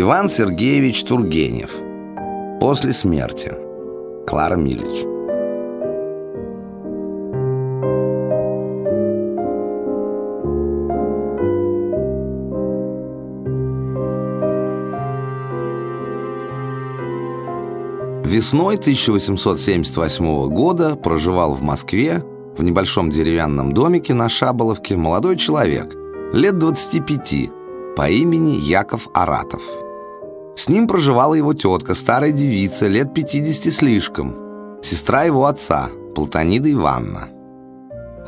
Иван Сергеевич Тургенев. После смерти. Клара Милич. Весной 1878 года проживал в Москве в небольшом деревянном домике на Шаболовке молодой человек, лет 25, по имени Яков Аратов. С ним проживала его тетка, старая девица, лет 50 слишком, сестра его отца, Платонида Ивановна.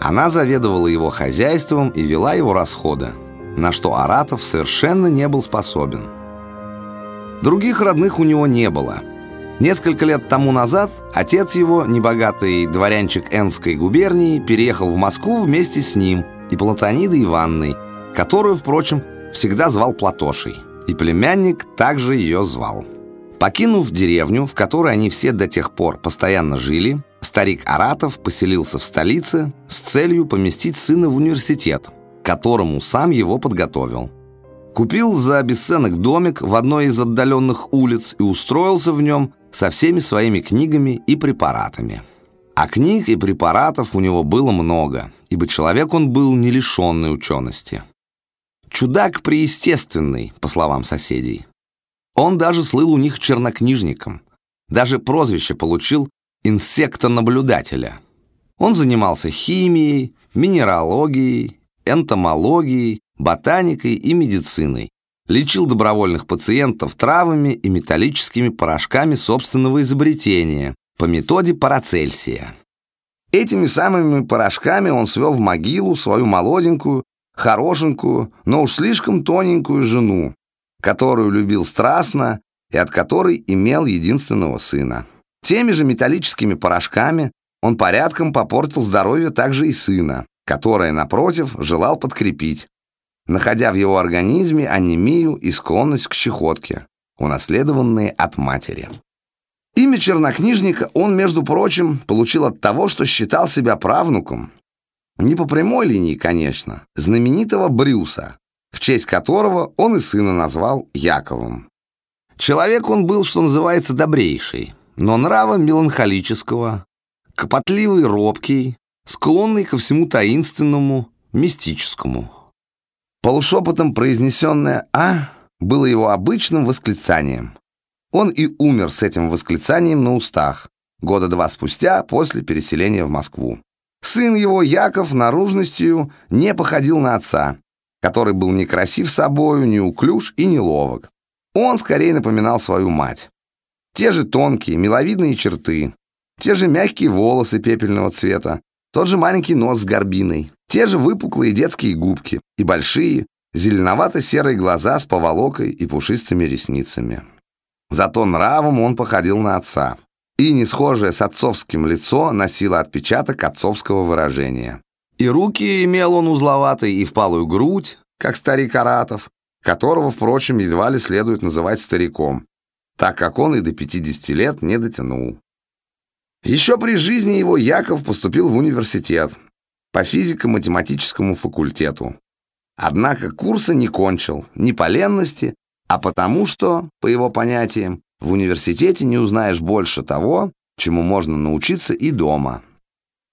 Она заведовала его хозяйством и вела его расходы, на что Аратов совершенно не был способен. Других родных у него не было – Несколько лет тому назад отец его, небогатый дворянчик Энской губернии, переехал в Москву вместе с ним и Платонидой Ивановной, которую, впрочем, всегда звал Платошей. И племянник также ее звал. Покинув деревню, в которой они все до тех пор постоянно жили, старик Аратов поселился в столице с целью поместить сына в университет, которому сам его подготовил. Купил за бесценок домик в одной из отдаленных улиц и устроился в нем со всеми своими книгами и препаратами. А книг и препаратов у него было много, ибо человек он был не лишенный учености. Чудак преестественный, по словам соседей. Он даже слыл у них чернокнижником. Даже прозвище получил инсектонаблюдателя. Он занимался химией, минералогией, энтомологией, ботаникой и медициной, лечил добровольных пациентов травами и металлическими порошками собственного изобретения по методе Парацельсия. Этими самыми порошками он свел в могилу свою молоденькую, хорошенькую, но уж слишком тоненькую жену, которую любил страстно и от которой имел единственного сына. Теми же металлическими порошками он порядком попортил здоровье также и сына, которое, напротив, желал подкрепить, находя в его организме анемию и склонность к чехотке, унаследованные от матери. Имя чернокнижника он, между прочим, получил от того, что считал себя правнуком, не по прямой линии, конечно, знаменитого Брюса, в честь которого он и сына назвал Яковом. Человек он был, что называется, добрейший, но нрава меланхолического, копотливый, робкий, склонный ко всему таинственному, мистическому. Полушепотом произнесенное «А» было его обычным восклицанием. Он и умер с этим восклицанием на устах, года два спустя после переселения в Москву. Сын его, Яков, наружностью не походил на отца, который был некрасив собою, неуклюж и неловок. Он скорее напоминал свою мать. Те же тонкие, миловидные черты, те же мягкие волосы пепельного цвета, тот же маленький нос с горбиной, те же выпуклые детские губки и большие, зеленовато-серые глаза с поволокой и пушистыми ресницами. Зато нравом он походил на отца, и не схожее с отцовским лицо носило отпечаток отцовского выражения. И руки имел он узловатые, и впалую грудь, как старик Аратов, которого, впрочем, едва ли следует называть стариком, так как он и до 50 лет не дотянул. Еще при жизни его Яков поступил в университет по физико-математическому факультету. Однако курса не кончил, ни по ленности, а потому что, по его понятиям, в университете не узнаешь больше того, чему можно научиться и дома.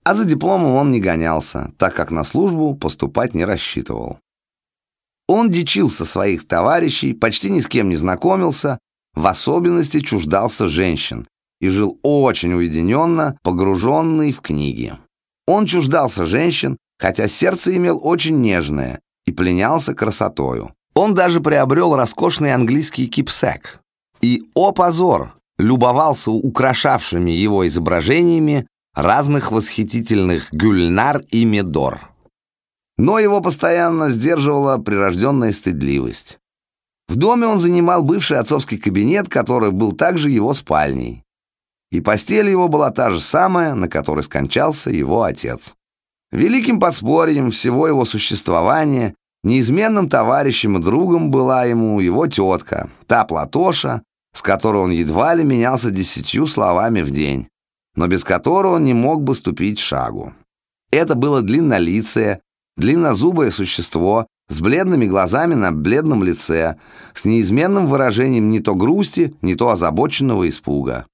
А за дипломом он не гонялся, так как на службу поступать не рассчитывал. Он дичился своих товарищей, почти ни с кем не знакомился, в особенности чуждался женщин, и жил очень уединенно, погруженный в книги. Он чуждался женщин, хотя сердце имел очень нежное и пленялся красотою. Он даже приобрел роскошный английский кипсек. И, о позор, любовался украшавшими его изображениями разных восхитительных гюльнар и медор. Но его постоянно сдерживала прирожденная стыдливость. В доме он занимал бывший отцовский кабинет, который был также его спальней и постель его была та же самая, на которой скончался его отец. Великим подспорьем всего его существования, неизменным товарищем и другом была ему его тетка, та Платоша, с которой он едва ли менялся десятью словами в день, но без которого он не мог бы ступить шагу. Это было длиннолицее, длиннозубое существо с бледными глазами на бледном лице, с неизменным выражением не то грусти, не то озабоченного испуга.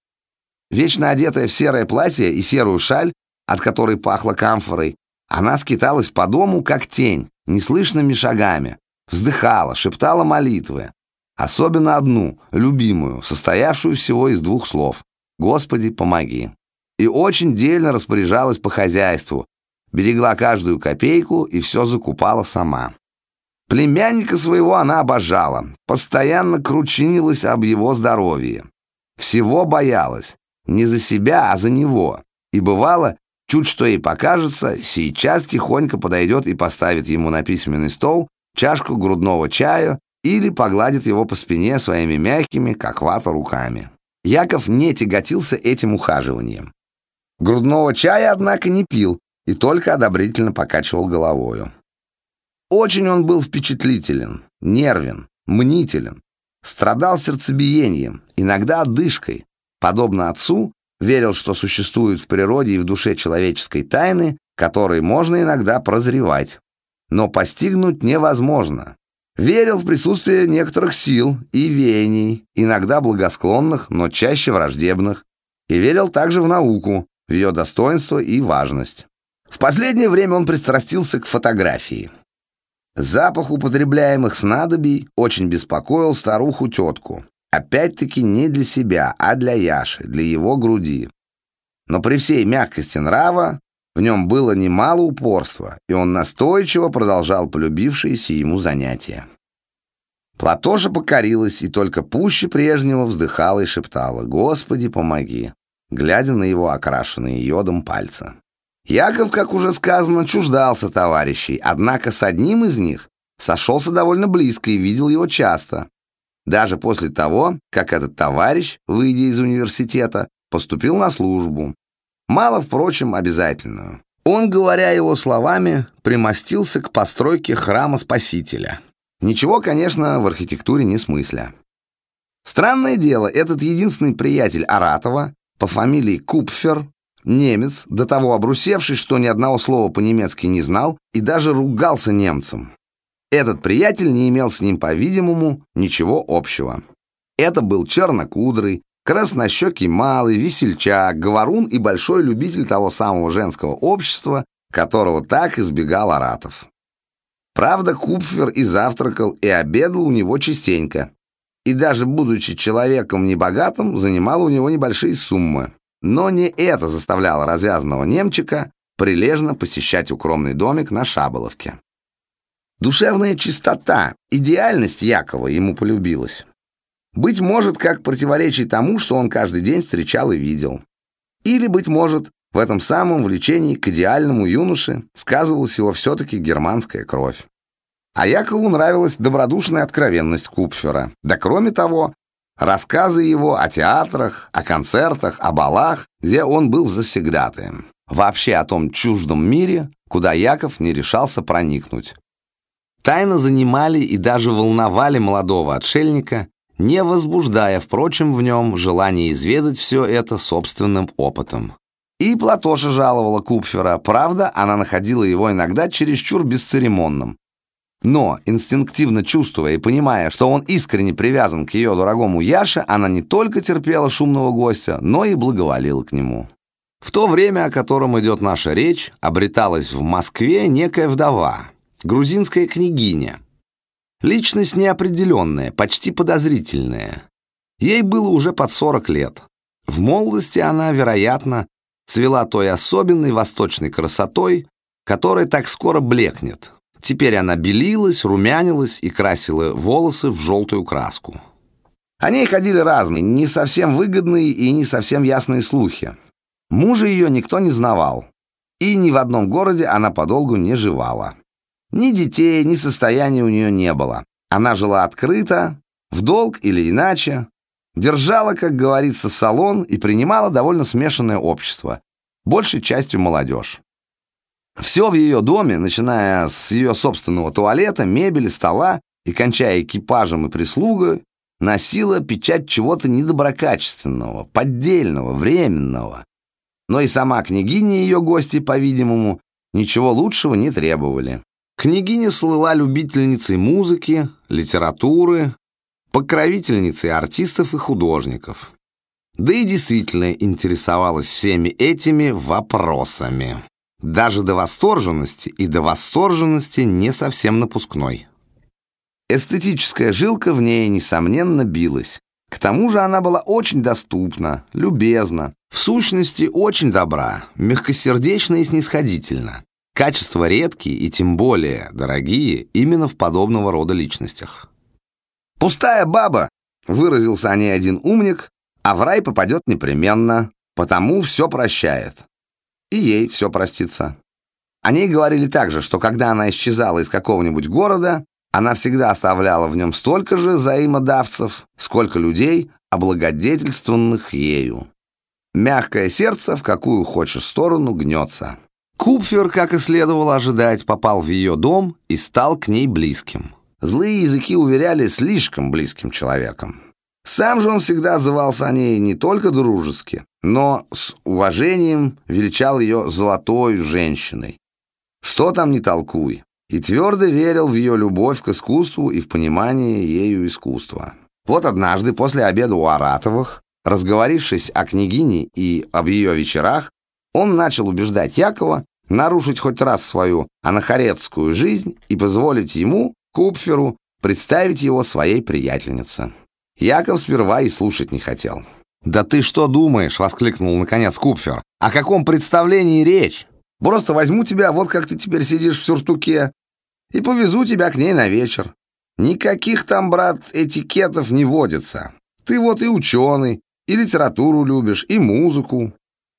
Вечно одетая в серое платье и серую шаль, от которой пахло камфорой, она скиталась по дому, как тень, неслышными шагами, вздыхала, шептала молитвы. Особенно одну, любимую, состоявшую всего из двух слов «Господи, помоги». И очень дельно распоряжалась по хозяйству, берегла каждую копейку и все закупала сама. Племянника своего она обожала, постоянно кручинилась об его здоровье. Всего боялась, не за себя, а за него. И бывало, чуть что ей покажется, сейчас тихонько подойдет и поставит ему на письменный стол чашку грудного чая или погладит его по спине своими мягкими, как вата, руками. Яков не тяготился этим ухаживанием. Грудного чая, однако, не пил и только одобрительно покачивал головою. Очень он был впечатлителен, нервен, мнителен, страдал сердцебиением, иногда одышкой. Подобно отцу, верил, что существуют в природе и в душе человеческой тайны, которые можно иногда прозревать, но постигнуть невозможно. Верил в присутствие некоторых сил и веяний, иногда благосклонных, но чаще враждебных, и верил также в науку, в ее достоинство и важность. В последнее время он пристрастился к фотографии. Запах употребляемых снадобий очень беспокоил старуху-тетку. Опять-таки не для себя, а для Яши, для его груди. Но при всей мягкости нрава в нем было немало упорства, и он настойчиво продолжал полюбившиеся ему занятия. Платоша покорилась и только пуще прежнего вздыхала и шептала «Господи, помоги», глядя на его окрашенные йодом пальцы. Яков, как уже сказано, чуждался товарищей, однако с одним из них сошелся довольно близко и видел его часто. Даже после того, как этот товарищ, выйдя из университета, поступил на службу. Мало, впрочем, обязательную. Он, говоря его словами, примостился к постройке храма Спасителя. Ничего, конечно, в архитектуре не смысля. Странное дело, этот единственный приятель Аратова по фамилии Купфер Немец, до того обрусевший, что ни одного слова по-немецки не знал и даже ругался немцам. Этот приятель не имел с ним, по-видимому, ничего общего. Это был чернокудрый, краснощекий малый, весельчак, говорун и большой любитель того самого женского общества, которого так избегал Аратов. Правда, Купфер и завтракал, и обедал у него частенько. И даже будучи человеком небогатым, занимал у него небольшие суммы. Но не это заставляло развязанного немчика прилежно посещать укромный домик на Шаболовке. Душевная чистота, идеальность Якова ему полюбилась. Быть может, как противоречие тому, что он каждый день встречал и видел. Или, быть может, в этом самом влечении к идеальному юноше сказывалась его все-таки германская кровь. А Якову нравилась добродушная откровенность Купфера. Да кроме того, Рассказы его о театрах, о концертах, о балах, где он был завсегдатаем. Вообще о том чуждом мире, куда Яков не решался проникнуть. Тайно занимали и даже волновали молодого отшельника, не возбуждая, впрочем, в нем желание изведать все это собственным опытом. И Платоша жаловала Купфера, правда, она находила его иногда чересчур бесцеремонным, но, инстинктивно чувствуя и понимая, что он искренне привязан к ее дорогому Яше, она не только терпела шумного гостя, но и благоволила к нему. В то время, о котором идет наша речь, обреталась в Москве некая вдова, грузинская княгиня. Личность неопределенная, почти подозрительная. Ей было уже под 40 лет. В молодости она, вероятно, цвела той особенной восточной красотой, которая так скоро блекнет, Теперь она белилась, румянилась и красила волосы в желтую краску. О ней ходили разные, не совсем выгодные и не совсем ясные слухи. Мужа ее никто не знавал, и ни в одном городе она подолгу не живала. Ни детей, ни состояния у нее не было. Она жила открыто, в долг или иначе, держала, как говорится, салон и принимала довольно смешанное общество, большей частью молодежь. Все в ее доме, начиная с ее собственного туалета, мебели, стола и кончая экипажем и прислугой, носила печать чего-то недоброкачественного, поддельного, временного. Но и сама княгиня и ее гости, по-видимому, ничего лучшего не требовали. Княгиня слыла любительницей музыки, литературы, покровительницей артистов и художников. Да и действительно интересовалась всеми этими вопросами. Даже до восторженности и до восторженности не совсем напускной. Эстетическая жилка в ней, несомненно, билась. К тому же она была очень доступна, любезна, в сущности, очень добра, мягкосердечна и снисходительна. Качества редкие и тем более дорогие именно в подобного рода личностях. «Пустая баба!» — выразился о ней один умник, а в рай попадет непременно, потому все прощает. И ей все простится. О ней говорили также, что когда она исчезала из какого-нибудь города, она всегда оставляла в нем столько же взаимодавцев, сколько людей, облагодетельствованных ею. Мягкое сердце в какую хочешь сторону гнется. Купфер, как и следовало ожидать, попал в ее дом и стал к ней близким. Злые языки уверяли слишком близким человеком. Сам же он всегда отзывался о ней не только дружески, но с уважением величал ее золотой женщиной. Что там не толкуй. И твердо верил в ее любовь к искусству и в понимание ею искусства. Вот однажды после обеда у Аратовых, разговорившись о княгине и об ее вечерах, он начал убеждать Якова нарушить хоть раз свою анахарецкую жизнь и позволить ему, Купферу, представить его своей приятельнице. Яков сперва и слушать не хотел. «Да ты что думаешь?» — воскликнул наконец Купфер. «О каком представлении речь? Просто возьму тебя, вот как ты теперь сидишь в сюртуке, и повезу тебя к ней на вечер. Никаких там, брат, этикетов не водится. Ты вот и ученый, и литературу любишь, и музыку».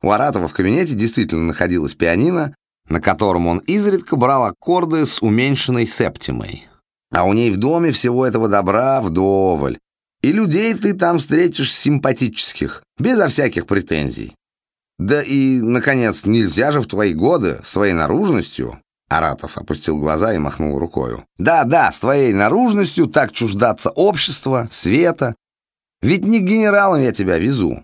У Аратова в кабинете действительно находилась пианино, на котором он изредка брал аккорды с уменьшенной септимой. А у ней в доме всего этого добра вдоволь. И людей ты там встретишь симпатических, безо всяких претензий. Да и, наконец, нельзя же в твои годы с твоей наружностью... Аратов опустил глаза и махнул рукою. Да-да, с твоей наружностью так чуждаться общества, света. Ведь не генералом я тебя везу.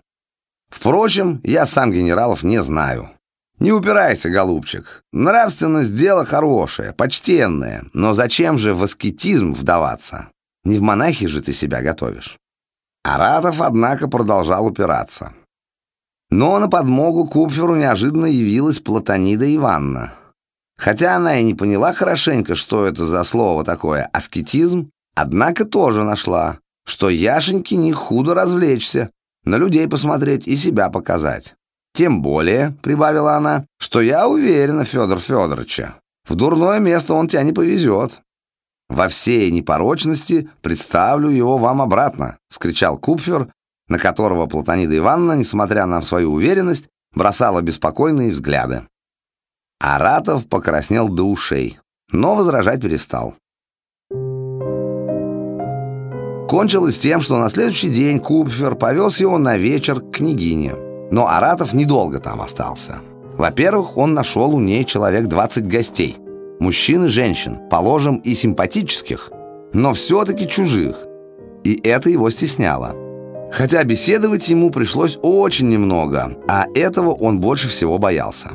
Впрочем, я сам генералов не знаю. Не упирайся, голубчик. Нравственность — дело хорошее, почтенное. Но зачем же в аскетизм вдаваться? Не в монахи же ты себя готовишь. Аратов, однако, продолжал упираться. Но на подмогу Купферу неожиданно явилась Платонида Ивановна. Хотя она и не поняла хорошенько, что это за слово такое «аскетизм», однако тоже нашла, что Яшеньке не худо развлечься, на людей посмотреть и себя показать. «Тем более», — прибавила она, — «что я уверена, Федор Федоровича, в дурное место он тебя не повезет». «Во всей непорочности представлю его вам обратно», — скричал Купфер, на которого Платонида Ивановна, несмотря на свою уверенность, бросала беспокойные взгляды. Аратов покраснел до ушей, но возражать перестал. Кончилось тем, что на следующий день Купфер повез его на вечер к княгине. Но Аратов недолго там остался. Во-первых, он нашел у ней человек 20 гостей — мужчин и женщин, положим и симпатических, но все-таки чужих. И это его стесняло. Хотя беседовать ему пришлось очень немного, а этого он больше всего боялся.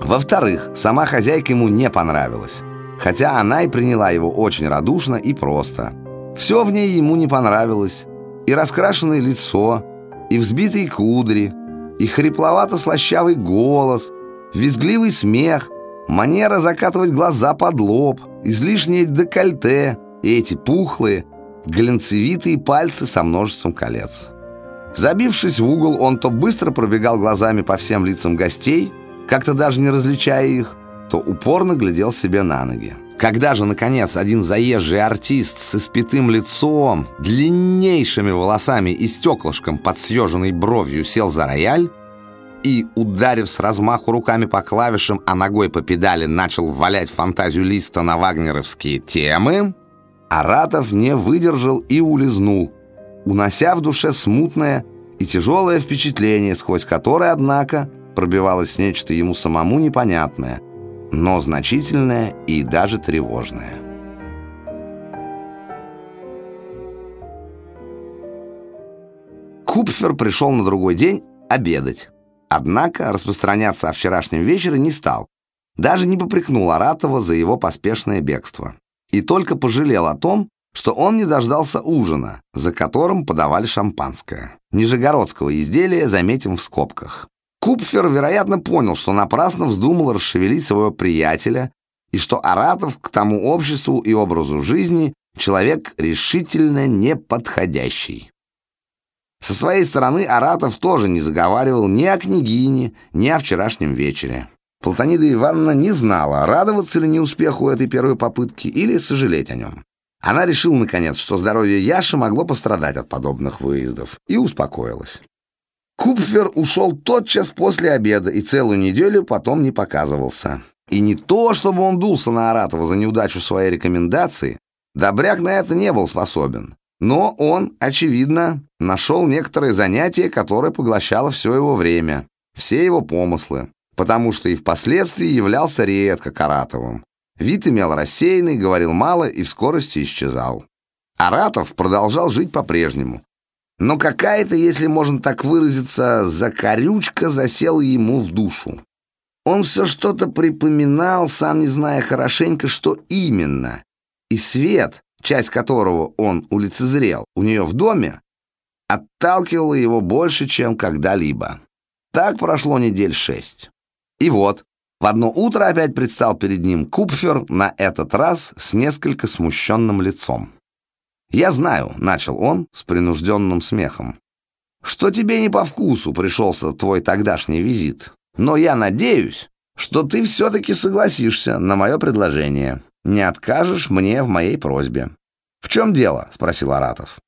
Во-вторых, сама хозяйка ему не понравилась, хотя она и приняла его очень радушно и просто. Все в ней ему не понравилось, и раскрашенное лицо, и взбитые кудри, и хрипловато-слащавый голос, визгливый смех – Манера закатывать глаза под лоб, излишнее декольте и эти пухлые, глянцевитые пальцы со множеством колец. Забившись в угол, он то быстро пробегал глазами по всем лицам гостей, как-то даже не различая их, то упорно глядел себе на ноги. Когда же, наконец, один заезжий артист с испитым лицом, длиннейшими волосами и стеклышком под съеженной бровью сел за рояль, и, ударив с размаху руками по клавишам, а ногой по педали начал валять фантазию Листа на вагнеровские темы, Аратов не выдержал и улизнул, унося в душе смутное и тяжелое впечатление, сквозь которое, однако, пробивалось нечто ему самому непонятное, но значительное и даже тревожное. Купфер пришел на другой день обедать. Однако распространяться о вчерашнем вечере не стал. даже не попрекнул Аратова за его поспешное бегство. И только пожалел о том, что он не дождался ужина, за которым подавали шампанское. Нижегородского изделия заметим в скобках. Купфер, вероятно, понял, что напрасно вздумал расшевелить своего приятеля и что Аратов к тому обществу и образу жизни человек решительно неподходящий. Со своей стороны Аратов тоже не заговаривал ни о княгине, ни о вчерашнем вечере. Платонида Ивановна не знала, радоваться ли неуспеху этой первой попытки или сожалеть о нем. Она решила, наконец, что здоровье Яши могло пострадать от подобных выездов, и успокоилась. Купфер ушел тотчас после обеда и целую неделю потом не показывался. И не то, чтобы он дулся на Аратова за неудачу своей рекомендации, Добряк на это не был способен. Но он, очевидно, нашел некоторое занятие, которое поглощало все его время, все его помыслы, потому что и впоследствии являлся редко Каратовым. Вид имел рассеянный, говорил мало и в скорости исчезал. Аратов продолжал жить по-прежнему. Но какая-то, если можно так выразиться, закорючка засела ему в душу. Он все что-то припоминал, сам не зная хорошенько, что именно. И свет, часть которого он улицезрел у нее в доме, отталкивала его больше, чем когда-либо. Так прошло недель шесть. И вот, в одно утро опять предстал перед ним Купфер, на этот раз с несколько смущенным лицом. «Я знаю», — начал он с принужденным смехом, «что тебе не по вкусу пришелся твой тогдашний визит, но я надеюсь, что ты все-таки согласишься на мое предложение, не откажешь мне в моей просьбе». «В чем дело?» — спросил Аратов.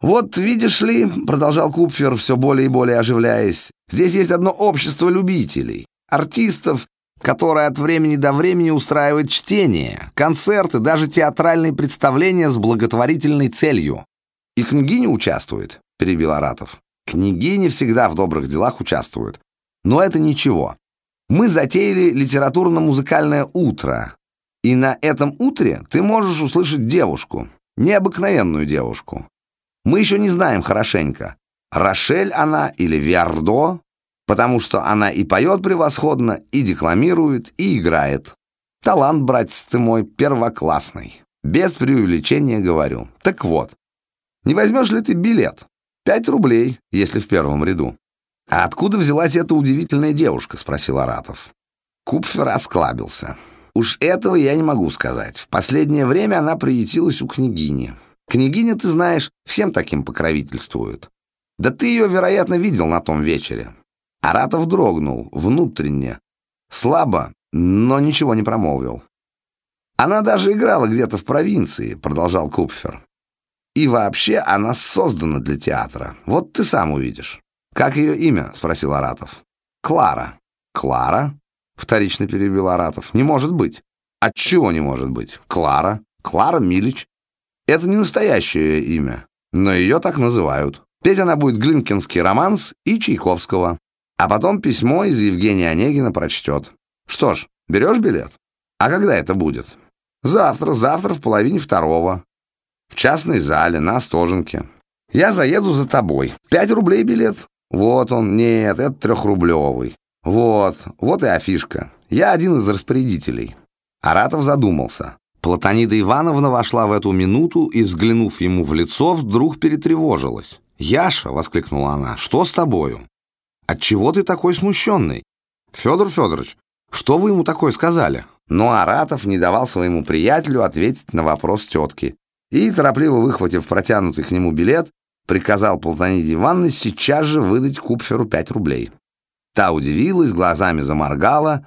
«Вот видишь ли», — продолжал Купфер, все более и более оживляясь, «здесь есть одно общество любителей, артистов которая от времени до времени устраивает чтения, концерты, даже театральные представления с благотворительной целью. И княгиня участвует, перебил Аратов. Княгини всегда в добрых делах участвуют. Но это ничего. Мы затеяли литературно-музыкальное утро. И на этом утре ты можешь услышать девушку, необыкновенную девушку. Мы еще не знаем хорошенько, Рошель она или Виардо, потому что она и поет превосходно, и декламирует, и играет. Талант, братец ты мой, первоклассный. Без преувеличения говорю. Так вот, не возьмешь ли ты билет? Пять рублей, если в первом ряду. «А откуда взялась эта удивительная девушка?» — спросил Аратов. Купфер осклабился. «Уж этого я не могу сказать. В последнее время она приютилась у княгини. Княгиня, ты знаешь, всем таким покровительствует. Да ты ее, вероятно, видел на том вечере. Аратов дрогнул, внутренне, слабо, но ничего не промолвил. «Она даже играла где-то в провинции», — продолжал Купфер. «И вообще она создана для театра. Вот ты сам увидишь». «Как ее имя?» — спросил Аратов. «Клара». «Клара?» — вторично перебил Аратов. «Не может быть». «Отчего не может быть?» «Клара. Клара Милич. Это не настоящее имя, но ее так называют. Петь она будет Глинкинский романс и Чайковского. А потом письмо из Евгения Онегина прочтет. Что ж, берешь билет? А когда это будет? Завтра, завтра в половине второго. В частной зале, на Остоженке. Я заеду за тобой. Пять рублей билет? Вот он. Нет, это трехрублевый. Вот, вот и афишка. Я один из распорядителей. Аратов задумался. Платонида Ивановна вошла в эту минуту и, взглянув ему в лицо, вдруг перетревожилась. «Яша!» — воскликнула она. «Что с тобою?» Отчего ты такой смущенный? Федор Федорович, что вы ему такое сказали? Но Аратов не давал своему приятелю ответить на вопрос тетки. И, торопливо выхватив протянутый к нему билет, приказал Платониде Ивановне сейчас же выдать Купферу пять рублей. Та удивилась, глазами заморгала,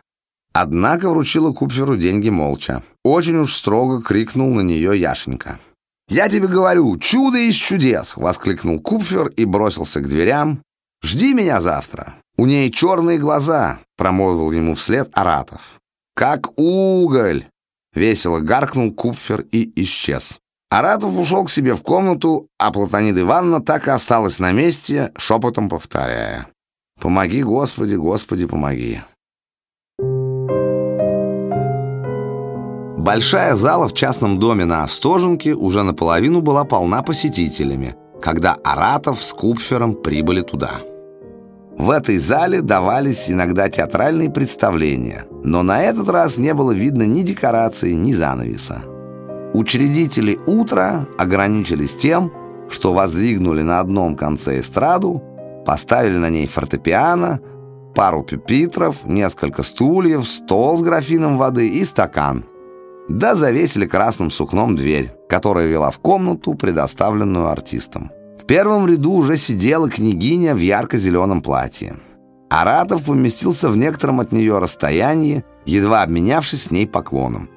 однако вручила Купферу деньги молча. Очень уж строго крикнул на нее Яшенька. «Я тебе говорю, чудо из чудес!» — воскликнул Купфер и бросился к дверям, «Жди меня завтра. У ней черные глаза», — промолвил ему вслед Аратов. «Как уголь!» — весело гаркнул Купфер и исчез. Аратов ушел к себе в комнату, а Платонида Ивановна так и осталась на месте, шепотом повторяя. «Помоги, Господи, Господи, помоги!» Большая зала в частном доме на Остоженке уже наполовину была полна посетителями, когда Аратов с Купфером прибыли туда. В этой зале давались иногда театральные представления, но на этот раз не было видно ни декораций, ни занавеса. Учредители «Утра» ограничились тем, что воздвигнули на одном конце эстраду, поставили на ней фортепиано, пару пюпитров, несколько стульев, стол с графином воды и стакан. Да завесили красным сукном дверь, которая вела в комнату, предоставленную артистам. В первом ряду уже сидела княгиня в ярко-зеленом платье. Аратов поместился в некотором от нее расстоянии, едва обменявшись с ней поклоном.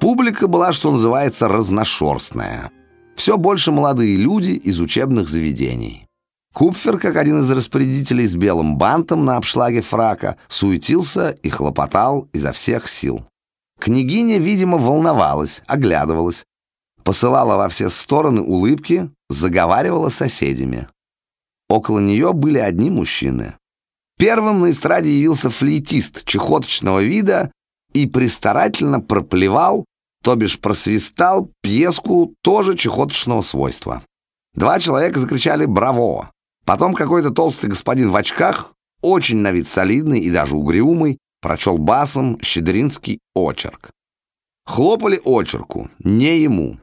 Публика была, что называется, разношерстная. Все больше молодые люди из учебных заведений. Купфер, как один из распорядителей с белым бантом на обшлаге фрака, суетился и хлопотал изо всех сил. Княгиня, видимо, волновалась, оглядывалась, посылала во все стороны улыбки, заговаривала с соседями. Около нее были одни мужчины. Первым на эстраде явился флейтист чехоточного вида и пристарательно проплевал то бишь просвистал пьеску тоже чехоточного свойства. Два человека закричали «Браво!». Потом какой-то толстый господин в очках, очень на вид солидный и даже угрюмый, прочел басом щедринский очерк. Хлопали очерку, не ему.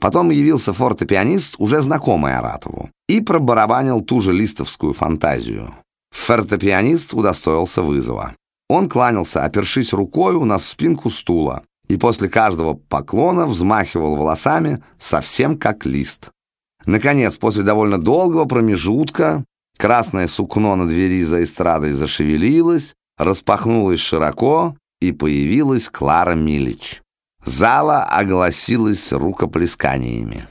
Потом явился фортепианист, уже знакомый Аратову, и пробарабанил ту же листовскую фантазию. Фортепианист удостоился вызова. Он кланялся, опершись рукою на спинку стула, и после каждого поклона взмахивал волосами совсем как лист. Наконец, после довольно долгого промежутка, красное сукно на двери за эстрадой зашевелилось, распахнулось широко, и появилась Клара Милич. Зала огласилась рукоплесканиями.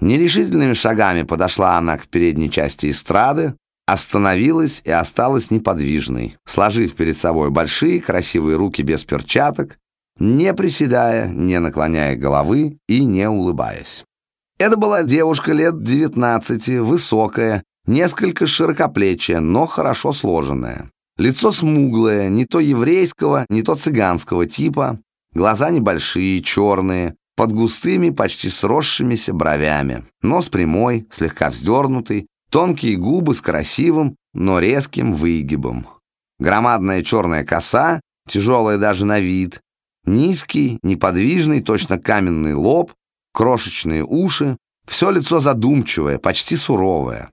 Нерешительными шагами подошла она к передней части эстрады, остановилась и осталась неподвижной, сложив перед собой большие красивые руки без перчаток не приседая, не наклоняя головы и не улыбаясь. Это была девушка лет 19, высокая, несколько широкоплечья, но хорошо сложенная. Лицо смуглое, не то еврейского, не то цыганского типа, глаза небольшие, черные, под густыми, почти сросшимися бровями, нос прямой, слегка вздернутый, тонкие губы с красивым, но резким выгибом. Громадная черная коса, тяжелая даже на вид, Низкий, неподвижный, точно каменный лоб, крошечные уши, все лицо задумчивое, почти суровое.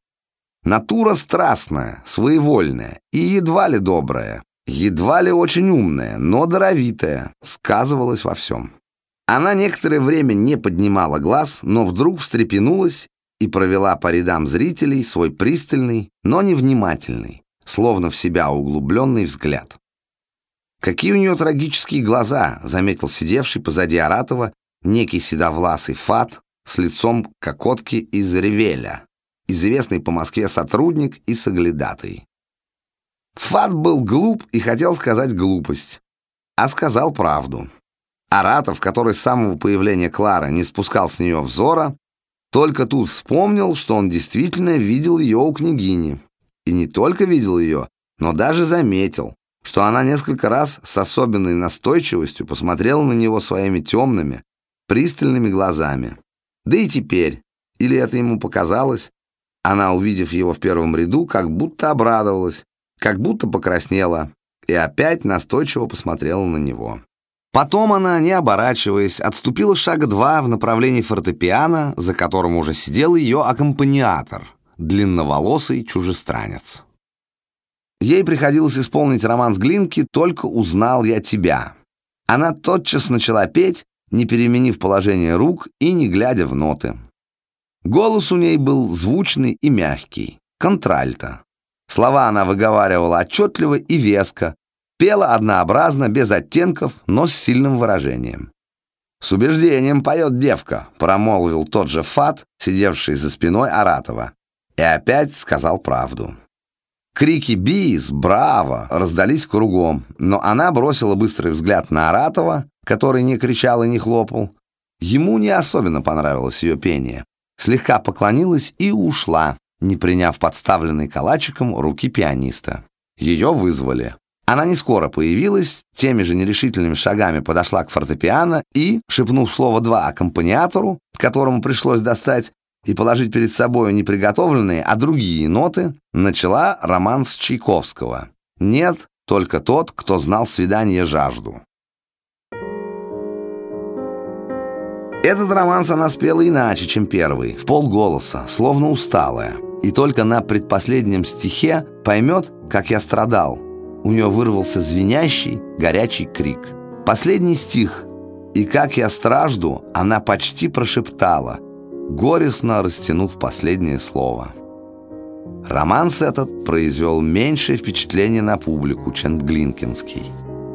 Натура страстная, своевольная и едва ли добрая, едва ли очень умная, но даровитая, сказывалась во всем. Она некоторое время не поднимала глаз, но вдруг встрепенулась и провела по рядам зрителей свой пристальный, но невнимательный, словно в себя углубленный взгляд. «Какие у нее трагические глаза!» — заметил сидевший позади Аратова некий седовласый фат с лицом кокотки из Ревеля, известный по Москве сотрудник и соглядатый. Фат был глуп и хотел сказать глупость, а сказал правду. Аратов, который с самого появления Клары не спускал с нее взора, только тут вспомнил, что он действительно видел ее у княгини. И не только видел ее, но даже заметил, что она несколько раз с особенной настойчивостью посмотрела на него своими темными, пристальными глазами. Да и теперь, или это ему показалось, она, увидев его в первом ряду, как будто обрадовалась, как будто покраснела и опять настойчиво посмотрела на него. Потом она, не оборачиваясь, отступила шага два в направлении фортепиано, за которым уже сидел ее аккомпаниатор, длинноволосый чужестранец. Ей приходилось исполнить роман с Глинки «Только узнал я тебя». Она тотчас начала петь, не переменив положение рук и не глядя в ноты. Голос у ней был звучный и мягкий, контральто. Слова она выговаривала отчетливо и веско, пела однообразно, без оттенков, но с сильным выражением. «С убеждением поет девка», — промолвил тот же Фат, сидевший за спиной Аратова, и опять сказал правду. Крики «Бис! Браво!» раздались кругом, но она бросила быстрый взгляд на Аратова, который не кричал и не хлопал. Ему не особенно понравилось ее пение. Слегка поклонилась и ушла, не приняв подставленный калачиком руки пианиста. Ее вызвали. Она не скоро появилась, теми же нерешительными шагами подошла к фортепиано и, шепнув слово «два» аккомпаниатору, которому пришлось достать и положить перед собой не приготовленные, а другие ноты, начала роман с Чайковского. «Нет, только тот, кто знал свидание жажду». Этот романс она спела иначе, чем первый, в полголоса, словно усталая. И только на предпоследнем стихе поймет, как я страдал. У нее вырвался звенящий, горячий крик. Последний стих «И как я стражду» она почти прошептала, горестно растянув последнее слово. Романс этот произвел меньшее впечатление на публику, чем Глинкинский.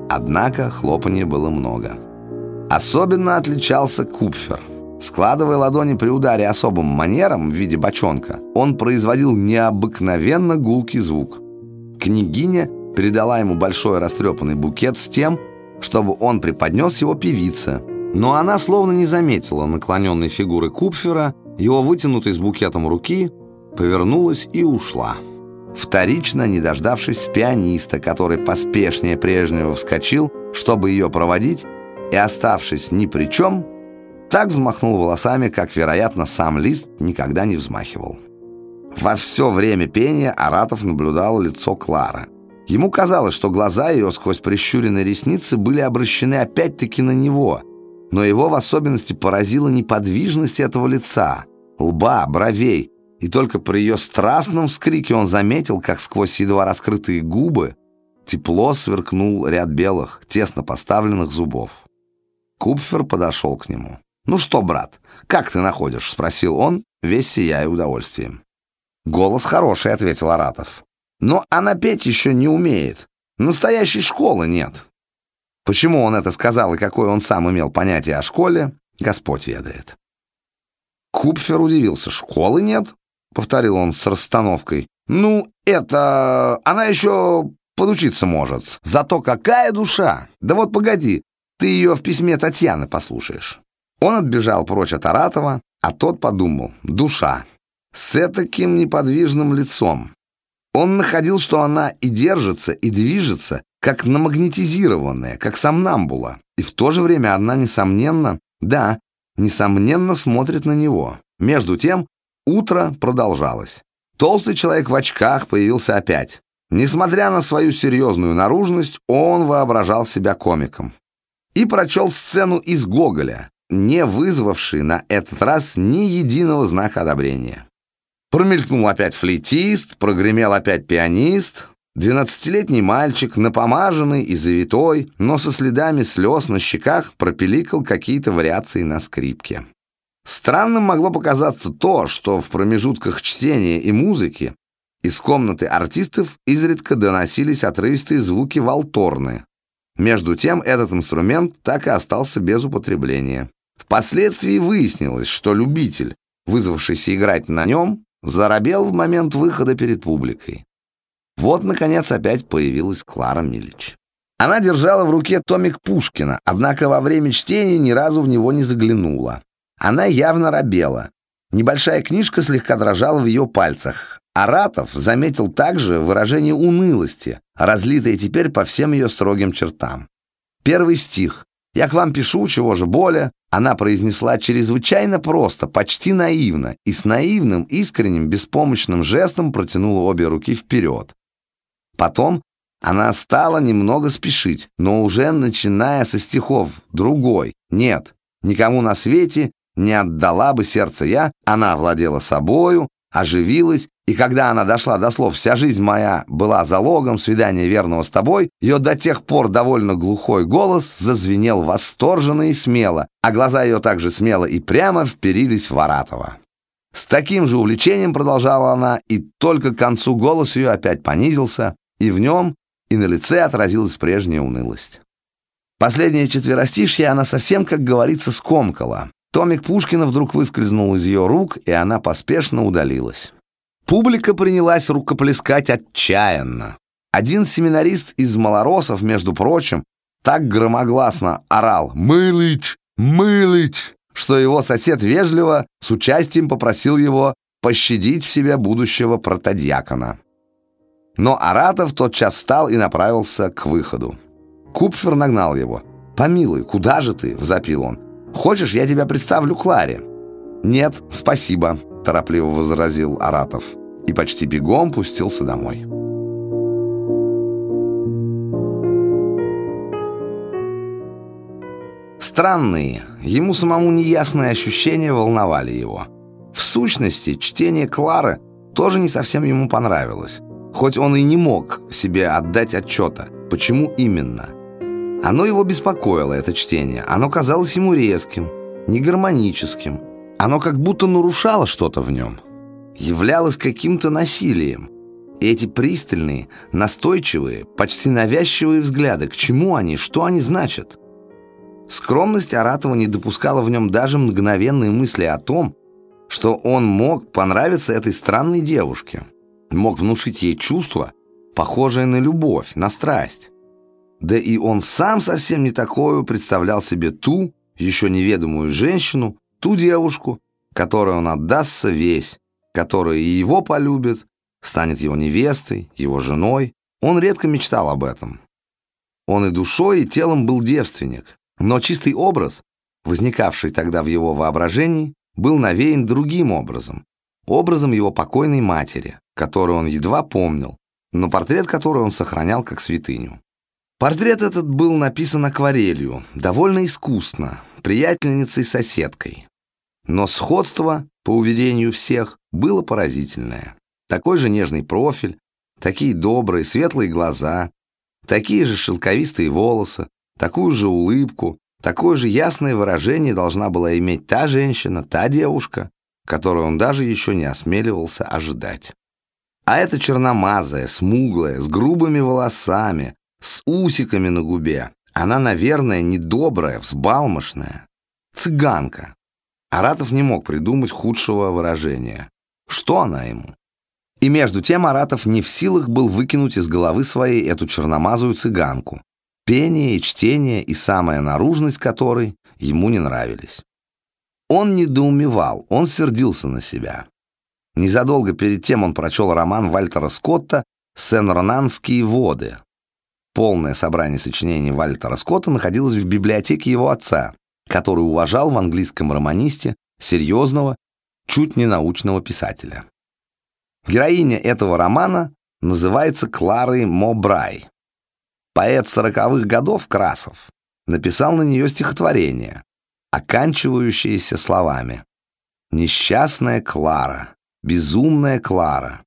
Однако хлопанья было много. Особенно отличался Купфер. Складывая ладони при ударе особым манером в виде бочонка, он производил необыкновенно гулкий звук. Княгиня передала ему большой растрепанный букет с тем, чтобы он преподнес его певице. Но она словно не заметила наклоненной фигуры Купфера, его вытянутой с букетом руки, повернулась и ушла. Вторично, не дождавшись пианиста, который поспешнее прежнего вскочил, чтобы ее проводить, и, оставшись ни при чем, так взмахнул волосами, как, вероятно, сам лист никогда не взмахивал. Во все время пения Аратов наблюдал лицо Клары. Ему казалось, что глаза ее сквозь прищуренные ресницы были обращены опять-таки на него, но его в особенности поразила неподвижность этого лица, лба, бровей, и только при ее страстном вскрике он заметил, как сквозь едва раскрытые губы тепло сверкнул ряд белых, тесно поставленных зубов. Купфер подошел к нему. «Ну что, брат, как ты находишь?» — спросил он, весь сияя удовольствием. «Голос хороший», — ответил Аратов. «Но она петь еще не умеет. Настоящей школы нет». Почему он это сказал и какое он сам имел понятие о школе, Господь ведает. Купфер удивился. «Школы нет?» — повторил он с расстановкой. «Ну, это... Она еще подучиться может. Зато какая душа! Да вот погоди, ты ее в письме Татьяны послушаешь». Он отбежал прочь от Аратова, а тот подумал «душа». С таким неподвижным лицом. Он находил, что она и держится, и движется, как намагнетизированная, как сомнамбула. И в то же время она, несомненно, да, несомненно смотрит на него. Между тем, утро продолжалось. Толстый человек в очках появился опять. Несмотря на свою серьезную наружность, он воображал себя комиком и прочел сцену из Гоголя, не вызвавший на этот раз ни единого знака одобрения. Промелькнул опять флейтист, прогремел опять пианист. Двенадцатилетний мальчик, напомаженный и завитой, но со следами слез на щеках, пропеликал какие-то вариации на скрипке. Странным могло показаться то, что в промежутках чтения и музыки из комнаты артистов изредка доносились отрывистые звуки валторны, между тем, этот инструмент так и остался без употребления. Впоследствии выяснилось, что любитель, вызвавшийся играть на нем, заробел в момент выхода перед публикой. Вот, наконец, опять появилась Клара Милич. Она держала в руке томик Пушкина, однако во время чтения ни разу в него не заглянула. Она явно робела. Небольшая книжка слегка дрожала в ее пальцах, Аратов заметил также выражение унылости, разлитое теперь по всем ее строгим чертам. Первый стих. «Я к вам пишу, чего же более?» Она произнесла чрезвычайно просто, почти наивно, и с наивным, искренним, беспомощным жестом протянула обе руки вперед. Потом она стала немного спешить, но уже начиная со стихов «другой», «нет», «никому на свете», «не отдала бы сердце я», она овладела собою, оживилась и когда она дошла до слов «вся жизнь моя была залогом свидания верного с тобой», ее до тех пор довольно глухой голос зазвенел восторженно и смело, а глаза ее также смело и прямо вперились в Варатова. С таким же увлечением продолжала она, и только к концу голос ее опять понизился, и в нем, и на лице отразилась прежняя унылость. Последнее четверостишье она совсем, как говорится, скомкала. Томик Пушкина вдруг выскользнул из ее рук, и она поспешно удалилась. Публика принялась рукоплескать отчаянно. Один семинарист из малоросов, между прочим, так громогласно орал «Мылыч! Мылыч!», что его сосед вежливо с участием попросил его пощадить в себе будущего протодьякона. Но Аратов тотчас встал и направился к выходу. Купфер нагнал его. «Помилуй, куда же ты?» — взопил он. «Хочешь, я тебя представлю Кларе?» «Нет, спасибо», — торопливо возразил Аратов и почти бегом пустился домой. Странные, ему самому неясные ощущения волновали его. В сущности, чтение Клары тоже не совсем ему понравилось, хоть он и не мог себе отдать отчета, почему именно. Оно его беспокоило, это чтение, оно казалось ему резким, негармоническим, оно как будто нарушало что-то в нем, являлось каким-то насилием. Эти пристальные, настойчивые, почти навязчивые взгляды, к чему они, что они значат? Скромность Аратова не допускала в нем даже мгновенной мысли о том, что он мог понравиться этой странной девушке, мог внушить ей чувство, похожее на любовь, на страсть. Да и он сам совсем не такую представлял себе ту, еще неведомую женщину, ту девушку, которой он отдастся весь, которая и его полюбит, станет его невестой, его женой. Он редко мечтал об этом. Он и душой, и телом был девственник, но чистый образ, возникавший тогда в его воображении, был навеян другим образом, образом его покойной матери, которую он едва помнил, но портрет которой он сохранял как святыню. Портрет этот был написан акварелью, довольно искусно, приятельницей-соседкой. Но сходство, по уверению всех, было поразительное. Такой же нежный профиль, такие добрые, светлые глаза, такие же шелковистые волосы, Такую же улыбку, такое же ясное выражение должна была иметь та женщина, та девушка, которую он даже еще не осмеливался ожидать. А эта черномазая, смуглая, с грубыми волосами, с усиками на губе, она, наверное, недобрая, взбалмошная. Цыганка. Аратов не мог придумать худшего выражения. Что она ему? И между тем Аратов не в силах был выкинуть из головы своей эту черномазую цыганку, пение и чтение и самая наружность которой ему не нравились. Он недоумевал, он сердился на себя. Незадолго перед тем он прочел роман Вальтера Скотта «Сен-Ронанские воды». Полное собрание сочинений Вальтера Скотта находилось в библиотеке его отца, который уважал в английском романисте серьезного, чуть не научного писателя. Героиня этого романа называется Кларой Мобрай. Поэт сороковых годов Красов написал на нее стихотворение, оканчивающееся словами «Несчастная Клара, безумная Клара,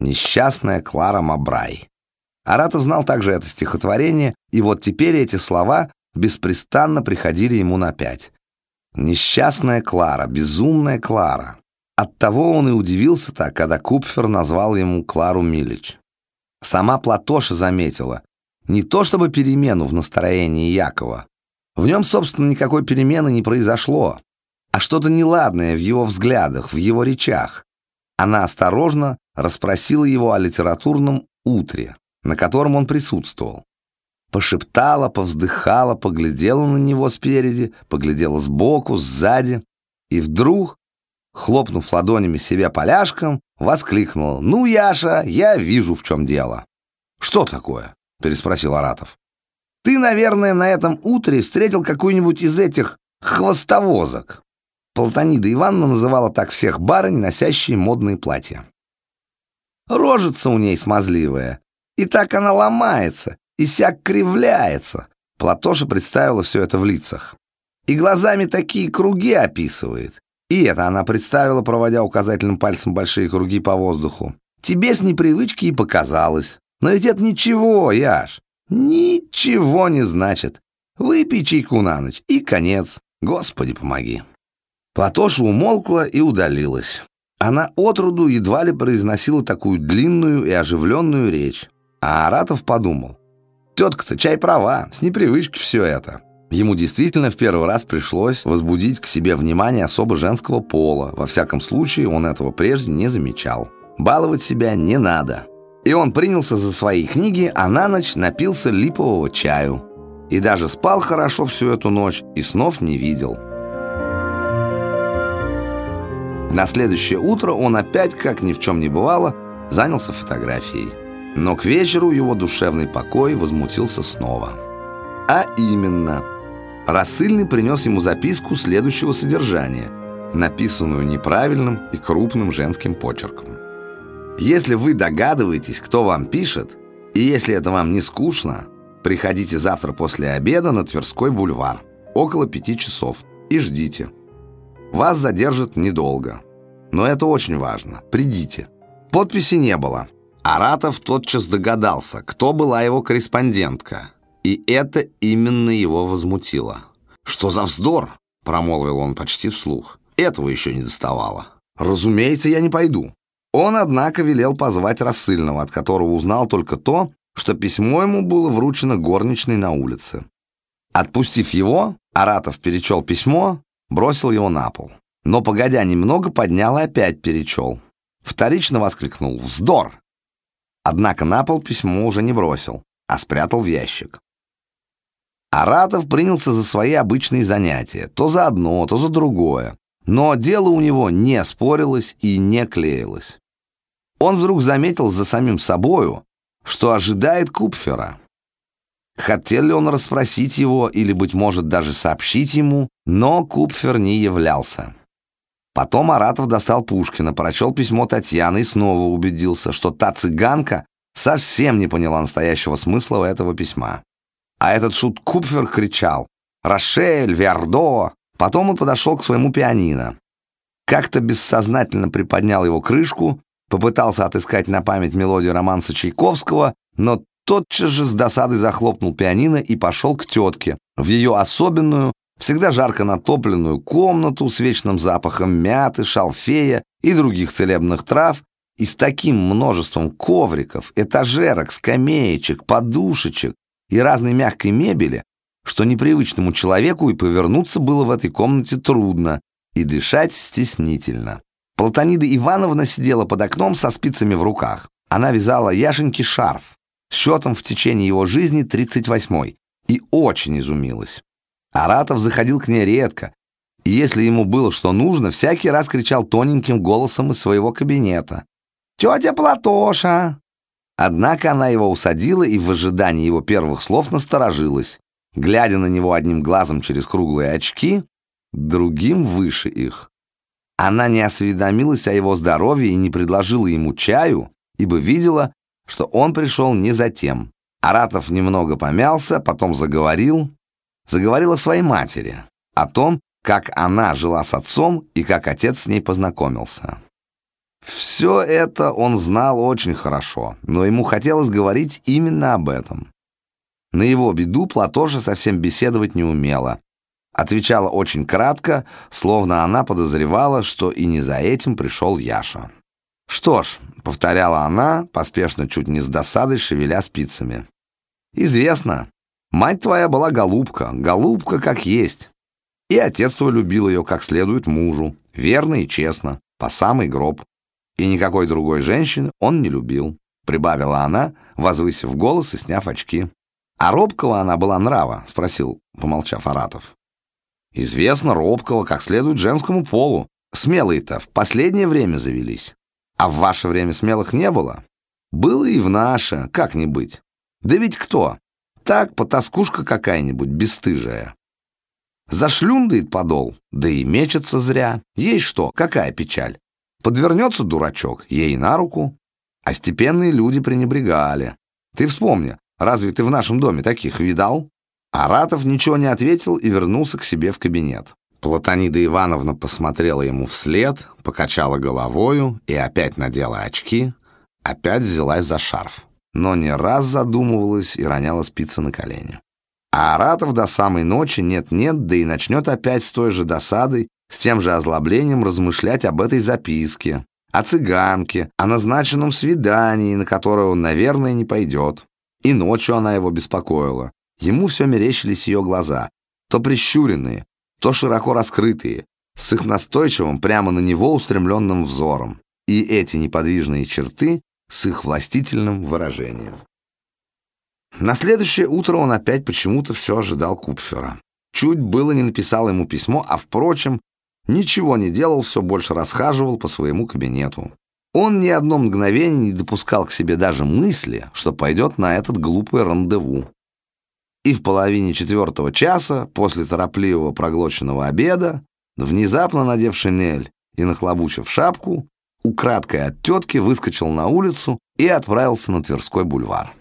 несчастная Клара Мабрай». Аратов знал также это стихотворение, и вот теперь эти слова беспрестанно приходили ему на пять. «Несчастная Клара, безумная Клара». Оттого он и удивился так, когда Купфер назвал ему Клару Милич. Сама Платоша заметила, не то чтобы перемену в настроении Якова. В нем, собственно, никакой перемены не произошло, а что-то неладное в его взглядах, в его речах. Она осторожно расспросила его о литературном утре, на котором он присутствовал. Пошептала, повздыхала, поглядела на него спереди, поглядела сбоку, сзади, и вдруг, хлопнув ладонями себя поляшком, воскликнула «Ну, Яша, я вижу, в чем дело». «Что такое?» — переспросил Аратов. «Ты, наверное, на этом утре встретил какую-нибудь из этих хвостовозок». Полтонида Ивановна называла так всех барынь, носящие модные платья. Рожица у ней смазливая, и так она ломается, и сяк кривляется. Платоша представила все это в лицах. И глазами такие круги описывает. И это она представила, проводя указательным пальцем большие круги по воздуху. Тебе с непривычки и показалось. Но ведь это ничего, Яш, ничего не значит. Выпей чайку на ночь, и конец. Господи, помоги. Платоша умолкла и удалилась. Она отроду едва ли произносила такую длинную и оживленную речь. А Аратов подумал. Тетка-то чай права, с непривычки все это. Ему действительно в первый раз пришлось возбудить к себе внимание особо женского пола. Во всяком случае, он этого прежде не замечал. Баловать себя не надо. И он принялся за свои книги, а на ночь напился липового чаю. И даже спал хорошо всю эту ночь, и снов не видел. На следующее утро он опять, как ни в чем не бывало, занялся фотографией. Но к вечеру его душевный покой возмутился снова. А именно, рассыльный принес ему записку следующего содержания. написанную неправильным и крупным женским почерком. Если вы догадываетесь, кто вам пишет, и если это вам не скучно, приходите завтра после обеда на Тверской бульвар, около пяти часов, и ждите. Вас задержат недолго. Но это очень важно. Придите. Подписи не было. Аратов тотчас догадался, кто была его корреспондентка. И это именно его возмутило. «Что за вздор?» – промолвил он почти вслух. «Этого еще не доставало. Разумеется, я не пойду». Он, однако, велел позвать рассыльного, от которого узнал только то, что письмо ему было вручено горничной на улице. Отпустив его, Аратов перечел письмо, бросил его на пол. Но, погодя немного, поднял и опять перечел. Вторично воскликнул «Вздор!». Однако на пол письмо уже не бросил, а спрятал в ящик. Аратов принялся за свои обычные занятия, то за одно, то за другое. Но дело у него не спорилось и не клеилось. Он вдруг заметил за самим собою, что ожидает Купфера. Хотел ли он расспросить его или, быть может, даже сообщить ему, но Купфер не являлся. Потом Аратов достал Пушкина, прочел письмо Татьяны и снова убедился, что та цыганка совсем не поняла настоящего смысла этого письма. А этот шут Купфер кричал «Рошель! Виардо!» Потом он подошел к своему пианино. Как-то бессознательно приподнял его крышку, попытался отыскать на память мелодию романса Чайковского, но тотчас же с досадой захлопнул пианино и пошел к тетке в ее особенную, всегда жарко натопленную комнату с вечным запахом мяты, шалфея и других целебных трав и с таким множеством ковриков, этажерок, скамеечек, подушечек и разной мягкой мебели, что непривычному человеку и повернуться было в этой комнате трудно, и дышать стеснительно. Платонида Ивановна сидела под окном со спицами в руках. Она вязала Яшеньке шарф, счетом в течение его жизни 38-й, и очень изумилась. Аратов заходил к ней редко, и если ему было что нужно, всякий раз кричал тоненьким голосом из своего кабинета. «Тетя Платоша!» Однако она его усадила и в ожидании его первых слов насторожилась, глядя на него одним глазом через круглые очки, другим выше их. Она не осведомилась о его здоровье и не предложила ему чаю, ибо видела, что он пришел не за тем. Аратов немного помялся, потом заговорил, заговорила о своей матери, о том, как она жила с отцом и как отец с ней познакомился. Все это он знал очень хорошо, но ему хотелось говорить именно об этом. На его беду Платоша совсем беседовать не умела. Отвечала очень кратко, словно она подозревала, что и не за этим пришел Яша. «Что ж», — повторяла она, поспешно чуть не с досадой, шевеля спицами. «Известно, Мать твоя была голубка, голубка как есть. И отец твой любил ее как следует мужу, верно и честно, по самый гроб. И никакой другой женщины он не любил, прибавила она, возвысив голос и сняв очки. «А робкого она была нрава?» — спросил, помолчав Аратов. «Известно, робкого, как следует женскому полу. Смелые-то в последнее время завелись. А в ваше время смелых не было? Было и в наше, как не быть. Да ведь кто? Так, потаскушка какая-нибудь, бесстыжая. Зашлюндает подол, да и мечется зря. Ей что, какая печаль? Подвернется дурачок, ей на руку. А степенные люди пренебрегали. Ты вспомни, разве ты в нашем доме таких видал? Аратов ничего не ответил и вернулся к себе в кабинет. Платонида Ивановна посмотрела ему вслед, покачала головою и опять надела очки, опять взялась за шарф но не раз задумывалась и роняла спицы на колени. А Аратов до самой ночи нет-нет, да и начнет опять с той же досадой, с тем же озлоблением размышлять об этой записке, о цыганке, о назначенном свидании, на которое он, наверное, не пойдет. И ночью она его беспокоила. Ему все мерещились ее глаза, то прищуренные, то широко раскрытые, с их настойчивым, прямо на него устремленным взором. И эти неподвижные черты с их властительным выражением. На следующее утро он опять почему-то все ожидал Купфера. Чуть было не написал ему письмо, а, впрочем, ничего не делал, все больше расхаживал по своему кабинету. Он ни одно мгновение не допускал к себе даже мысли, что пойдет на этот глупый рандеву. И в половине четвертого часа, после торопливого проглоченного обеда, внезапно надев шинель и нахлобучив шапку, украдкой от тетки выскочил на улицу и отправился на Тверской бульвар.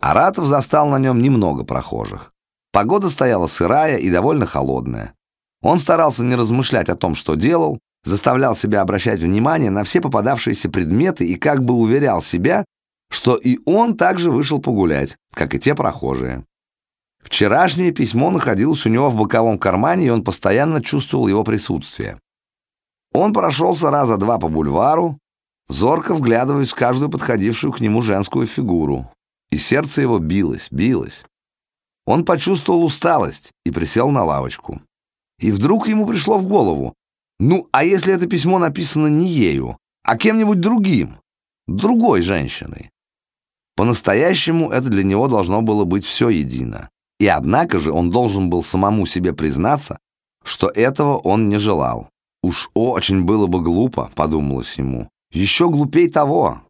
Аратов застал на нем немного прохожих. Погода стояла сырая и довольно холодная. Он старался не размышлять о том, что делал, заставлял себя обращать внимание на все попадавшиеся предметы и как бы уверял себя, что и он также вышел погулять, как и те прохожие. Вчерашнее письмо находилось у него в боковом кармане, и он постоянно чувствовал его присутствие. Он прошелся раза два по бульвару, зорко вглядываясь в каждую подходившую к нему женскую фигуру. И сердце его билось, билось. Он почувствовал усталость и присел на лавочку. И вдруг ему пришло в голову, ну, а если это письмо написано не ею, а кем-нибудь другим, другой женщиной? По-настоящему это для него должно было быть все едино. И однако же он должен был самому себе признаться, что этого он не желал. Уж очень было бы глупо, подумалось ему. Еще глупей того.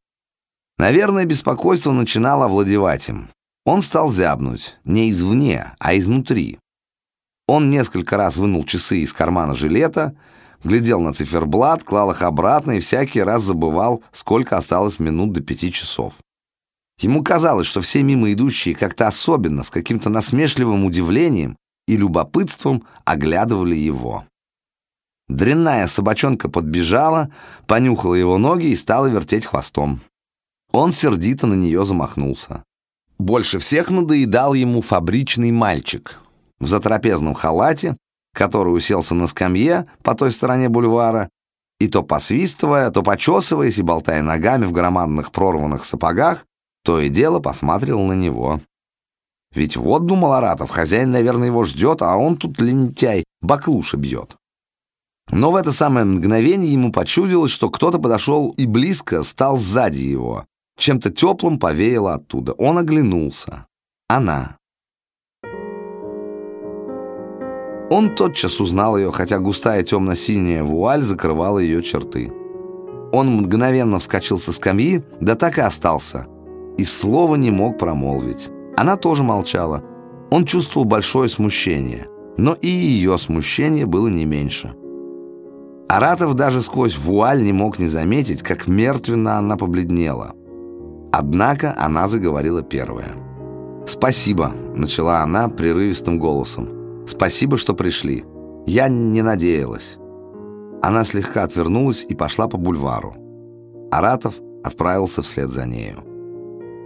Наверное, беспокойство начинало овладевать им. Он стал зябнуть, не извне, а изнутри. Он несколько раз вынул часы из кармана жилета, глядел на циферблат, клал их обратно и всякий раз забывал, сколько осталось минут до пяти часов. Ему казалось, что все мимо идущие как-то особенно, с каким-то насмешливым удивлением и любопытством оглядывали его. Дрянная собачонка подбежала, понюхала его ноги и стала вертеть хвостом. Он сердито на нее замахнулся. Больше всех надоедал ему фабричный мальчик в затрапезном халате, который уселся на скамье по той стороне бульвара и то посвистывая, то почесываясь и болтая ногами в громадных прорванных сапогах, то и дело посматривал на него. Ведь вот, думал Аратов, хозяин, наверное, его ждет, а он тут лентяй, баклуши бьет. Но в это самое мгновение ему почудилось, что кто-то подошел и близко стал сзади его. Чем-то теплым повеяло оттуда. Он оглянулся. Она. Он тотчас узнал ее, хотя густая темно-синяя вуаль закрывала ее черты. Он мгновенно вскочил со скамьи, да так и остался — и слова не мог промолвить. Она тоже молчала. Он чувствовал большое смущение, но и ее смущение было не меньше. Аратов даже сквозь вуаль не мог не заметить, как мертвенно она побледнела. Однако она заговорила первая. «Спасибо», — начала она прерывистым голосом. «Спасибо, что пришли. Я не надеялась». Она слегка отвернулась и пошла по бульвару. Аратов отправился вслед за нею.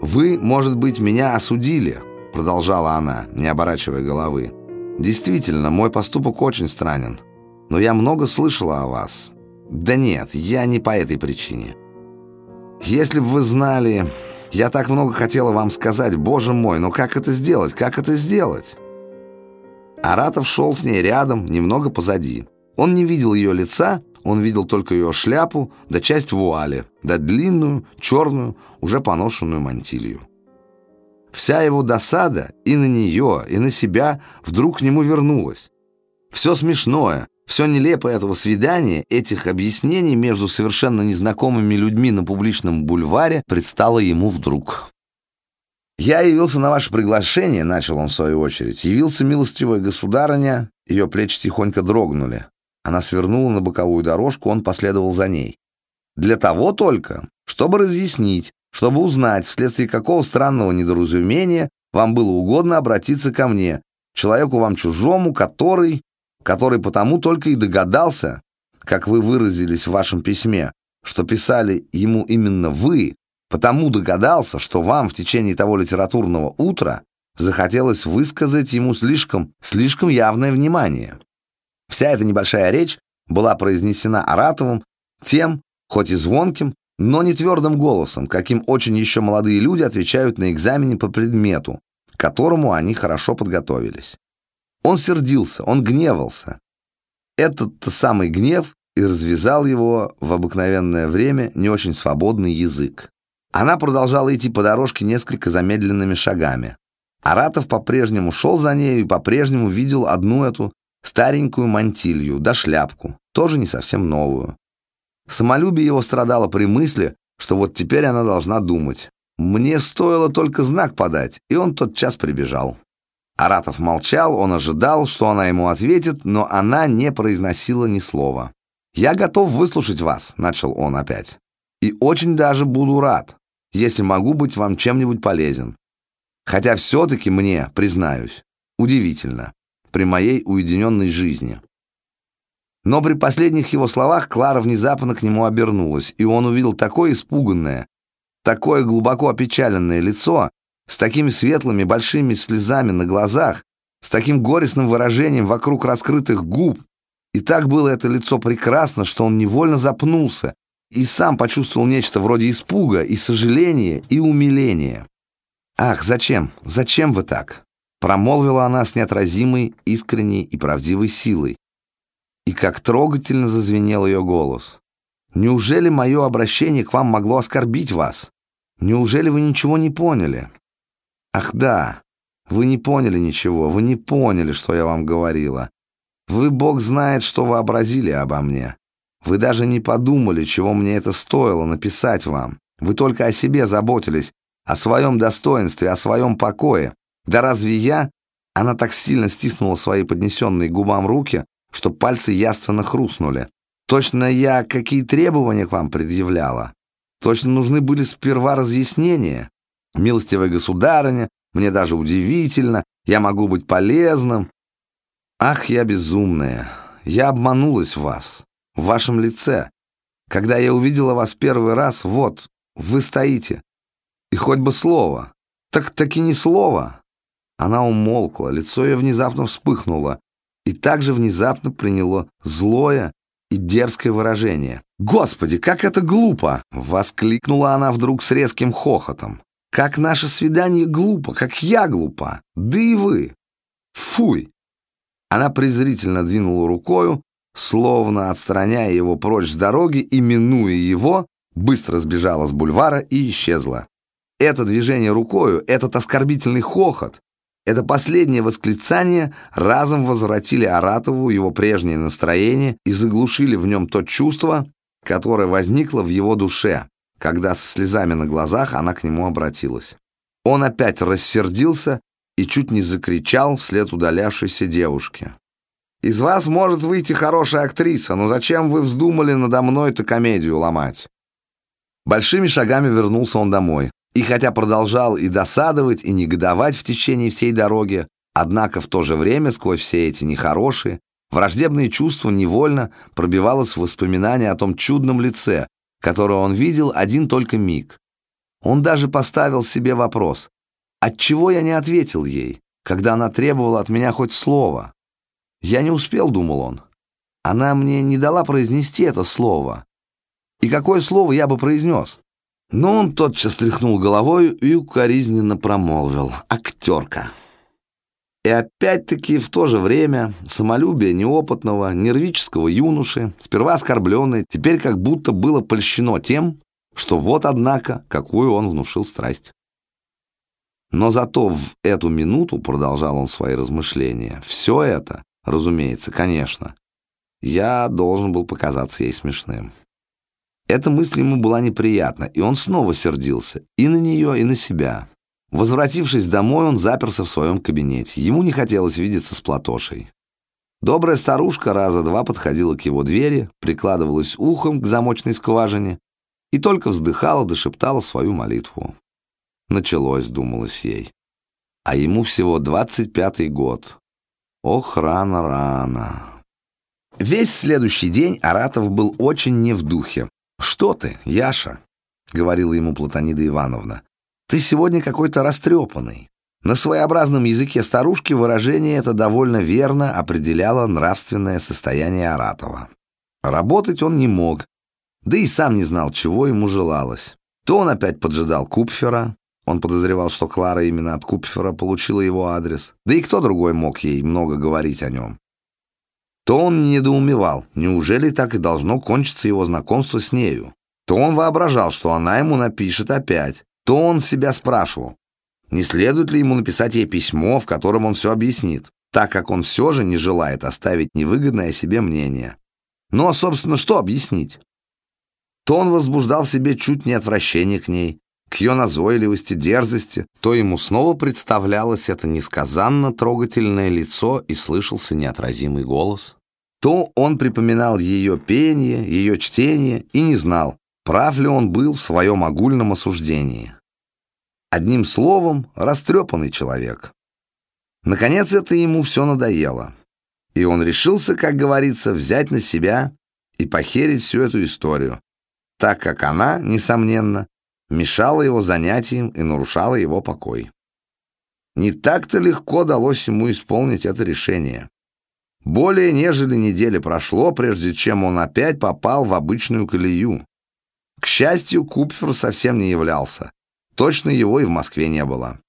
«Вы, может быть, меня осудили», — продолжала она, не оборачивая головы. «Действительно, мой поступок очень странен, но я много слышала о вас. Да нет, я не по этой причине. Если бы вы знали, я так много хотела вам сказать, боже мой, но как это сделать, как это сделать?» Аратов шел с ней рядом, немного позади. Он не видел ее лица, он видел только ее шляпу, да часть вуали, да длинную, черную, уже поношенную мантилью. Вся его досада и на нее, и на себя вдруг к нему вернулась. Все смешное, все нелепое этого свидания, этих объяснений между совершенно незнакомыми людьми на публичном бульваре предстало ему вдруг. «Я явился на ваше приглашение», — начал он в свою очередь. «Явился милостивая государыня». Ее плечи тихонько дрогнули. Она свернула на боковую дорожку, он последовал за ней. Для того только, чтобы разъяснить, чтобы узнать, вследствие какого странного недоразумения вам было угодно обратиться ко мне, человеку вам чужому, который, который потому только и догадался, как вы выразились в вашем письме, что писали ему именно вы, потому догадался, что вам в течение того литературного утра захотелось высказать ему слишком, слишком явное внимание. Вся эта небольшая речь была произнесена Аратовым тем, хоть и звонким, но не твердым голосом, каким очень еще молодые люди отвечают на экзамене по предмету, к которому они хорошо подготовились. Он сердился, он гневался. Этот-то самый гнев и развязал его в обыкновенное время не очень свободный язык. Она продолжала идти по дорожке несколько замедленными шагами. Аратов по-прежнему шел за нею и по-прежнему видел одну эту старенькую мантилью, да шляпку, тоже не совсем новую. Самолюбие его страдало при мысли, что вот теперь она должна думать. Мне стоило только знак подать, и он тот час прибежал. Аратов молчал, он ожидал, что она ему ответит, но она не произносила ни слова. «Я готов выслушать вас», — начал он опять. «И очень даже буду рад, если могу быть вам чем-нибудь полезен. Хотя все-таки мне, признаюсь, удивительно, при моей уединенной жизни». Но при последних его словах Клара внезапно к нему обернулась, и он увидел такое испуганное, такое глубоко опечаленное лицо, с такими светлыми большими слезами на глазах, с таким горестным выражением вокруг раскрытых губ. И так было это лицо прекрасно, что он невольно запнулся и сам почувствовал нечто вроде испуга и сожаления и умиления. «Ах, зачем? Зачем вы так?» Промолвила она с неотразимой, искренней и правдивой силой. И как трогательно зазвенел ее голос. «Неужели мое обращение к вам могло оскорбить вас? Неужели вы ничего не поняли? Ах да, вы не поняли ничего, вы не поняли, что я вам говорила. Вы, Бог знает, что вообразили обо мне. Вы даже не подумали, чего мне это стоило написать вам. Вы только о себе заботились, о своем достоинстве, о своем покое. Да разве я...» Она так сильно стиснула свои поднесенные губам руки, что пальцы яственно хрустнули. «Точно я какие требования к вам предъявляла? Точно нужны были сперва разъяснения? Милостивая государыня, мне даже удивительно, я могу быть полезным. Ах, я безумная, я обманулась в вас, в вашем лице. Когда я увидела вас первый раз, вот, вы стоите. И хоть бы слово. Так таки не слово. Она умолкла, лицо ее внезапно вспыхнуло и также внезапно приняло злое и дерзкое выражение. «Господи, как это глупо!» — воскликнула она вдруг с резким хохотом. Как наше свидание глупо, как я глупа. Да и вы. Фуй. Она презрительно двинула рукою, словно отстраняя его прочь с дороги и, минуя его, быстро сбежала с бульвара и исчезла. Это движение рукою, этот оскорбительный хохот, это последнее восклицание разом возвратили Аратову его прежнее настроение и заглушили в нем то чувство, которое возникло в его душе, когда со слезами на глазах она к нему обратилась. Он опять рассердился и чуть не закричал вслед удалявшейся девушке. «Из вас может выйти хорошая актриса, но зачем вы вздумали надо мной эту комедию ломать?» Большими шагами вернулся он домой. И хотя продолжал и досадовать, и негодовать в течение всей дороги, однако в то же время сквозь все эти нехорошие, враждебные чувства невольно пробивалось воспоминание о том чудном лице, которого он видел один только миг. Он даже поставил себе вопрос, отчего я не ответил ей, когда она требовала от меня хоть слова? Я не успел, думал он. Она мне не дала произнести это слово. И какое слово я бы произнес? Но он тотчас тряхнул головой и укоризненно промолвил. «Актерка». И опять-таки в то же время самолюбие неопытного, нервического юноши, сперва оскорбленное, теперь как будто было польщено тем, что вот, однако, какую он внушил страсть. Но зато в эту минуту, продолжал он свои размышления, все это, разумеется, конечно, я должен был показаться ей смешным. Эта мысль ему была неприятна, и он снова сердился и на нее, и на себя. Возвратившись домой, он заперся в своем кабинете. Ему не хотелось видеться с Платошей. Добрая старушка раза два подходила к его двери, прикладывалась ухом к замочной скважине и только вздыхала да шептала свою молитву. Началось, думалось ей. А ему всего двадцать пятый год. Ох, рано-рано. Весь следующий день Аратов был очень не в духе. «Что ты, Яша?» — говорила ему Платонида Ивановна. Ты сегодня какой-то растрепанный». На своеобразном языке старушки выражение это довольно верно определяло нравственное состояние Аратова. Работать он не мог, да и сам не знал, чего ему желалось. То он опять поджидал Купфера, он подозревал, что Клара именно от Купфера получила его адрес, да и кто другой мог ей много говорить о нем. То он недоумевал, неужели так и должно кончиться его знакомство с нею. То он воображал, что она ему напишет опять, то он себя спрашивал, не следует ли ему написать ей письмо, в котором он все объяснит, так как он все же не желает оставить невыгодное себе мнение. Ну а, собственно, что объяснить? То он возбуждал в себе чуть не отвращение к ней, к ее назойливости, дерзости, то ему снова представлялось это несказанно трогательное лицо и слышался неотразимый голос. То он припоминал ее пение, ее чтение и не знал, прав ли он был в своем огульном осуждении. Одним словом, растрепанный человек. Наконец это ему все надоело. И он решился, как говорится, взять на себя и похерить всю эту историю, так как она, несомненно, мешала его занятиям и нарушала его покой. Не так-то легко далось ему исполнить это решение. Более нежели недели прошло, прежде чем он опять попал в обычную колею. К счастью, Купфер совсем не являлся. Точно его и в Москве не было.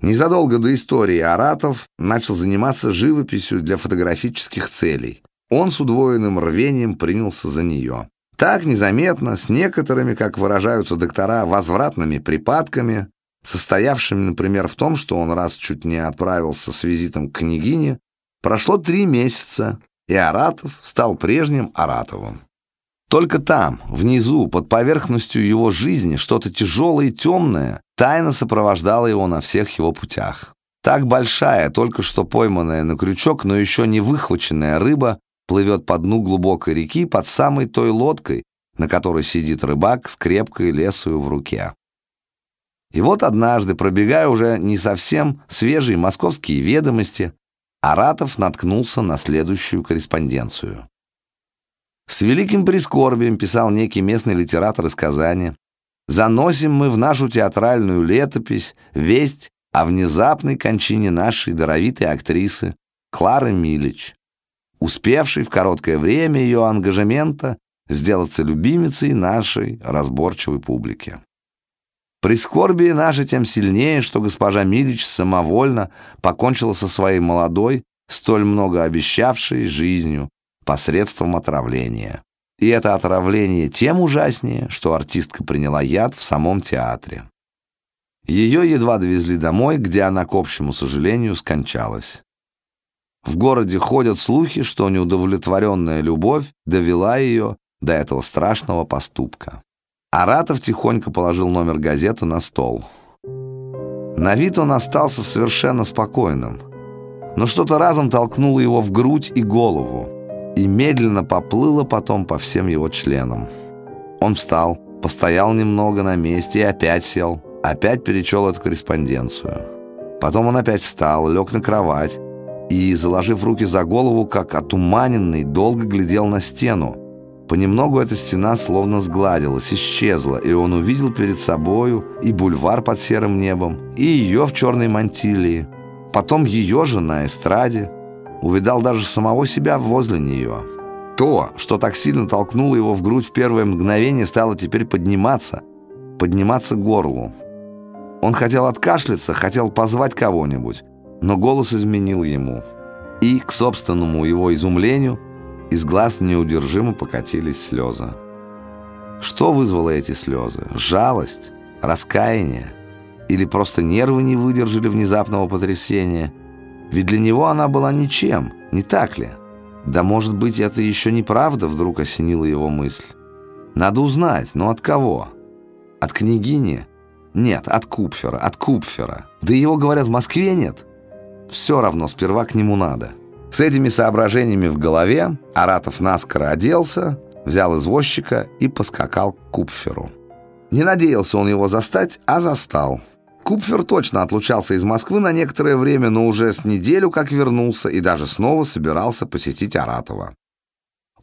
Незадолго до истории Аратов начал заниматься живописью для фотографических целей. Он с удвоенным рвением принялся за нее. Так незаметно, с некоторыми, как выражаются доктора, возвратными припадками, состоявшими, например, в том, что он раз чуть не отправился с визитом к княгине, прошло три месяца, и Аратов стал прежним Аратовым. Только там, внизу, под поверхностью его жизни, что-то тяжелое и темное тайно сопровождало его на всех его путях. Так большая, только что пойманная на крючок, но еще не выхваченная рыба плывет по дну глубокой реки под самой той лодкой, на которой сидит рыбак с крепкой лесою в руке. И вот однажды, пробегая уже не совсем свежие московские ведомости, Аратов наткнулся на следующую корреспонденцию. С великим прискорбием писал некий местный литератор из Казани. Заносим мы в нашу театральную летопись весть о внезапной кончине нашей даровитой актрисы Клары Милич успевший в короткое время ее ангажемента сделаться любимицей нашей разборчивой публики. Прискорбие наше тем сильнее, что госпожа Милич самовольно покончила со своей молодой, столь много обещавшей жизнью посредством отравления. И это отравление тем ужаснее, что артистка приняла яд в самом театре. Ее едва довезли домой, где она, к общему сожалению, скончалась. В городе ходят слухи, что неудовлетворенная любовь довела ее до этого страшного поступка. Аратов тихонько положил номер газеты на стол. На вид он остался совершенно спокойным, но что-то разом толкнуло его в грудь и голову и медленно поплыло потом по всем его членам. Он встал, постоял немного на месте и опять сел, опять перечел эту корреспонденцию. Потом он опять встал, лег на кровать, и, заложив руки за голову, как отуманенный, долго глядел на стену. Понемногу эта стена словно сгладилась, исчезла, и он увидел перед собою и бульвар под серым небом, и ее в черной мантилии, потом ее же на эстраде, увидал даже самого себя возле нее. То, что так сильно толкнуло его в грудь в первое мгновение, стало теперь подниматься, подниматься к горлу. Он хотел откашляться, хотел позвать кого-нибудь, но голос изменил ему. И, к собственному его изумлению, из глаз неудержимо покатились слезы. Что вызвало эти слезы? Жалость? Раскаяние? Или просто нервы не выдержали внезапного потрясения? Ведь для него она была ничем, не так ли? Да может быть, это еще неправда, вдруг осенила его мысль. Надо узнать, но от кого? От княгини? Нет, от Купфера, от Купфера. Да его, говорят, в Москве нет. Все равно, сперва к нему надо. С этими соображениями в голове Аратов наскоро оделся, взял извозчика и поскакал к Купферу. Не надеялся он его застать, а застал. Купфер точно отлучался из Москвы на некоторое время, но уже с неделю как вернулся и даже снова собирался посетить Аратова.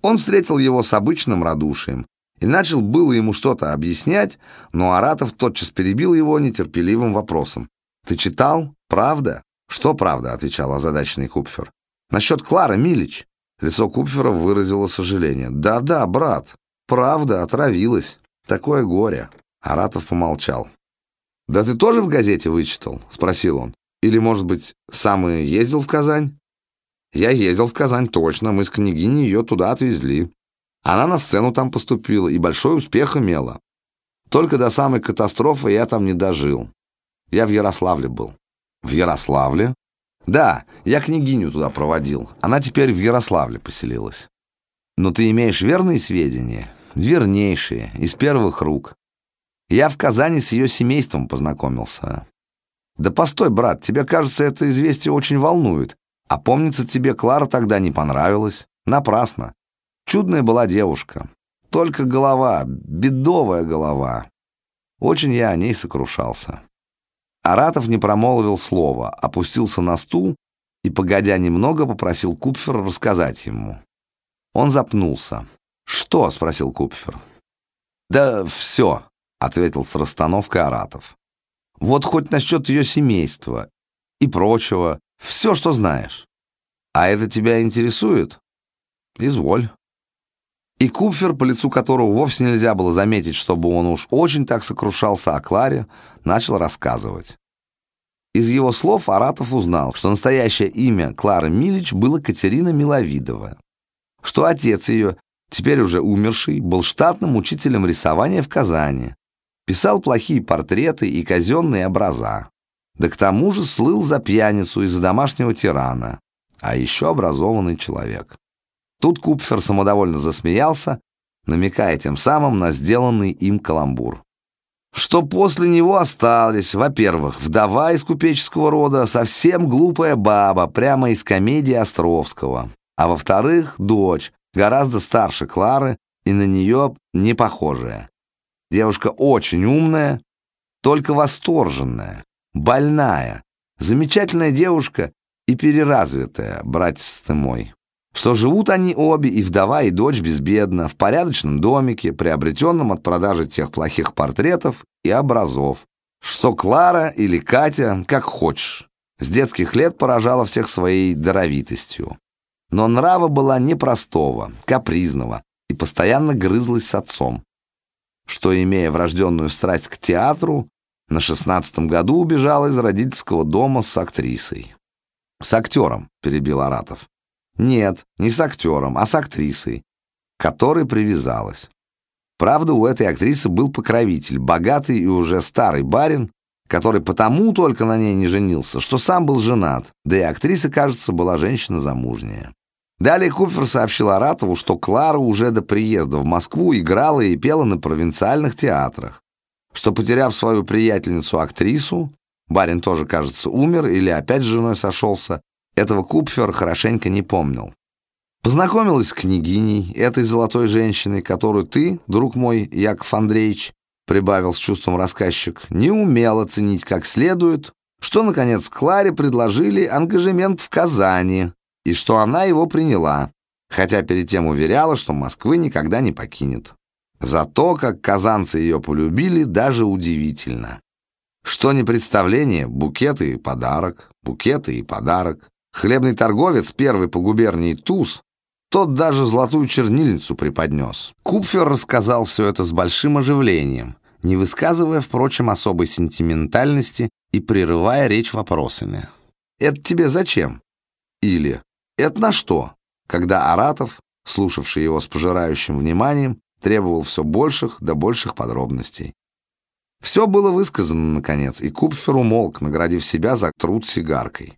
Он встретил его с обычным радушием и начал было ему что-то объяснять, но Аратов тотчас перебил его нетерпеливым вопросом. «Ты читал? Правда?» «Что правда?» — отвечал озадаченный Купфер. «Насчет Клары Милич». Лицо Купфера выразило сожаление. «Да-да, брат, правда, отравилась. Такое горе». Аратов помолчал. «Да ты тоже в газете вычитал?» — спросил он. «Или, может быть, сам и ездил в Казань?» «Я ездил в Казань, точно. Мы с княгиней ее туда отвезли. Она на сцену там поступила и большой успех имела. Только до самой катастрофы я там не дожил. Я в Ярославле был». В Ярославле? Да, я княгиню туда проводил. Она теперь в Ярославле поселилась. Но ты имеешь верные сведения? Вернейшие, из первых рук. Я в Казани с ее семейством познакомился. Да постой, брат, тебе, кажется, это известие очень волнует. А помнится, тебе Клара тогда не понравилась. Напрасно. Чудная была девушка. Только голова, бедовая голова. Очень я о ней сокрушался. Аратов не промолвил слова, опустился на стул и, погодя немного, попросил Купфера рассказать ему. Он запнулся. «Что?» — спросил Купфер. «Да все», — ответил с расстановкой Аратов. «Вот хоть насчет ее семейства и прочего, все, что знаешь. А это тебя интересует? Изволь». И Купфер, по лицу которого вовсе нельзя было заметить, чтобы он уж очень так сокрушался о Кларе, начал рассказывать. Из его слов Аратов узнал, что настоящее имя Клары Милич было Катерина Миловидова, что отец ее, теперь уже умерший, был штатным учителем рисования в Казани, писал плохие портреты и казенные образа, да к тому же слыл за пьяницу и за домашнего тирана, а еще образованный человек. Тут Купфер самодовольно засмеялся, намекая тем самым на сделанный им каламбур. Что после него остались, во-первых, вдова из купеческого рода, совсем глупая баба, прямо из комедии Островского, а во-вторых, дочь, гораздо старше Клары и на нее не похожая. Девушка очень умная, только восторженная, больная, замечательная девушка и переразвитая, братец ты мой что живут они обе, и вдова, и дочь безбедно, в порядочном домике, приобретенном от продажи тех плохих портретов и образов, что Клара или Катя, как хочешь, с детских лет поражала всех своей даровитостью. Но нрава была непростого, капризного и постоянно грызлась с отцом, что, имея врожденную страсть к театру, на шестнадцатом году убежала из родительского дома с актрисой. «С актером», — перебил Аратов. Нет, не с актером, а с актрисой, которой привязалась. Правда, у этой актрисы был покровитель, богатый и уже старый барин, который потому только на ней не женился, что сам был женат, да и актриса, кажется, была женщина замужняя. Далее Купер сообщил Аратову, что Клара уже до приезда в Москву играла и пела на провинциальных театрах, что, потеряв свою приятельницу-актрису, барин тоже, кажется, умер или опять с женой сошелся, этого Купфер хорошенько не помнил. Познакомилась с княгиней, этой золотой женщиной, которую ты, друг мой, Яков Андреевич, прибавил с чувством рассказчик, не умел оценить как следует, что, наконец, Кларе предложили ангажемент в Казани, и что она его приняла, хотя перед тем уверяла, что Москвы никогда не покинет. Зато, как казанцы ее полюбили, даже удивительно. Что не представление, букеты и подарок, букеты и подарок. Хлебный торговец, первый по губернии Туз, тот даже золотую чернильницу преподнес. Купфер рассказал все это с большим оживлением, не высказывая, впрочем, особой сентиментальности и прерывая речь вопросами. «Это тебе зачем?» Или «Это на что?» Когда Аратов, слушавший его с пожирающим вниманием, требовал все больших да больших подробностей. Все было высказано, наконец, и Купфер умолк, наградив себя за труд сигаркой.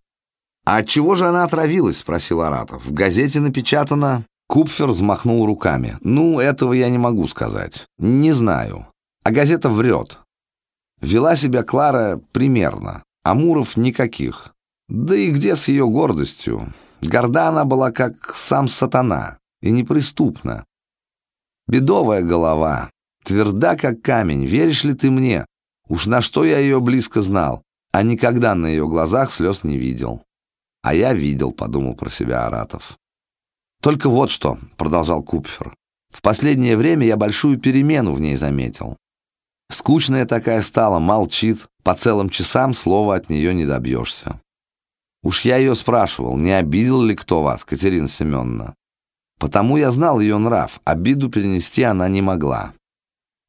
«А от чего же она отравилась?» — спросил Аратов. «В газете напечатано...» Купфер взмахнул руками. «Ну, этого я не могу сказать. Не знаю. А газета врет. Вела себя Клара примерно. Амуров никаких. Да и где с ее гордостью? Горда она была, как сам сатана, и неприступна. Бедовая голова, тверда, как камень. Веришь ли ты мне? Уж на что я ее близко знал, а никогда на ее глазах слез не видел. А я видел, подумал про себя Аратов. Только вот что, продолжал Купфер. В последнее время я большую перемену в ней заметил. Скучная такая стала, молчит, по целым часам слова от нее не добьешься. Уж я ее спрашивал, не обидел ли кто вас, Катерина Семеновна. Потому я знал ее нрав, обиду перенести она не могла.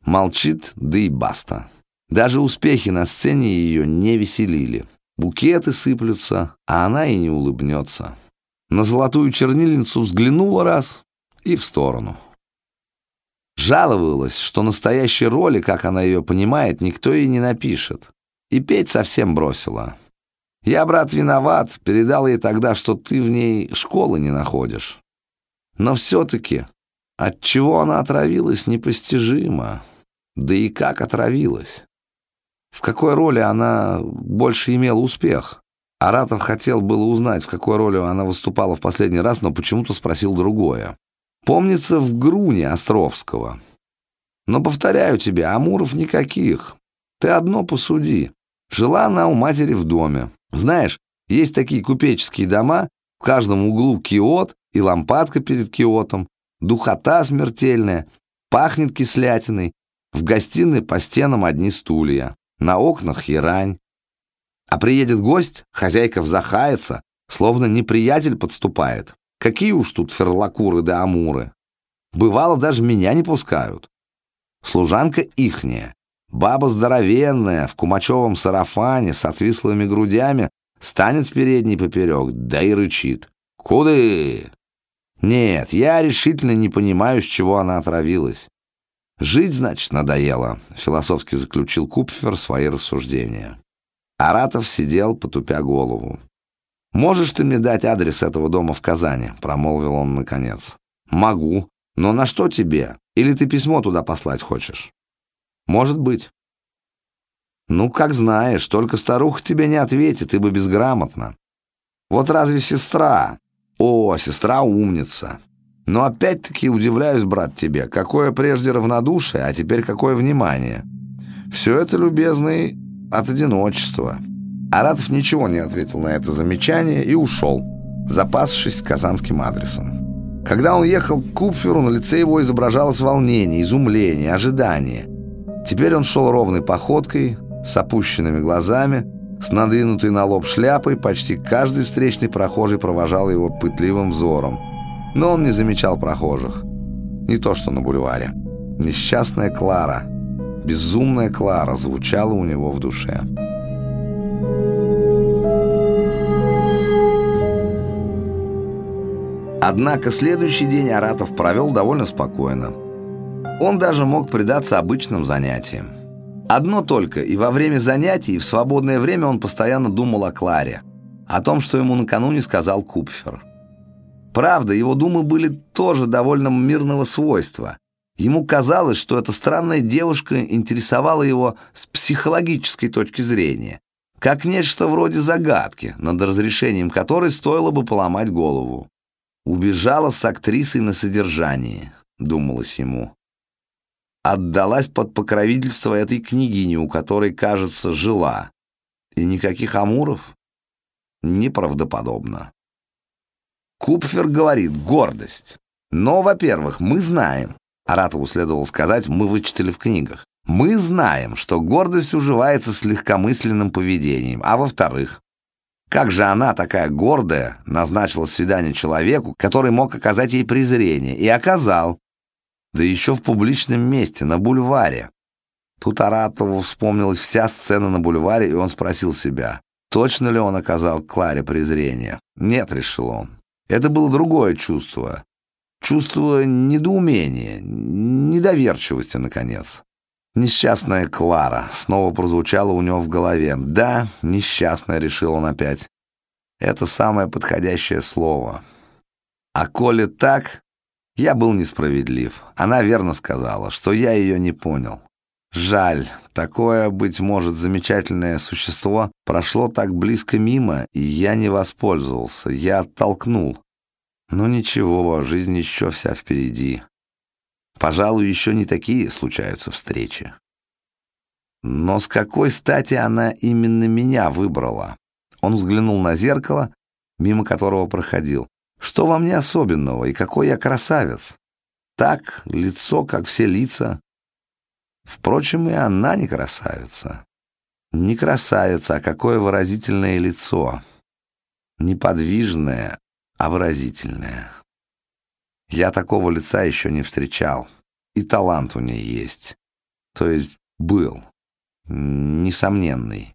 Молчит, да и баста. Даже успехи на сцене ее не веселили. Букеты сыплются, а она и не улыбнется. На золотую чернильницу взглянула раз и в сторону. Жаловалась, что настоящей роли, как она ее понимает, никто ей не напишет. И петь совсем бросила. Я, брат, виноват, передал ей тогда, что ты в ней школы не находишь. Но все-таки, от чего она отравилась, непостижимо. Да и как отравилась? В какой роли она больше имела успех? Аратов хотел было узнать, в какой роли она выступала в последний раз, но почему-то спросил другое. Помнится, в Груне Островского. Но, повторяю тебе, Амуров никаких. Ты одно посуди. Жила она у матери в доме. Знаешь, есть такие купеческие дома, в каждом углу киот и лампадка перед киотом, духота смертельная, пахнет кислятиной, в гостиной по стенам одни стулья, на окнах ярань. А приедет гость, хозяйка взахается, словно неприятель подступает. Какие уж тут ферлакуры да амуры. Бывало, даже меня не пускают. Служанка ихняя, баба здоровенная, в кумачевом сарафане, с отвислыми грудями, станет с передней поперек, да и рычит. «Куды?» Нет, я решительно не понимаю, с чего она отравилась. Жить, значит, надоело, философски заключил Купфер свои рассуждения. Аратов сидел, потупя голову. «Можешь ты мне дать адрес этого дома в Казани?» — промолвил он наконец. «Могу. Но на что тебе? Или ты письмо туда послать хочешь?» «Может быть». «Ну, как знаешь, только старуха тебе не ответит, ибо безграмотно. Вот разве сестра, «О, сестра умница!» Но опять-таки удивляюсь, брат, тебе, какое прежде равнодушие, а теперь какое внимание. Все это, любезный, от одиночества. Аратов ничего не ответил на это замечание и ушел, запасшись казанским адресом. Когда он ехал к Купферу, на лице его изображалось волнение, изумление, ожидание. Теперь он шел ровной походкой, с опущенными глазами, с надвинутой на лоб шляпой почти каждый встречный прохожий провожал его пытливым взором. Но он не замечал прохожих. Не то что на бульваре. Несчастная Клара, безумная Клара звучала у него в душе. Однако следующий день Аратов провел довольно спокойно. Он даже мог предаться обычным занятиям. Одно только, и во время занятий, и в свободное время он постоянно думал о Кларе, о том, что ему накануне сказал Купфер. Правда, его думы были тоже довольно мирного свойства. Ему казалось, что эта странная девушка интересовала его с психологической точки зрения, как нечто вроде загадки, над разрешением которой стоило бы поломать голову. «Убежала с актрисой на содержании», — думалось ему отдалась под покровительство этой княгини, у которой, кажется, жила. И никаких амуров? Неправдоподобно. Купфер говорит «гордость». Но, во-первых, мы знаем, Аратову следовало сказать, мы вычитали в книгах, мы знаем, что гордость уживается с легкомысленным поведением. А во-вторых, как же она, такая гордая, назначила свидание человеку, который мог оказать ей презрение, и оказал, да еще в публичном месте, на бульваре. Тут Аратову вспомнилась вся сцена на бульваре, и он спросил себя, точно ли он оказал Кларе презрение. Нет, решил он. Это было другое чувство. Чувство недоумения, недоверчивости, наконец. «Несчастная Клара» снова прозвучало у него в голове. «Да, несчастная», — решил он опять. «Это самое подходящее слово». А коли так, я был несправедлив. Она верно сказала, что я ее не понял. Жаль, такое, быть может, замечательное существо прошло так близко мимо, и я не воспользовался, я оттолкнул. Но ничего, жизнь еще вся впереди. Пожалуй, еще не такие случаются встречи. Но с какой стати она именно меня выбрала? Он взглянул на зеркало, мимо которого проходил. Что во мне особенного и какой я красавец? Так, лицо, как все лица. Впрочем, и она не красавица. Не красавица, а какое выразительное лицо. Неподвижное, а выразительное. Я такого лица еще не встречал. И талант у нее есть. То есть был. Несомненный.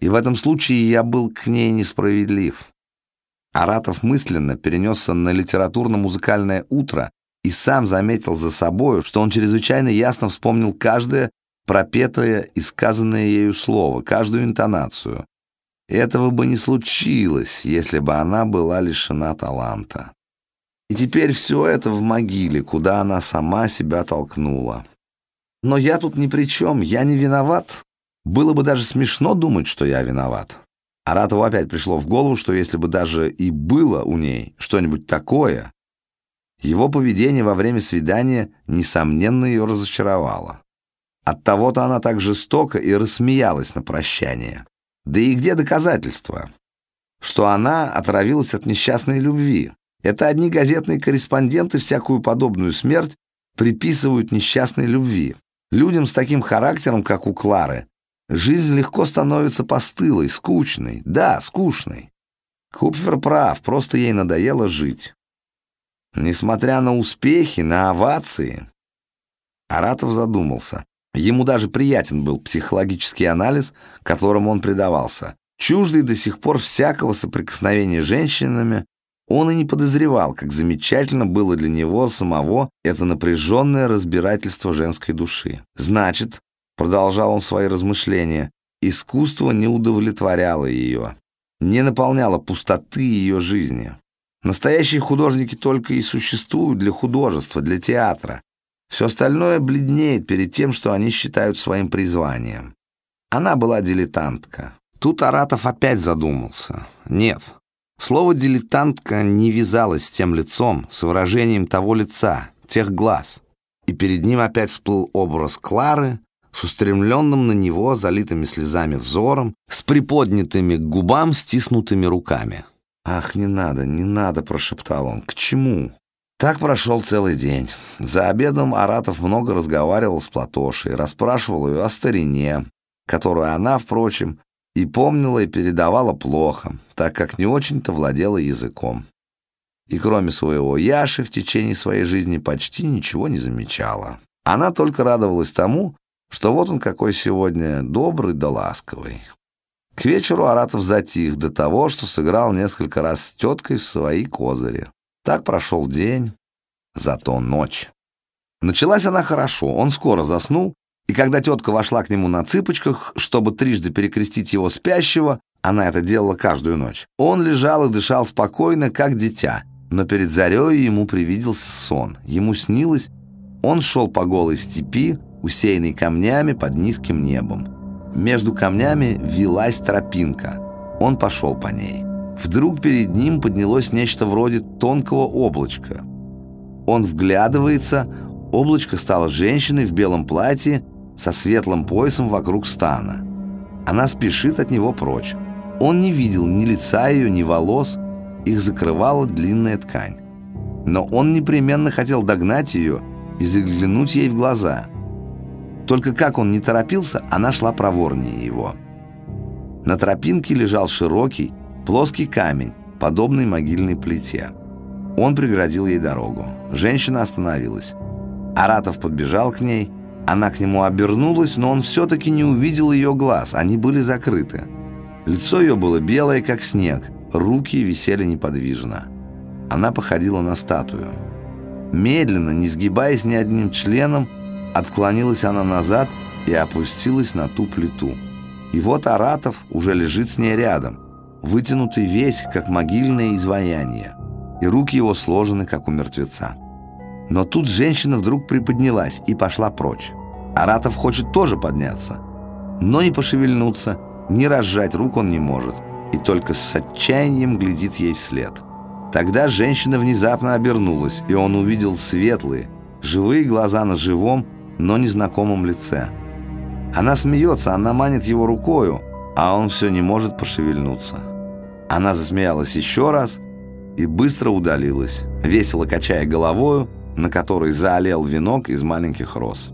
И в этом случае я был к ней несправедлив. Аратов мысленно перенесся на литературно-музыкальное утро и сам заметил за собою, что он чрезвычайно ясно вспомнил каждое пропетое и сказанное ею слово, каждую интонацию. Этого бы не случилось, если бы она была лишена таланта. И теперь все это в могиле, куда она сама себя толкнула. Но я тут ни при чем, я не виноват. Было бы даже смешно думать, что я виноват. Аратову опять пришло в голову, что если бы даже и было у ней что-нибудь такое, его поведение во время свидания, несомненно, ее разочаровало. Оттого-то она так жестоко и рассмеялась на прощание. Да и где доказательства? Что она отравилась от несчастной любви. Это одни газетные корреспонденты всякую подобную смерть приписывают несчастной любви. Людям с таким характером, как у Клары, жизнь легко становится постылой, скучной. Да, скучной. Купфер прав, просто ей надоело жить. Несмотря на успехи, на овации, Аратов задумался. Ему даже приятен был психологический анализ, которому он предавался. Чуждый до сих пор всякого соприкосновения с женщинами, он и не подозревал, как замечательно было для него самого это напряженное разбирательство женской души. Значит, продолжал он свои размышления, искусство не удовлетворяло ее, не наполняло пустоты ее жизни. Настоящие художники только и существуют для художества, для театра. Все остальное бледнеет перед тем, что они считают своим призванием. Она была дилетантка. Тут Аратов опять задумался. Нет, слово «дилетантка» не вязалось с тем лицом, с выражением того лица, тех глаз. И перед ним опять всплыл образ Клары с устремленным на него, залитыми слезами взором, с приподнятыми к губам стиснутыми руками. «Ах, не надо, не надо», — прошептал он. «К чему?» Так прошел целый день. За обедом Аратов много разговаривал с Платошей, расспрашивал ее о старине, которую она, впрочем, и помнила, и передавала плохо, так как не очень-то владела языком. И кроме своего Яши в течение своей жизни почти ничего не замечала. Она только радовалась тому, что вот он какой сегодня добрый да ласковый. К вечеру Аратов затих до того, что сыграл несколько раз с теткой в свои козыри. Так прошел день, зато ночь. Началась она хорошо, он скоро заснул, и когда тетка вошла к нему на цыпочках, чтобы трижды перекрестить его спящего, она это делала каждую ночь, он лежал и дышал спокойно, как дитя, но перед зарею ему привиделся сон. Ему снилось, он шел по голой степи, усеянной камнями под низким небом. Между камнями вилась тропинка. Он пошел по ней. Вдруг перед ним поднялось нечто вроде тонкого облачка. Он вглядывается, облачко стало женщиной в белом платье со светлым поясом вокруг стана. Она спешит от него прочь. Он не видел ни лица ее, ни волос, их закрывала длинная ткань. Но он непременно хотел догнать ее и заглянуть ей в глаза – только как он не торопился, она шла проворнее его. На тропинке лежал широкий, плоский камень, подобный могильной плите. Он преградил ей дорогу. Женщина остановилась. Аратов подбежал к ней. Она к нему обернулась, но он все-таки не увидел ее глаз. Они были закрыты. Лицо ее было белое, как снег. Руки висели неподвижно. Она походила на статую. Медленно, не сгибаясь ни одним членом, Отклонилась она назад и опустилась на ту плиту. И вот Аратов уже лежит с ней рядом, вытянутый весь, как могильное изваяние, и руки его сложены, как у мертвеца. Но тут женщина вдруг приподнялась и пошла прочь. Аратов хочет тоже подняться, но не пошевельнуться, ни разжать рук он не может, и только с отчаянием глядит ей вслед. Тогда женщина внезапно обернулась, и он увидел светлые, живые глаза на живом, но незнакомом лице. Она смеется, она манит его рукою, а он все не может пошевельнуться. Она засмеялась еще раз и быстро удалилась, весело качая головою, на которой заолел венок из маленьких роз.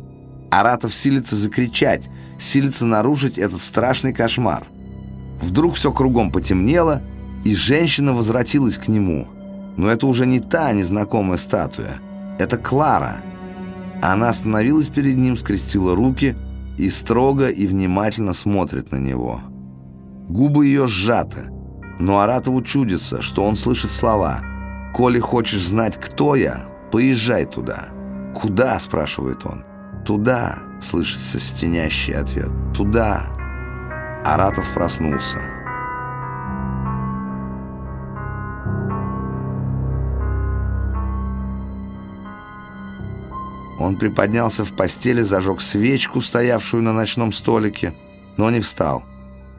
Аратов силится закричать, силится нарушить этот страшный кошмар. Вдруг все кругом потемнело, и женщина возвратилась к нему. Но это уже не та незнакомая статуя. Это Клара — она остановилась перед ним, скрестила руки и строго и внимательно смотрит на него. Губы ее сжаты, но Аратову чудится, что он слышит слова «Коли хочешь знать, кто я, поезжай туда». «Куда?» – спрашивает он. «Туда», – слышится стенящий ответ. «Туда». Аратов проснулся. Он приподнялся в постели, зажег свечку, стоявшую на ночном столике, но не встал.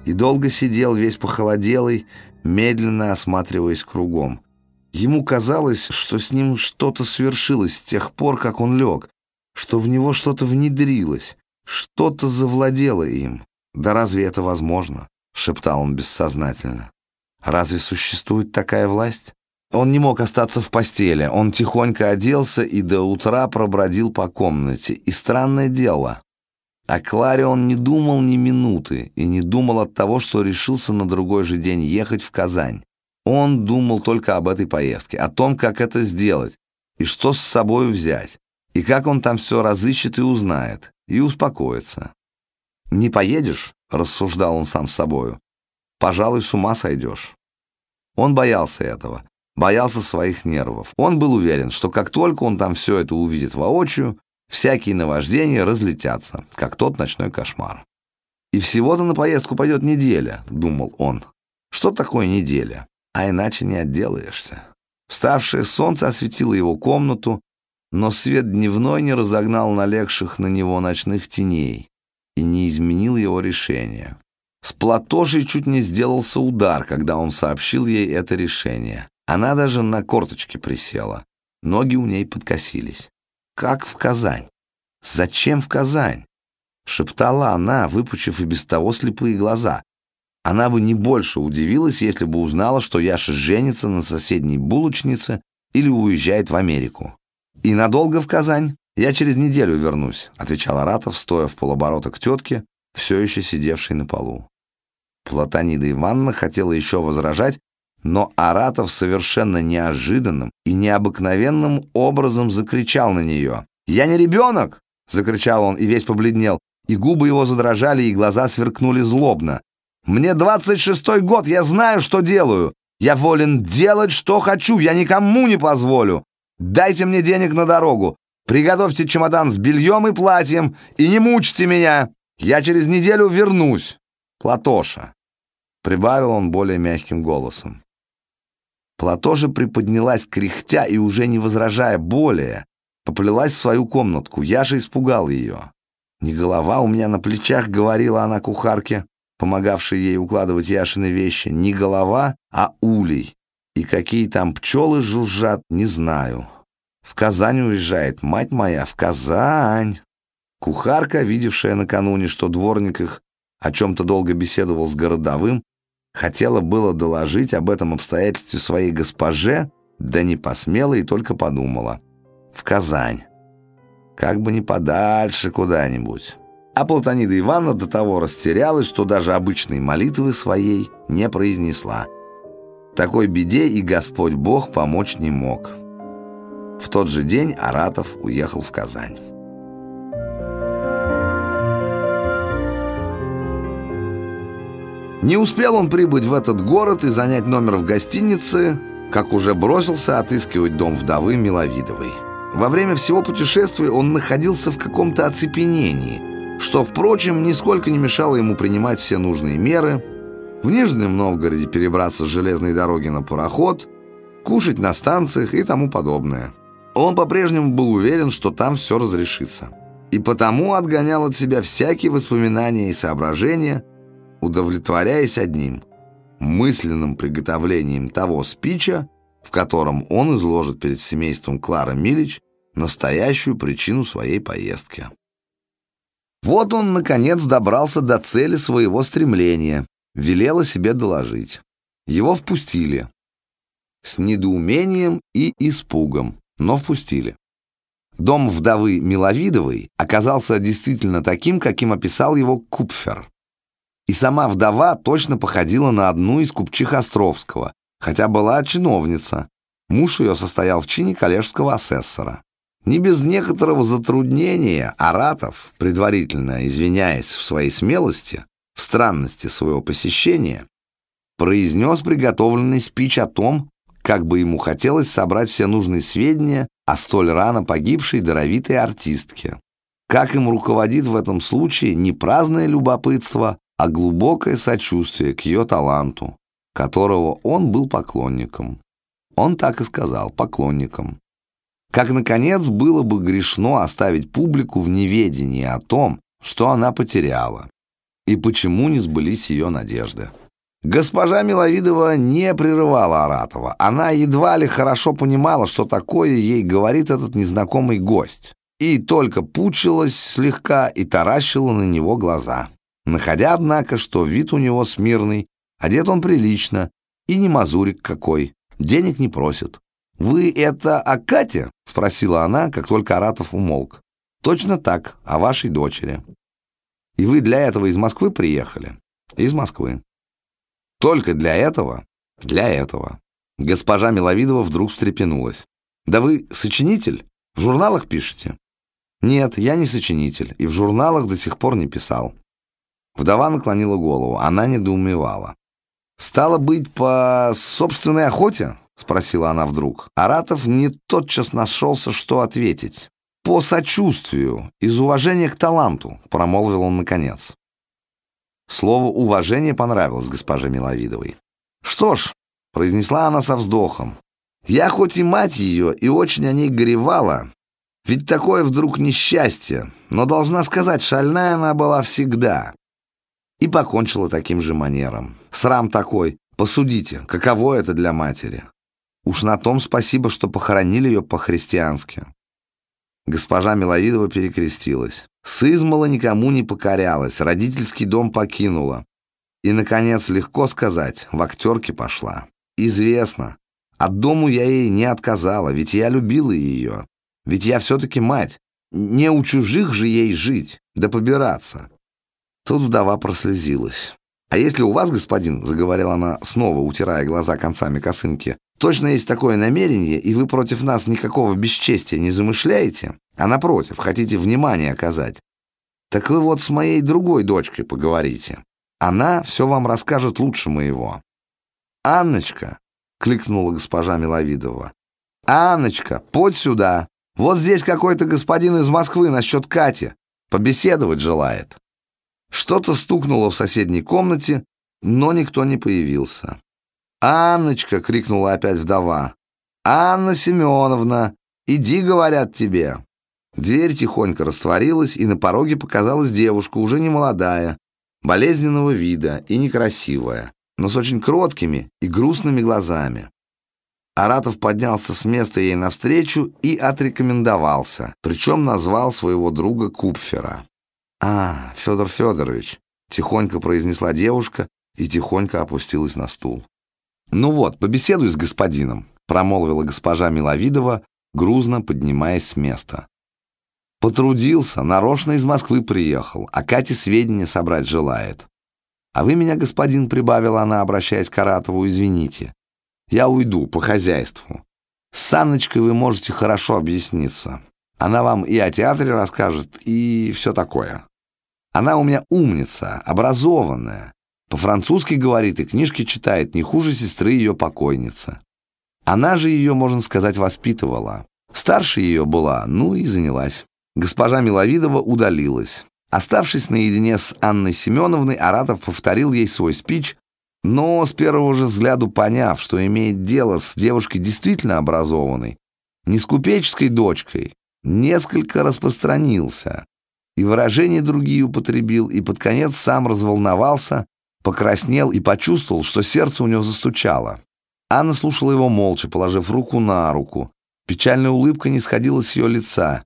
И долго сидел, весь похолоделый, медленно осматриваясь кругом. Ему казалось, что с ним что-то свершилось с тех пор, как он лег, что в него что-то внедрилось, что-то завладело им. «Да разве это возможно?» — шептал он бессознательно. «Разве существует такая власть?» Он не мог остаться в постели. Он тихонько оделся и до утра пробродил по комнате. И странное дело, о Кларе он не думал ни минуты и не думал от того, что решился на другой же день ехать в Казань. Он думал только об этой поездке, о том, как это сделать, и что с собой взять, и как он там все разыщет и узнает, и успокоится. «Не поедешь?» — рассуждал он сам с собою. «Пожалуй, с ума сойдешь». Он боялся этого, боялся своих нервов. Он был уверен, что как только он там все это увидит воочию, всякие наваждения разлетятся, как тот ночной кошмар. «И всего-то на поездку пойдет неделя», — думал он. «Что такое неделя? А иначе не отделаешься». Вставшее солнце осветило его комнату, но свет дневной не разогнал налегших на него ночных теней и не изменил его решения. С Платошей чуть не сделался удар, когда он сообщил ей это решение. Она даже на корточки присела. Ноги у ней подкосились. Как в Казань? Зачем в Казань? Шептала она, выпучив и без того слепые глаза. Она бы не больше удивилась, если бы узнала, что Яша женится на соседней булочнице или уезжает в Америку. «И надолго в Казань? Я через неделю вернусь», — отвечал Аратов, стоя в полоборота к тетке, все еще сидевшей на полу. Платонида Ивановна хотела еще возражать, но Аратов совершенно неожиданным и необыкновенным образом закричал на нее. «Я не ребенок!» — закричал он и весь побледнел, и губы его задрожали, и глаза сверкнули злобно. «Мне двадцать шестой год, я знаю, что делаю! Я волен делать, что хочу, я никому не позволю! Дайте мне денег на дорогу, приготовьте чемодан с бельем и платьем, и не мучьте меня! Я через неделю вернусь!» «Платоша!» — прибавил он более мягким голосом. Плато же приподнялась кряхтя и, уже не возражая более, поплелась в свою комнатку. Я же испугал ее. «Не голова у меня на плечах», — говорила она кухарке, помогавшей ей укладывать Яшины вещи. «Не голова, а улей. И какие там пчелы жужжат, не знаю. В Казань уезжает, мать моя, в Казань!» Кухарка, видевшая накануне, что дворник их о чем-то долго беседовал с городовым, Хотела было доложить об этом обстоятельстве своей госпоже, да не посмела и только подумала. В Казань. Как бы не подальше куда-нибудь. А Платонида Ивановна до того растерялась, что даже обычной молитвы своей не произнесла. Такой беде и Господь Бог помочь не мог. В тот же день Аратов уехал в Казань. Не успел он прибыть в этот город и занять номер в гостинице, как уже бросился отыскивать дом вдовы Миловидовой. Во время всего путешествия он находился в каком-то оцепенении, что, впрочем, нисколько не мешало ему принимать все нужные меры, в Нижнем Новгороде перебраться с железной дороги на пароход, кушать на станциях и тому подобное. Он по-прежнему был уверен, что там все разрешится. И потому отгонял от себя всякие воспоминания и соображения – удовлетворяясь одним – мысленным приготовлением того спича, в котором он изложит перед семейством Клара Милич настоящую причину своей поездки. Вот он, наконец, добрался до цели своего стремления, велел о себе доложить. Его впустили. С недоумением и испугом, но впустили. Дом вдовы Миловидовой оказался действительно таким, каким описал его Купфер. И сама вдова точно походила на одну из купчих Островского, хотя была чиновница. Муж ее состоял в чине коллежского асессора. Не без некоторого затруднения Аратов, предварительно извиняясь в своей смелости, в странности своего посещения, произнес приготовленный спич о том, как бы ему хотелось собрать все нужные сведения о столь рано погибшей даровитой артистке. Как им руководит в этом случае не праздное любопытство, а глубокое сочувствие к ее таланту, которого он был поклонником. Он так и сказал, поклонником. Как, наконец, было бы грешно оставить публику в неведении о том, что она потеряла, и почему не сбылись ее надежды. Госпожа Миловидова не прерывала Аратова. Она едва ли хорошо понимала, что такое ей говорит этот незнакомый гость. И только пучилась слегка и таращила на него глаза. Находя, однако, что вид у него смирный, одет он прилично и не мазурик какой, денег не просит. «Вы это о Кате?» — спросила она, как только Аратов умолк. «Точно так, о вашей дочери». «И вы для этого из Москвы приехали?» «Из Москвы». «Только для этого?» «Для этого». Госпожа Миловидова вдруг встрепенулась. «Да вы сочинитель? В журналах пишете?» «Нет, я не сочинитель, и в журналах до сих пор не писал». Вдова наклонила голову, она недоумевала. «Стало быть, по собственной охоте?» — спросила она вдруг. Аратов не тотчас нашелся, что ответить. «По сочувствию, из уважения к таланту», — промолвил он наконец. Слово «уважение» понравилось госпоже Миловидовой. «Что ж», — произнесла она со вздохом, — «я хоть и мать ее, и очень о ней горевала, ведь такое вдруг несчастье, но, должна сказать, шальная она была всегда». И покончила таким же манером. Срам такой, посудите, каково это для матери. Уж на том спасибо, что похоронили ее по-христиански. Госпожа Миловидова перекрестилась. Сызмала никому не покорялась, родительский дом покинула. И, наконец, легко сказать, в актерке пошла. Известно. От дому я ей не отказала, ведь я любила ее. Ведь я все-таки мать. Не у чужих же ей жить, да побираться. Тут вдова прослезилась. «А если у вас, господин, — заговорила она, снова утирая глаза концами косынки, Точно есть такое намерение, и вы против нас никакого бесчестия не замышляете, а напротив, хотите внимание оказать. Так вы вот с моей другой дочкой поговорите. Она все вам расскажет лучше моего. «Анночка!» — кликнула госпожа Миловидова. «Анночка, подь сюда! Вот здесь какой-то господин из Москвы насчет Кати. Побеседовать желает». Что-то стукнуло в соседней комнате, но никто не появился. «Анночка!» — крикнула опять вдова. «Анна Семеновна! Иди, говорят тебе!» Дверь тихонько растворилась, и на пороге показалась девушка, уже не молодая, болезненного вида и некрасивая, но с очень кроткими и грустными глазами. Аратов поднялся с места ей навстречу и отрекомендовался, причем назвал своего друга Купфера. «А, Федор Федорович», — тихонько произнесла девушка и тихонько опустилась на стул. «Ну вот, побеседуй с господином», — промолвила госпожа Миловидова, грузно поднимаясь с места. «Потрудился, нарочно из Москвы приехал, а Кате сведения собрать желает. А вы меня, господин, — прибавила она, обращаясь к Аратову, — извините. Я уйду по хозяйству. С Санночкой вы можете хорошо объясниться. Она вам и о театре расскажет, и все такое. Она у меня умница, образованная, по-французски говорит и книжки читает не хуже сестры ее покойницы. Она же ее, можно сказать, воспитывала. Старше ее была, ну и занялась. Госпожа Миловидова удалилась. Оставшись наедине с Анной Семеновной, Аратов повторил ей свой спич, но с первого же взгляду поняв, что имеет дело с девушкой действительно образованной, не с купеческой дочкой, несколько распространился и выражения другие употребил, и под конец сам разволновался, покраснел и почувствовал, что сердце у него застучало. Анна слушала его молча, положив руку на руку. Печальная улыбка не сходила с ее лица.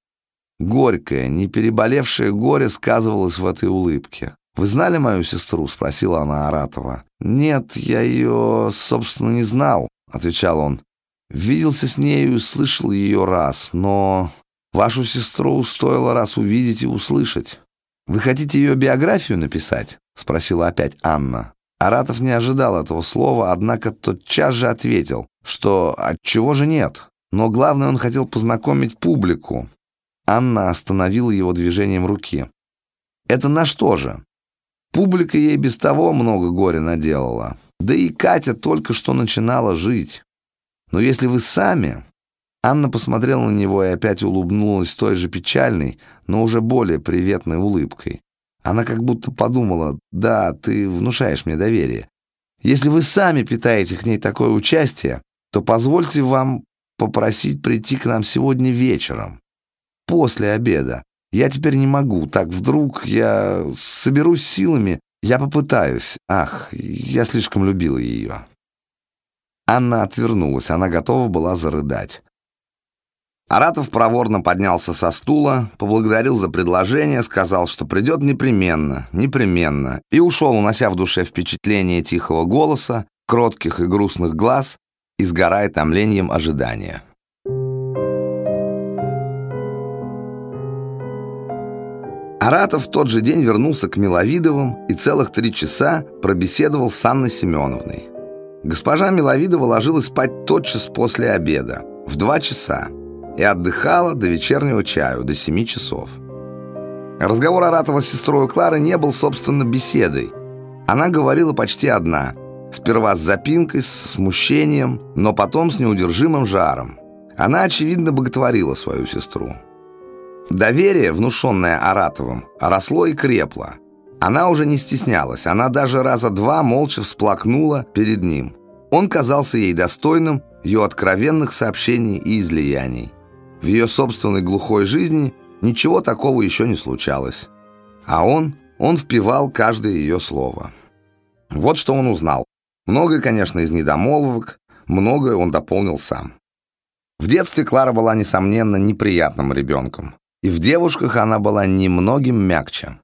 Горькое, не переболевшее горе сказывалось в этой улыбке. «Вы знали мою сестру?» — спросила она Аратова. «Нет, я ее, собственно, не знал», — отвечал он. «Виделся с нею и слышал ее раз, но вашу сестру стоило раз увидеть и услышать. Вы хотите ее биографию написать?» — спросила опять Анна. Аратов не ожидал этого слова, однако тотчас же ответил, что отчего же нет. Но главное, он хотел познакомить публику. Анна остановила его движением руки. «Это на что же? Публика ей без того много горя наделала. Да и Катя только что начинала жить. Но если вы сами...» Анна посмотрела на него и опять улыбнулась той же печальной, но уже более приветной улыбкой. Она как будто подумала, да, ты внушаешь мне доверие. Если вы сами питаете к ней такое участие, то позвольте вам попросить прийти к нам сегодня вечером, после обеда. Я теперь не могу, так вдруг я соберусь силами, я попытаюсь. Ах, я слишком любила ее». Анна отвернулась, она готова была зарыдать. Аратов проворно поднялся со стула, поблагодарил за предложение, сказал, что придет непременно, непременно, и ушел, унося в душе впечатление тихого голоса, кротких и грустных глаз и сгорая томлением ожидания. Аратов в тот же день вернулся к Миловидовым и целых три часа пробеседовал с Анной Семеновной. Госпожа Миловидова ложилась спать тотчас после обеда, в два часа, и отдыхала до вечернего чаю, до семи часов. Разговор Аратова с сестрой Клары не был, собственно, беседой. Она говорила почти одна, сперва с запинкой, с смущением, но потом с неудержимым жаром. Она, очевидно, боготворила свою сестру. Доверие, внушенное Аратовым, росло и крепло. Она уже не стеснялась, она даже раза два молча всплакнула перед ним. Он казался ей достойным ее откровенных сообщений и излияний. В ее собственной глухой жизни ничего такого еще не случалось. А он, он впивал каждое ее слово. Вот что он узнал. Многое, конечно, из недомолвок, многое он дополнил сам. В детстве Клара была, несомненно, неприятным ребенком. И в девушках она была немногим мягче.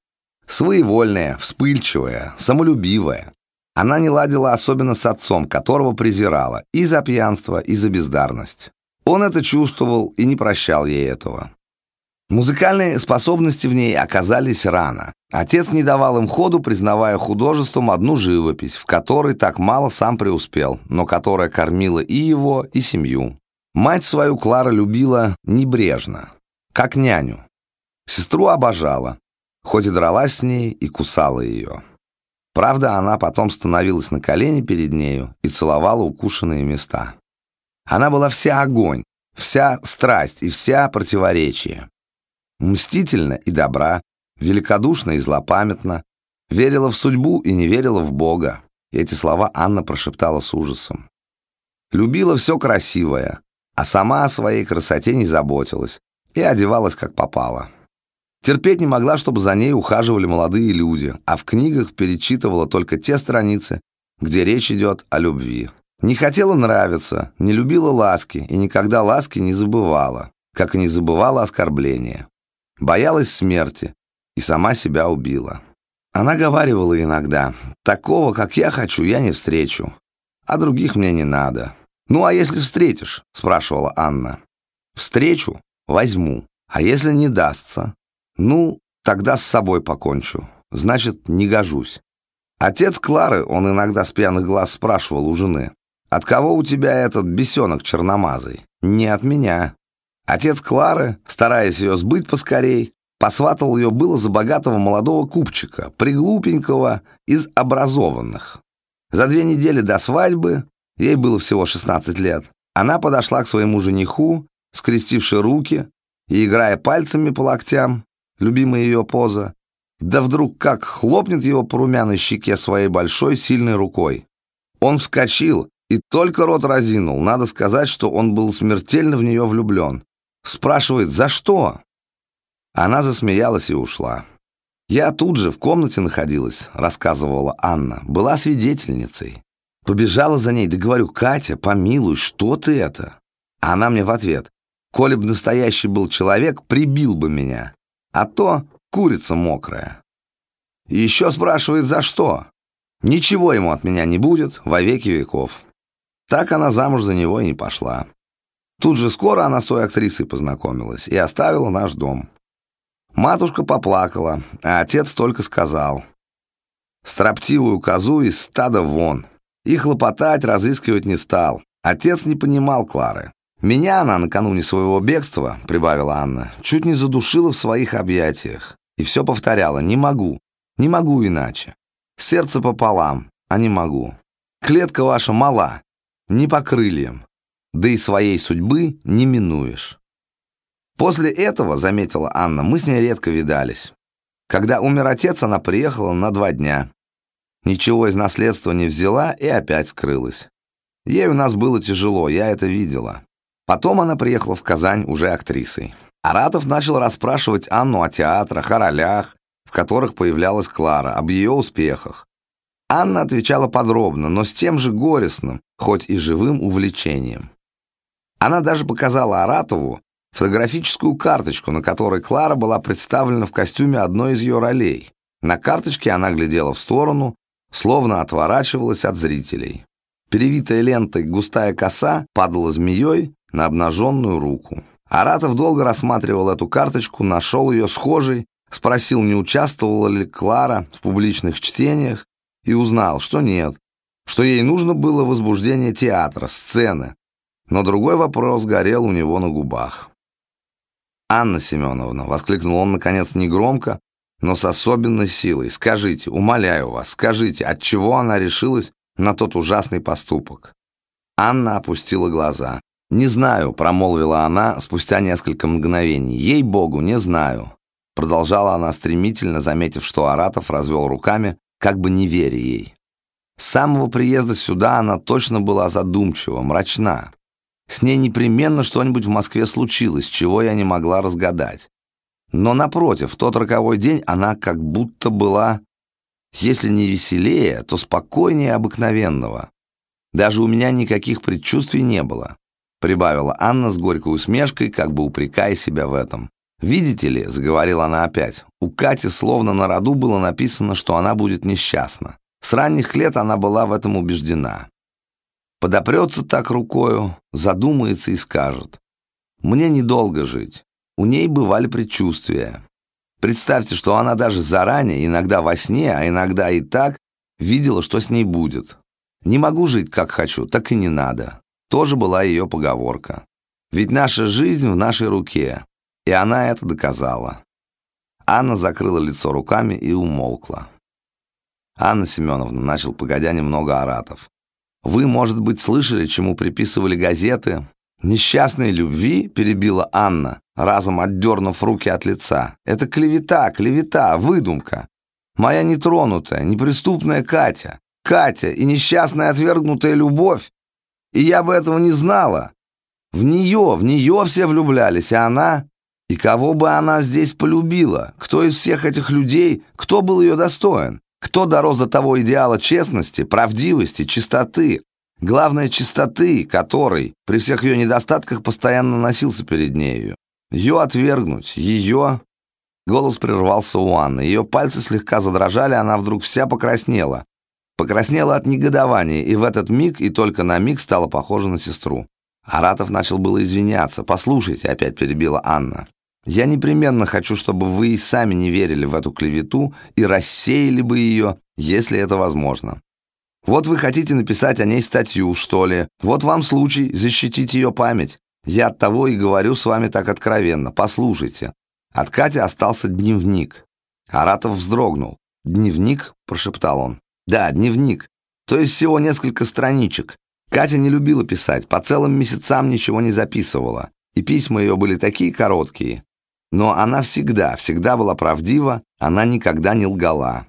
Своевольная, вспыльчивая, самолюбивая. Она не ладила особенно с отцом, которого презирала и за пьянство, и за бездарность. Он это чувствовал и не прощал ей этого. Музыкальные способности в ней оказались рано. Отец не давал им ходу, признавая художеством одну живопись, в которой так мало сам преуспел, но которая кормила и его, и семью. Мать свою Клара любила небрежно, как няню. Сестру обожала, хоть и дралась с ней и кусала ее. Правда, она потом становилась на колени перед нею и целовала укушенные места. Она была вся огонь, вся страсть и вся противоречие. Мстительна и добра, великодушна и злопамятна, верила в судьбу и не верила в Бога. Эти слова Анна прошептала с ужасом. Любила все красивое, а сама о своей красоте не заботилась и одевалась как попало. Терпеть не могла, чтобы за ней ухаживали молодые люди, а в книгах перечитывала только те страницы, где речь идет о любви. Не хотела нравиться, не любила ласки и никогда ласки не забывала, как и не забывала оскорбления. Боялась смерти и сама себя убила. Она говаривала иногда, «Такого, как я хочу, я не встречу, а других мне не надо». «Ну, а если встретишь?» – спрашивала Анна. «Встречу? Возьму. А если не дастся? Ну, тогда с собой покончу. Значит, не гожусь». Отец Клары, он иногда с пьяных глаз спрашивал у жены, от кого у тебя этот бесенок черномазый? Не от меня. Отец Клары, стараясь ее сбыть поскорей, посватал ее было за богатого молодого купчика, приглупенького, из образованных. За две недели до свадьбы, ей было всего 16 лет, она подошла к своему жениху, скрестивши руки и играя пальцами по локтям, любимая ее поза, да вдруг как хлопнет его по румяной щеке своей большой сильной рукой. Он вскочил и только рот разинул. Надо сказать, что он был смертельно в нее влюблен. Спрашивает, за что? Она засмеялась и ушла. «Я тут же в комнате находилась», — рассказывала Анна. «Была свидетельницей. Побежала за ней, да говорю, Катя, помилуй, что ты это?» А она мне в ответ. «Коли бы настоящий был человек, прибил бы меня. А то курица мокрая». Еще спрашивает, за что? Ничего ему от меня не будет во веки веков. Так она замуж за него и не пошла. Тут же скоро она с той актрисой познакомилась и оставила наш дом. Матушка поплакала, а отец только сказал. Строптивую козу из стада вон. И хлопотать, разыскивать не стал. Отец не понимал Клары. Меня она накануне своего бегства, прибавила Анна, чуть не задушила в своих объятиях. И все повторяла, не могу, не могу иначе. Сердце пополам, а не могу. Клетка ваша мала, не по крыльям, да и своей судьбы не минуешь. После этого, заметила Анна, мы с ней редко видались. Когда умер отец, она приехала на два дня. Ничего из наследства не взяла и опять скрылась. Ей у нас было тяжело, я это видела. Потом она приехала в Казань уже актрисой. Аратов начал расспрашивать Анну о театрах, о ролях, в которых появлялась Клара, об ее успехах. Анна отвечала подробно, но с тем же горестным, хоть и живым увлечением. Она даже показала Аратову фотографическую карточку, на которой Клара была представлена в костюме одной из ее ролей. На карточке она глядела в сторону, словно отворачивалась от зрителей. Перевитая лентой густая коса падала змеей на обнаженную руку. Аратов долго рассматривал эту карточку, нашел ее схожей, спросил, не участвовала ли Клара в публичных чтениях, и узнал, что нет, что ей нужно было возбуждение театра, сцены. Но другой вопрос горел у него на губах. «Анна Семеновна», — воскликнул он, наконец, негромко, но с особенной силой, «скажите, умоляю вас, скажите, от чего она решилась на тот ужасный поступок?» Анна опустила глаза. «Не знаю», — промолвила она спустя несколько мгновений. «Ей-богу, не знаю». Продолжала она стремительно, заметив, что Аратов развел руками, как бы не веря ей. С самого приезда сюда она точно была задумчива, мрачна. С ней непременно что-нибудь в Москве случилось, чего я не могла разгадать. Но, напротив, в тот роковой день она как будто была, если не веселее, то спокойнее обыкновенного. Даже у меня никаких предчувствий не было, прибавила Анна с горькой усмешкой, как бы упрекая себя в этом. «Видите ли», — заговорила она опять, — «у Кати словно на роду было написано, что она будет несчастна. С ранних лет она была в этом убеждена. Подопрется так рукою, задумается и скажет. Мне недолго жить. У ней бывали предчувствия. Представьте, что она даже заранее, иногда во сне, а иногда и так, видела, что с ней будет. Не могу жить, как хочу, так и не надо. Тоже была ее поговорка. Ведь наша жизнь в нашей руке. И она это доказала. Анна закрыла лицо руками и умолкла. Анна Семеновна начал погодя немного оратов. Вы, может быть, слышали, чему приписывали газеты? Несчастной любви, перебила Анна, разом отдернув руки от лица. Это клевета, клевета, выдумка. Моя нетронутая, неприступная Катя. Катя и несчастная отвергнутая любовь. И я бы этого не знала. В нее, в нее все влюблялись, а она... И кого бы она здесь полюбила? Кто из всех этих людей, кто был ее достоин? Кто дорос до того идеала честности, правдивости, чистоты, главное чистоты, который при всех ее недостатках постоянно носился перед нею? Ее отвергнуть, ее... Голос прервался у Анны. Ее пальцы слегка задрожали, она вдруг вся покраснела. Покраснела от негодования, и в этот миг, и только на миг, стала похожа на сестру. Аратов начал было извиняться. «Послушайте», — опять перебила Анна. Я непременно хочу, чтобы вы и сами не верили в эту клевету и рассеяли бы ее, если это возможно. Вот вы хотите написать о ней статью, что ли. Вот вам случай защитить ее память. Я от того и говорю с вами так откровенно. Послушайте. От Кати остался дневник. Аратов вздрогнул. «Дневник?» – прошептал он. «Да, дневник. То есть всего несколько страничек. Катя не любила писать, по целым месяцам ничего не записывала. И письма ее были такие короткие. Но она всегда, всегда была правдива, она никогда не лгала.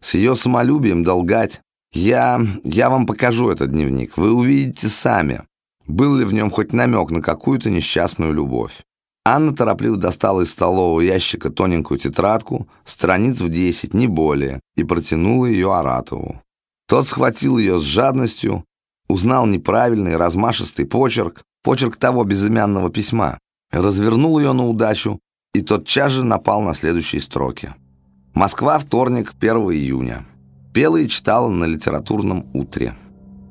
С ее самолюбием долгать. Я... я вам покажу этот дневник, вы увидите сами, был ли в нем хоть намек на какую-то несчастную любовь. Анна торопливо достала из столового ящика тоненькую тетрадку, страниц в десять, не более, и протянула ее Аратову. Тот схватил ее с жадностью, узнал неправильный размашистый почерк, почерк того безымянного письма, развернул ее на удачу и тотчас же напал на следующие строки. Москва, вторник, 1 июня. Пела и читала на литературном утре.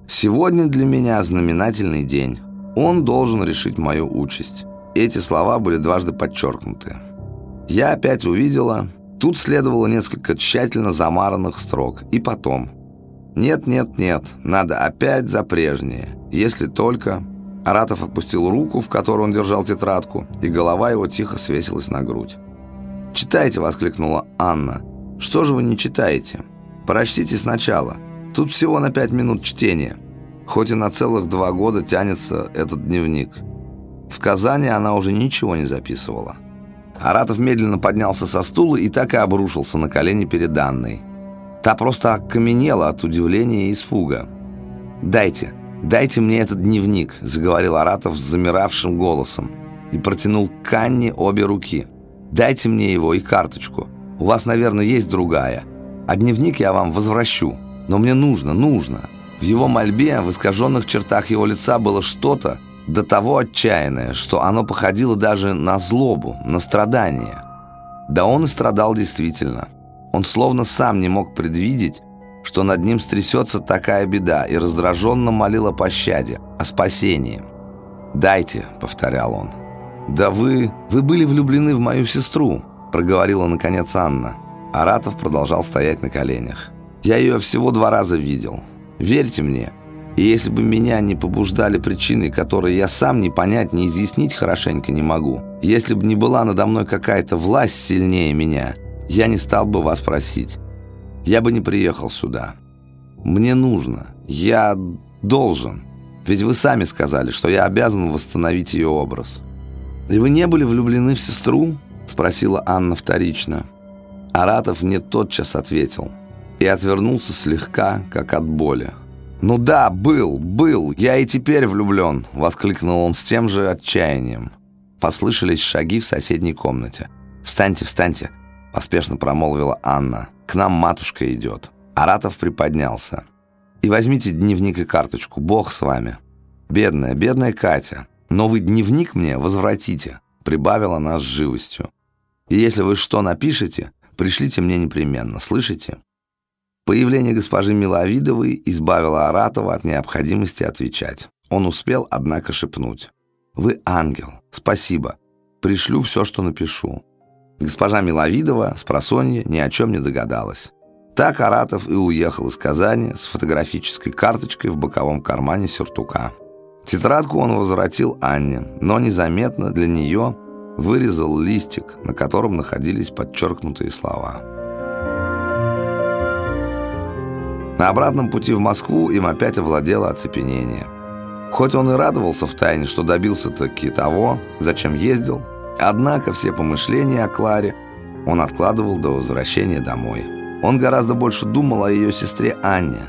«Сегодня для меня знаменательный день. Он должен решить мою участь». Эти слова были дважды подчеркнуты. Я опять увидела... Тут следовало несколько тщательно замаранных строк. И потом... Нет, нет, нет, надо опять за прежнее. Если только... Аратов опустил руку, в которой он держал тетрадку, и голова его тихо свесилась на грудь. «Читайте!» — воскликнула Анна. «Что же вы не читаете? Прочтите сначала. Тут всего на пять минут чтения. Хоть и на целых два года тянется этот дневник. В Казани она уже ничего не записывала». Аратов медленно поднялся со стула и так и обрушился на колени перед Анной. Та просто окаменела от удивления и испуга. «Дайте!» «Дайте мне этот дневник», — заговорил Аратов с замиравшим голосом и протянул к Анне обе руки. «Дайте мне его и карточку. У вас, наверное, есть другая. А дневник я вам возвращу. Но мне нужно, нужно». В его мольбе, в искаженных чертах его лица было что-то до того отчаянное, что оно походило даже на злобу, на страдание. Да он и страдал действительно. Он словно сам не мог предвидеть, что над ним стрясется такая беда, и раздраженно молил о пощаде, о спасении. «Дайте», — повторял он. «Да вы... вы были влюблены в мою сестру», — проговорила наконец Анна. Аратов продолжал стоять на коленях. «Я ее всего два раза видел. Верьте мне, и если бы меня не побуждали причины, которые я сам не понять, не изъяснить хорошенько не могу, если бы не была надо мной какая-то власть сильнее меня, я не стал бы вас просить. Я бы не приехал сюда. Мне нужно. Я должен. Ведь вы сами сказали, что я обязан восстановить ее образ. «И вы не были влюблены в сестру?» – спросила Анна вторично. Аратов мне тотчас ответил и отвернулся слегка, как от боли. «Ну да, был, был, я и теперь влюблен!» — воскликнул он с тем же отчаянием. Послышались шаги в соседней комнате. «Встаньте, встаньте!» — поспешно промолвила Анна. «К нам матушка идет». Аратов приподнялся. «И возьмите дневник и карточку, Бог с вами». «Бедная, бедная Катя, новый дневник мне возвратите», — прибавила она с живостью. «И если вы что напишете, пришлите мне непременно, слышите?» Появление госпожи Миловидовой избавило Аратова от необходимости отвечать. Он успел, однако, шепнуть. «Вы ангел. Спасибо. Пришлю все, что напишу». Госпожа Миловидова с просонья ни о чем не догадалась. Так Аратов и уехал из Казани с фотографической карточкой в боковом кармане сюртука. Тетрадку он возвратил Анне, но незаметно для нее вырезал листик, на котором находились подчеркнутые слова. На обратном пути в Москву им опять овладело оцепенение. Хоть он и радовался втайне, что добился таки того, зачем ездил, однако все помышления о Кларе он откладывал до возвращения домой. Он гораздо больше думал о ее сестре Анне.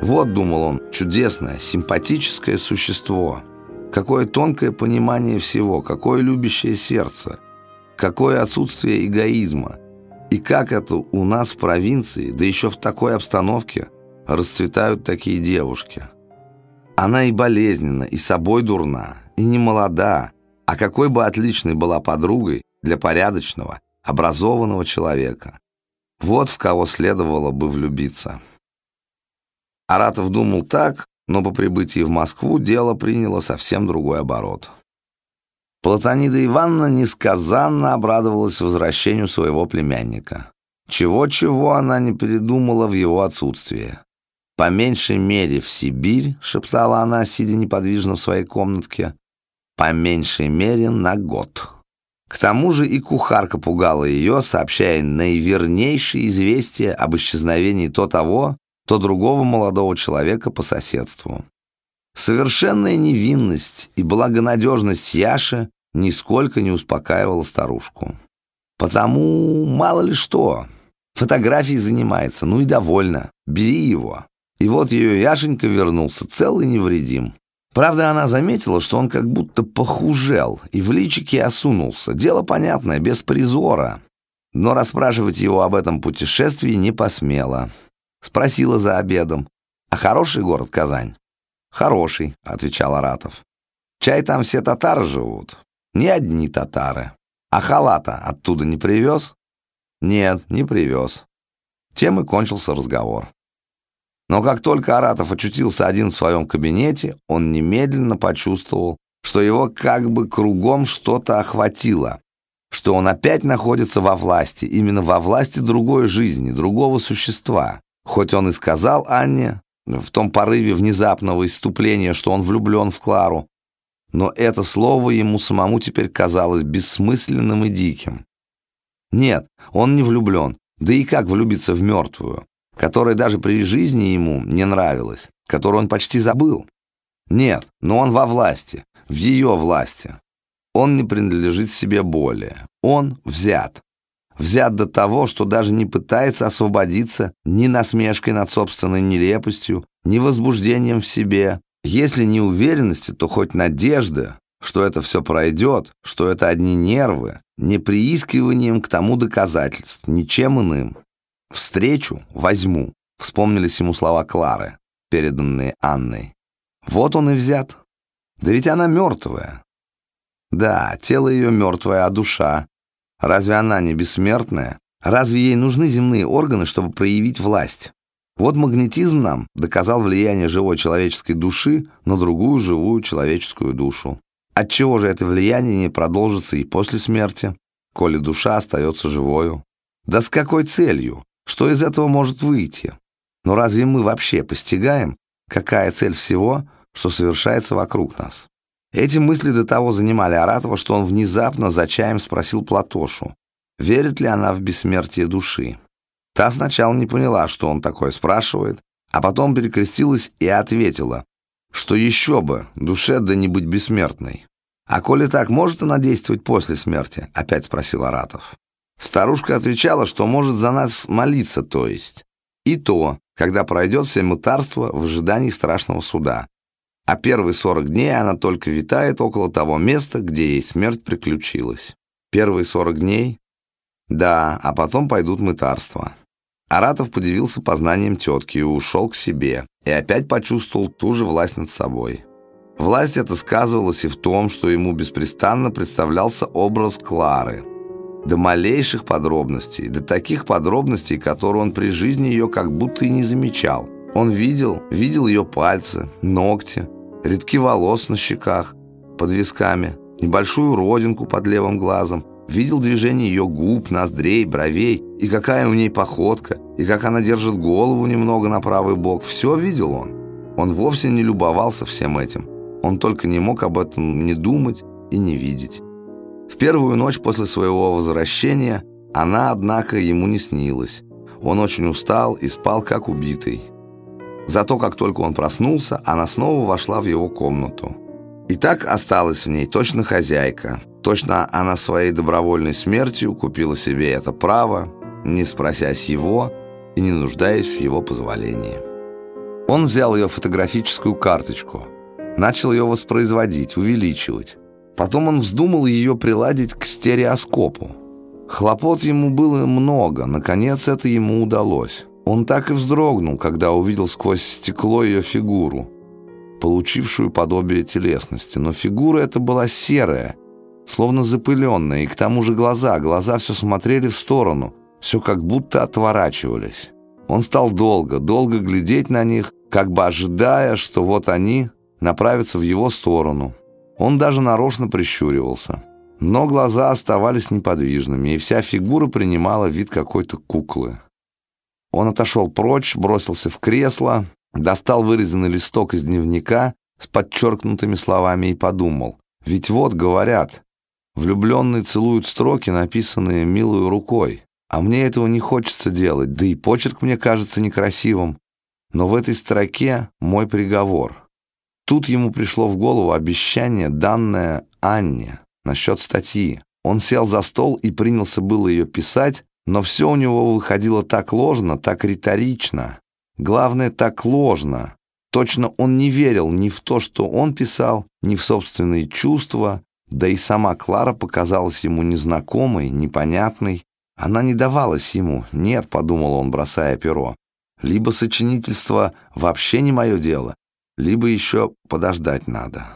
Вот, думал он, чудесное, симпатическое существо. Какое тонкое понимание всего, какое любящее сердце, какое отсутствие эгоизма. И как это у нас в провинции, да еще в такой обстановке – расцветают такие девушки. Она и болезненна, и собой дурна, и не молода, а какой бы отличной была подругой для порядочного, образованного человека. Вот в кого следовало бы влюбиться. Аратов думал так, но по прибытии в Москву дело приняло совсем другой оборот. Платонида Ивановна несказанно обрадовалась возвращению своего племянника. Чего-чего она не передумала в его отсутствие. «По меньшей мере в Сибирь», — шептала она, сидя неподвижно в своей комнатке, «по меньшей мере на год». К тому же и кухарка пугала ее, сообщая наивернейшие известия об исчезновении то того, то другого молодого человека по соседству. Совершенная невинность и благонадежность Яши нисколько не успокаивала старушку. Потому мало ли что. Фотографией занимается, ну и довольно. Бери его. И вот ее Яшенька вернулся целый невредим. Правда, она заметила, что он как будто похужел и в личике осунулся. Дело понятное, без призора. Но расспрашивать его об этом путешествии не посмела. Спросила за обедом. «А хороший город Казань?» «Хороший», — отвечал Аратов. «Чай там все татары живут?» «Не одни татары. А халата оттуда не привез?» «Нет, не привез». Тем и кончился разговор. Но как только Аратов очутился один в своем кабинете, он немедленно почувствовал, что его как бы кругом что-то охватило, что он опять находится во власти, именно во власти другой жизни, другого существа. Хоть он и сказал Анне в том порыве внезапного иступления, что он влюблен в Клару, но это слово ему самому теперь казалось бессмысленным и диким. Нет, он не влюблен, да и как влюбиться в мертвую? Которая даже при жизни ему не нравилась, которую он почти забыл. Нет, но он во власти, в ее власти. Он не принадлежит себе более. Он взят. Взят до того, что даже не пытается освободиться ни насмешкой над собственной нелепостью, ни возбуждением в себе, Если не уверенности, то хоть надежда, что это все пройдет, что это одни нервы, не приискиванием к тому доказательств, ничем иным. «Встречу возьму», — вспомнились ему слова Клары, переданные Анной. «Вот он и взят. Да ведь она мертвая». Да, тело ее мертвое, а душа. Разве она не бессмертная? Разве ей нужны земные органы, чтобы проявить власть? Вот магнетизм нам доказал влияние живой человеческой души на другую живую человеческую душу. Отчего же это влияние не продолжится и после смерти, коли душа остается живою? Да с какой целью? Что из этого может выйти? Но разве мы вообще постигаем, какая цель всего, что совершается вокруг нас? Эти мысли до того занимали Аратова, что он внезапно за чаем спросил Платошу, верит ли она в бессмертие души. Та сначала не поняла, что он такое спрашивает, а потом перекрестилась и ответила, что еще бы, душе да не быть бессмертной. «А коли так, может она действовать после смерти?» — опять спросил Аратов. Старушка отвечала, что может за нас молиться, то есть. И то, когда пройдет все мытарство в ожидании страшного суда. А первые сорок дней она только витает около того места, где ей смерть приключилась. Первые сорок дней? Да, а потом пойдут мытарства. Аратов подивился познанием тетки и ушел к себе, и опять почувствовал ту же власть над собой. Власть эта сказывалась и в том, что ему беспрестанно представлялся образ Клары. До малейших подробностей, до таких подробностей, которые он при жизни ее как будто и не замечал. Он видел, видел ее пальцы, ногти, редки волос на щеках, под висками, небольшую родинку под левым глазом, видел движение ее губ, ноздрей, бровей, и какая у ней походка, и как она держит голову немного на правый бок. Все видел он. Он вовсе не любовался всем этим. Он только не мог об этом не думать и не видеть. В первую ночь после своего возвращения она, однако, ему не снилась. Он очень устал и спал как убитый. Зато как только он проснулся, она снова вошла в его комнату. И так осталась в ней точно хозяйка. Точно она своей добровольной смертью купила себе это право, не спросясь его и не нуждаясь в его позволении. Он взял ее фотографическую карточку, начал ее воспроизводить, увеличивать. Потом он вздумал ее приладить к стереоскопу. Хлопот ему было много, наконец это ему удалось. Он так и вздрогнул, когда увидел сквозь стекло ее фигуру, получившую подобие телесности. Но фигура эта была серая, словно запыленная, и к тому же глаза. Глаза все смотрели в сторону, все как будто отворачивались. Он стал долго, долго глядеть на них, как бы ожидая, что вот они направятся в его сторону. Он даже нарочно прищуривался. Но глаза оставались неподвижными, и вся фигура принимала вид какой-то куклы. Он отошел прочь, бросился в кресло, достал вырезанный листок из дневника с подчеркнутыми словами и подумал. Ведь вот, говорят, влюбленные целуют строки, написанные милой рукой. А мне этого не хочется делать, да и почерк мне кажется некрасивым. Но в этой строке мой приговор — Тут ему пришло в голову обещание, данное Анне насчет статьи. Он сел за стол и принялся было ее писать, но все у него выходило так ложно, так риторично. Главное, так ложно. Точно он не верил ни в то, что он писал, ни в собственные чувства, да и сама Клара показалась ему незнакомой, непонятной. Она не давалась ему. «Нет», — подумал он, бросая перо. «Либо сочинительство вообще не мое дело, либо еще подождать надо.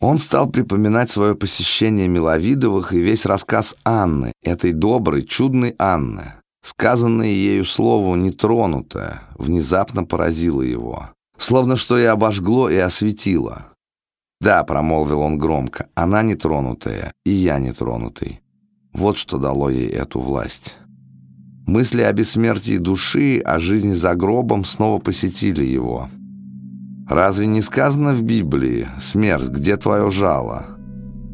Он стал припоминать свое посещение Миловидовых и весь рассказ Анны, этой доброй, чудной Анны. Сказанное ею слово «нетронутое» внезапно поразило его, словно что и обожгло, и осветило. «Да», — промолвил он громко, — «она нетронутая, и я нетронутый». Вот что дало ей эту власть. Мысли о бессмертии души, о жизни за гробом снова посетили его — Разве не сказано в Библии «Смерть, где твое жало?»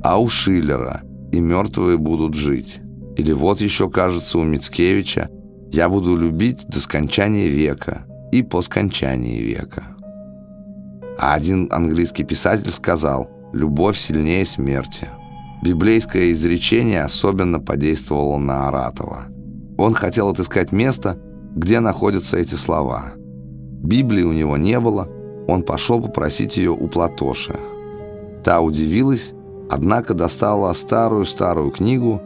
А у Шиллера «И мертвые будут жить». Или вот еще, кажется, у Мицкевича «Я буду любить до скончания века и по скончании века». А один английский писатель сказал «Любовь сильнее смерти». Библейское изречение особенно подействовало на Аратова. Он хотел отыскать место, где находятся эти слова. Библии у него не было – Он пошел попросить ее у Платоши. Та удивилась, однако достала старую-старую книгу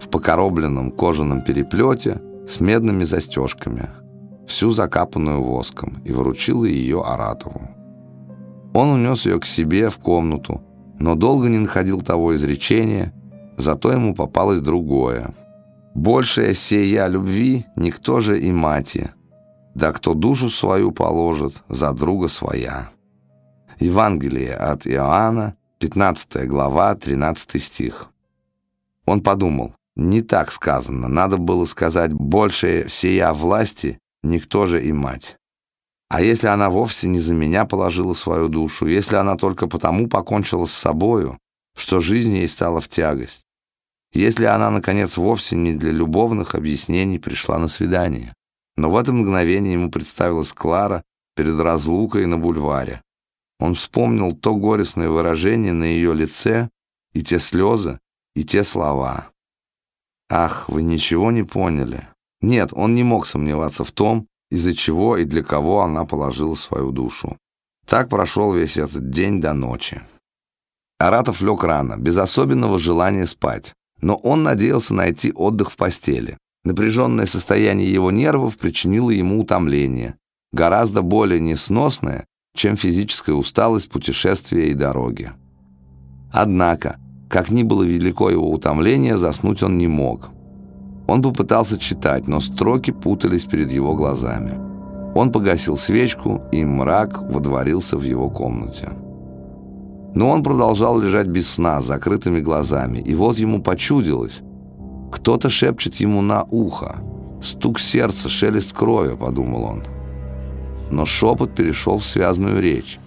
в покоробленном кожаном переплете с медными застежками, всю закапанную воском, и вручила ее Аратову. Он унес ее к себе в комнату, но долго не находил того изречения, зато ему попалось другое. «Большая сея любви никто же и мати, да кто душу свою положит, за друга своя». Евангелие от Иоанна, 15 глава, 13 стих. Он подумал, не так сказано, надо было сказать «большая сия власти, никто же и мать». А если она вовсе не за меня положила свою душу, если она только потому покончила с собою, что жизнь ей стала в тягость, если она, наконец, вовсе не для любовных объяснений пришла на свидание. Но в это мгновение ему представилась Клара перед разлукой на бульваре. Он вспомнил то горестное выражение на ее лице, и те слезы, и те слова. «Ах, вы ничего не поняли». Нет, он не мог сомневаться в том, из-за чего и для кого она положила свою душу. Так прошел весь этот день до ночи. Аратов лег рано, без особенного желания спать, но он надеялся найти отдых в постели. Напряженное состояние его нервов причинило ему утомление, гораздо более несносное, чем физическая усталость путешествия и дороги. Однако, как ни было велико его утомление, заснуть он не мог – он попытался читать, но строки путались перед его глазами. Он погасил свечку, и мрак водворился в его комнате. Но он продолжал лежать без сна, с закрытыми глазами, и вот ему почудилось. Кто-то шепчет ему на ухо. «Стук сердца, шелест крови», — подумал он. Но шепот перешел в связную речь.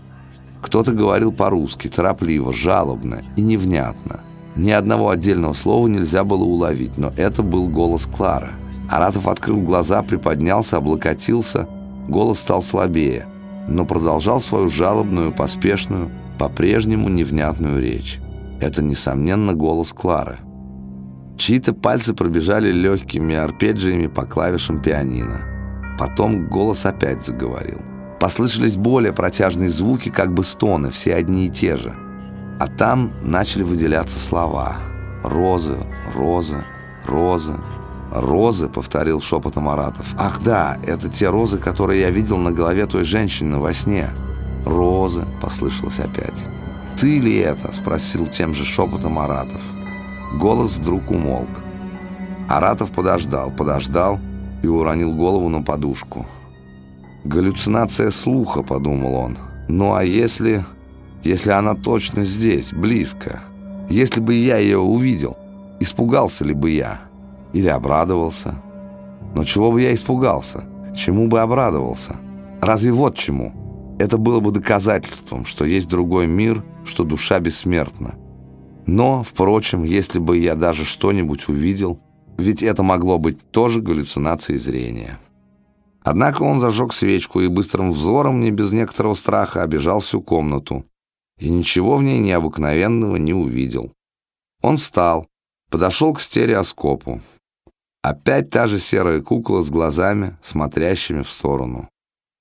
Кто-то говорил по-русски, торопливо, жалобно и невнятно — ни одного отдельного слова нельзя было уловить, но это был голос Клары. Аратов открыл глаза, приподнялся, облокотился. Голос стал слабее, но продолжал свою жалобную, поспешную, по-прежнему невнятную речь. Это, несомненно, голос Клары. Чьи-то пальцы пробежали легкими арпеджиями по клавишам пианино. Потом голос опять заговорил. Послышались более протяжные звуки, как бы стоны, все одни и те же – а там начали выделяться слова. «Розы, розы, розы, розы», — повторил шепотом Аратов. «Ах да, это те розы, которые я видел на голове той женщины во сне». «Розы», — послышалось опять. «Ты ли это?» — спросил тем же шепотом Аратов. Голос вдруг умолк. Аратов подождал, подождал и уронил голову на подушку. «Галлюцинация слуха», — подумал он. «Ну а если...» если она точно здесь, близко? Если бы я ее увидел, испугался ли бы я? Или обрадовался? Но чего бы я испугался? Чему бы обрадовался? Разве вот чему? Это было бы доказательством, что есть другой мир, что душа бессмертна. Но, впрочем, если бы я даже что-нибудь увидел, ведь это могло быть тоже галлюцинацией зрения. Однако он зажег свечку и быстрым взором, не без некоторого страха, обежал всю комнату и ничего в ней необыкновенного не увидел. Он встал, подошел к стереоскопу. Опять та же серая кукла с глазами, смотрящими в сторону.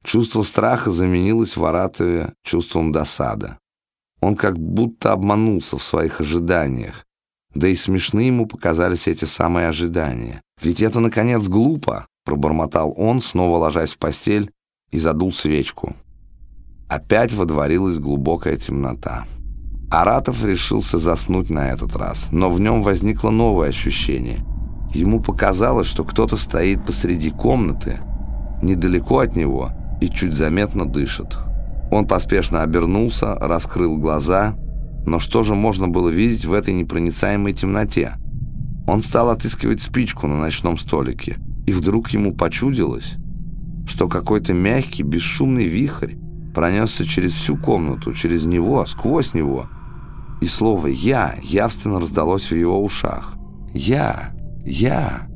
Чувство страха заменилось в Аратове чувством досады. Он как будто обманулся в своих ожиданиях. Да и смешны ему показались эти самые ожидания. «Ведь это, наконец, глупо!» — пробормотал он, снова ложась в постель, и задул свечку. Опять водворилась глубокая темнота. Аратов решился заснуть на этот раз, но в нем возникло новое ощущение. Ему показалось, что кто-то стоит посреди комнаты, недалеко от него и чуть заметно дышит. Он поспешно обернулся, раскрыл глаза, но что же можно было видеть в этой непроницаемой темноте? Он стал отыскивать спичку на ночном столике, и вдруг ему почудилось, что какой-то мягкий, бесшумный вихрь пронесся через всю комнату, через него, сквозь него. И слово «я» явственно раздалось в его ушах. «Я! Я!»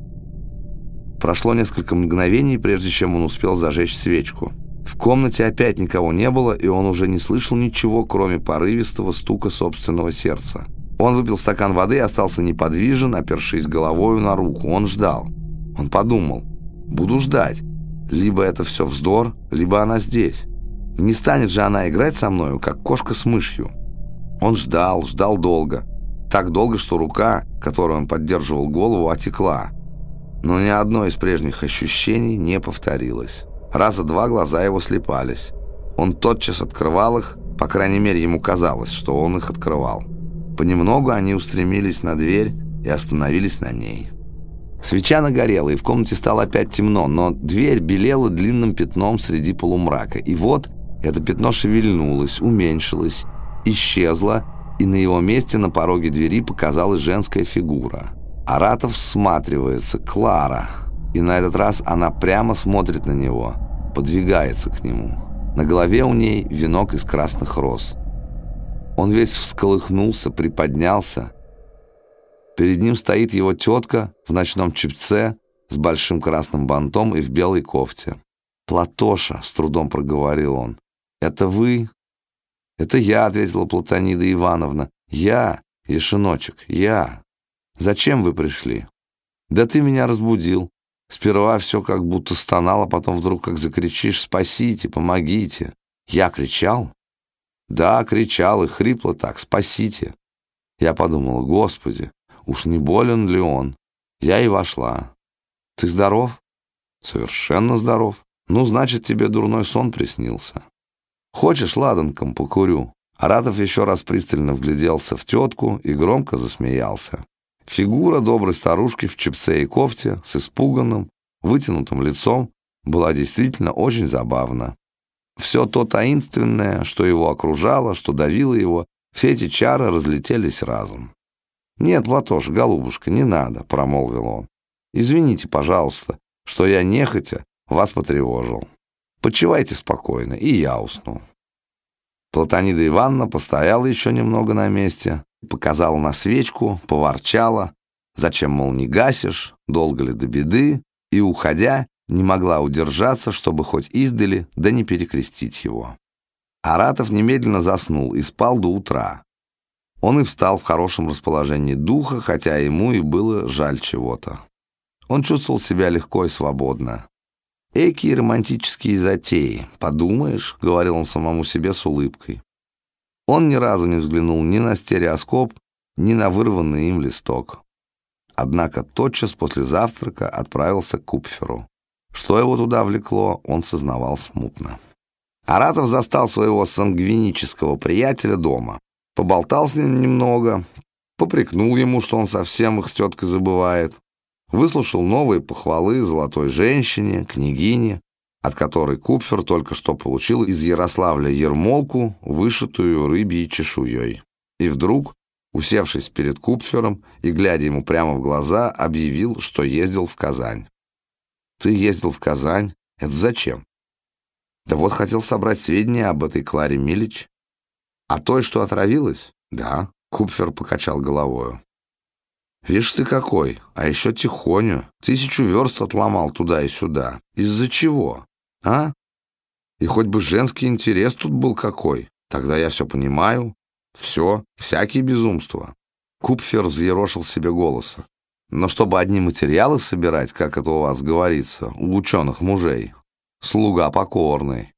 Прошло несколько мгновений, прежде чем он успел зажечь свечку. В комнате опять никого не было, и он уже не слышал ничего, кроме порывистого стука собственного сердца. Он выпил стакан воды и остался неподвижен, опершись головою на руку. Он ждал. Он подумал, буду ждать. Либо это все вздор, либо она здесь. Не станет же она играть со мною, как кошка с мышью. Он ждал, ждал долго. Так долго, что рука, которой он поддерживал голову, отекла. Но ни одно из прежних ощущений не повторилось. Раза два глаза его слепались. Он тотчас открывал их, по крайней мере, ему казалось, что он их открывал. Понемногу они устремились на дверь и остановились на ней. Свеча нагорела, и в комнате стало опять темно, но дверь белела длинным пятном среди полумрака. И вот это пятно шевельнулось, уменьшилось, исчезло, и на его месте на пороге двери показалась женская фигура. Аратов всматривается, Клара, и на этот раз она прямо смотрит на него, подвигается к нему. На голове у ней венок из красных роз. Он весь всколыхнулся, приподнялся. Перед ним стоит его тетка в ночном чепце с большим красным бантом и в белой кофте. «Платоша», — с трудом проговорил он, — «это вы?» «Это я», — ответила Платонида Ивановна. «Я, Ешиночек, я. Зачем вы пришли?» «Да ты меня разбудил. Сперва все как будто стонало, потом вдруг как закричишь «Спасите! Помогите!» Я кричал? Да, кричал и хрипло так «Спасите!» Я подумала, Господи, уж не болен ли он? Я и вошла. Ты здоров? Совершенно здоров. Ну, значит, тебе дурной сон приснился. Хочешь, ладанком покурю? Аратов еще раз пристально вгляделся в тетку и громко засмеялся. Фигура доброй старушки в чепце и кофте с испуганным, вытянутым лицом была действительно очень забавна. Все то таинственное, что его окружало, что давило его, все эти чары разлетелись разом. «Нет, Платош, голубушка, не надо», — промолвил он. «Извините, пожалуйста, что я нехотя вас потревожил. Почивайте спокойно, и я усну». Платонида Ивановна постояла еще немного на месте, показала на свечку, поворчала. Зачем, мол, не гасишь, долго ли до беды, и, уходя, не могла удержаться, чтобы хоть издали, да не перекрестить его. Аратов немедленно заснул и спал до утра. Он и встал в хорошем расположении духа, хотя ему и было жаль чего-то. Он чувствовал себя легко и свободно. «Экие романтические затеи, подумаешь», — говорил он самому себе с улыбкой. Он ни разу не взглянул ни на стереоскоп, ни на вырванный им листок. Однако тотчас после завтрака отправился к Купферу. Что его туда влекло, он сознавал смутно. Аратов застал своего сангвинического приятеля дома. Поболтал с ним немного, попрекнул ему, что он совсем их с теткой забывает. Выслушал новые похвалы золотой женщине, княгине, от которой Купфер только что получил из Ярославля ермолку, вышитую рыбьей чешуей. И вдруг, усевшись перед Купфером и глядя ему прямо в глаза, объявил, что ездил в Казань. «Ты ездил в Казань? Это зачем?» «Да вот хотел собрать сведения об этой Кларе Милич». «А той, что отравилась?» «Да», — Купфер покачал головою. «Видишь ты какой, а еще тихоню. Тысячу верст отломал туда и сюда. Из-за чего? А? И хоть бы женский интерес тут был какой. Тогда я все понимаю. Все, всякие безумства». Купфер взъерошил себе голоса. «Но чтобы одни материалы собирать, как это у вас говорится, у ученых мужей, слуга покорный.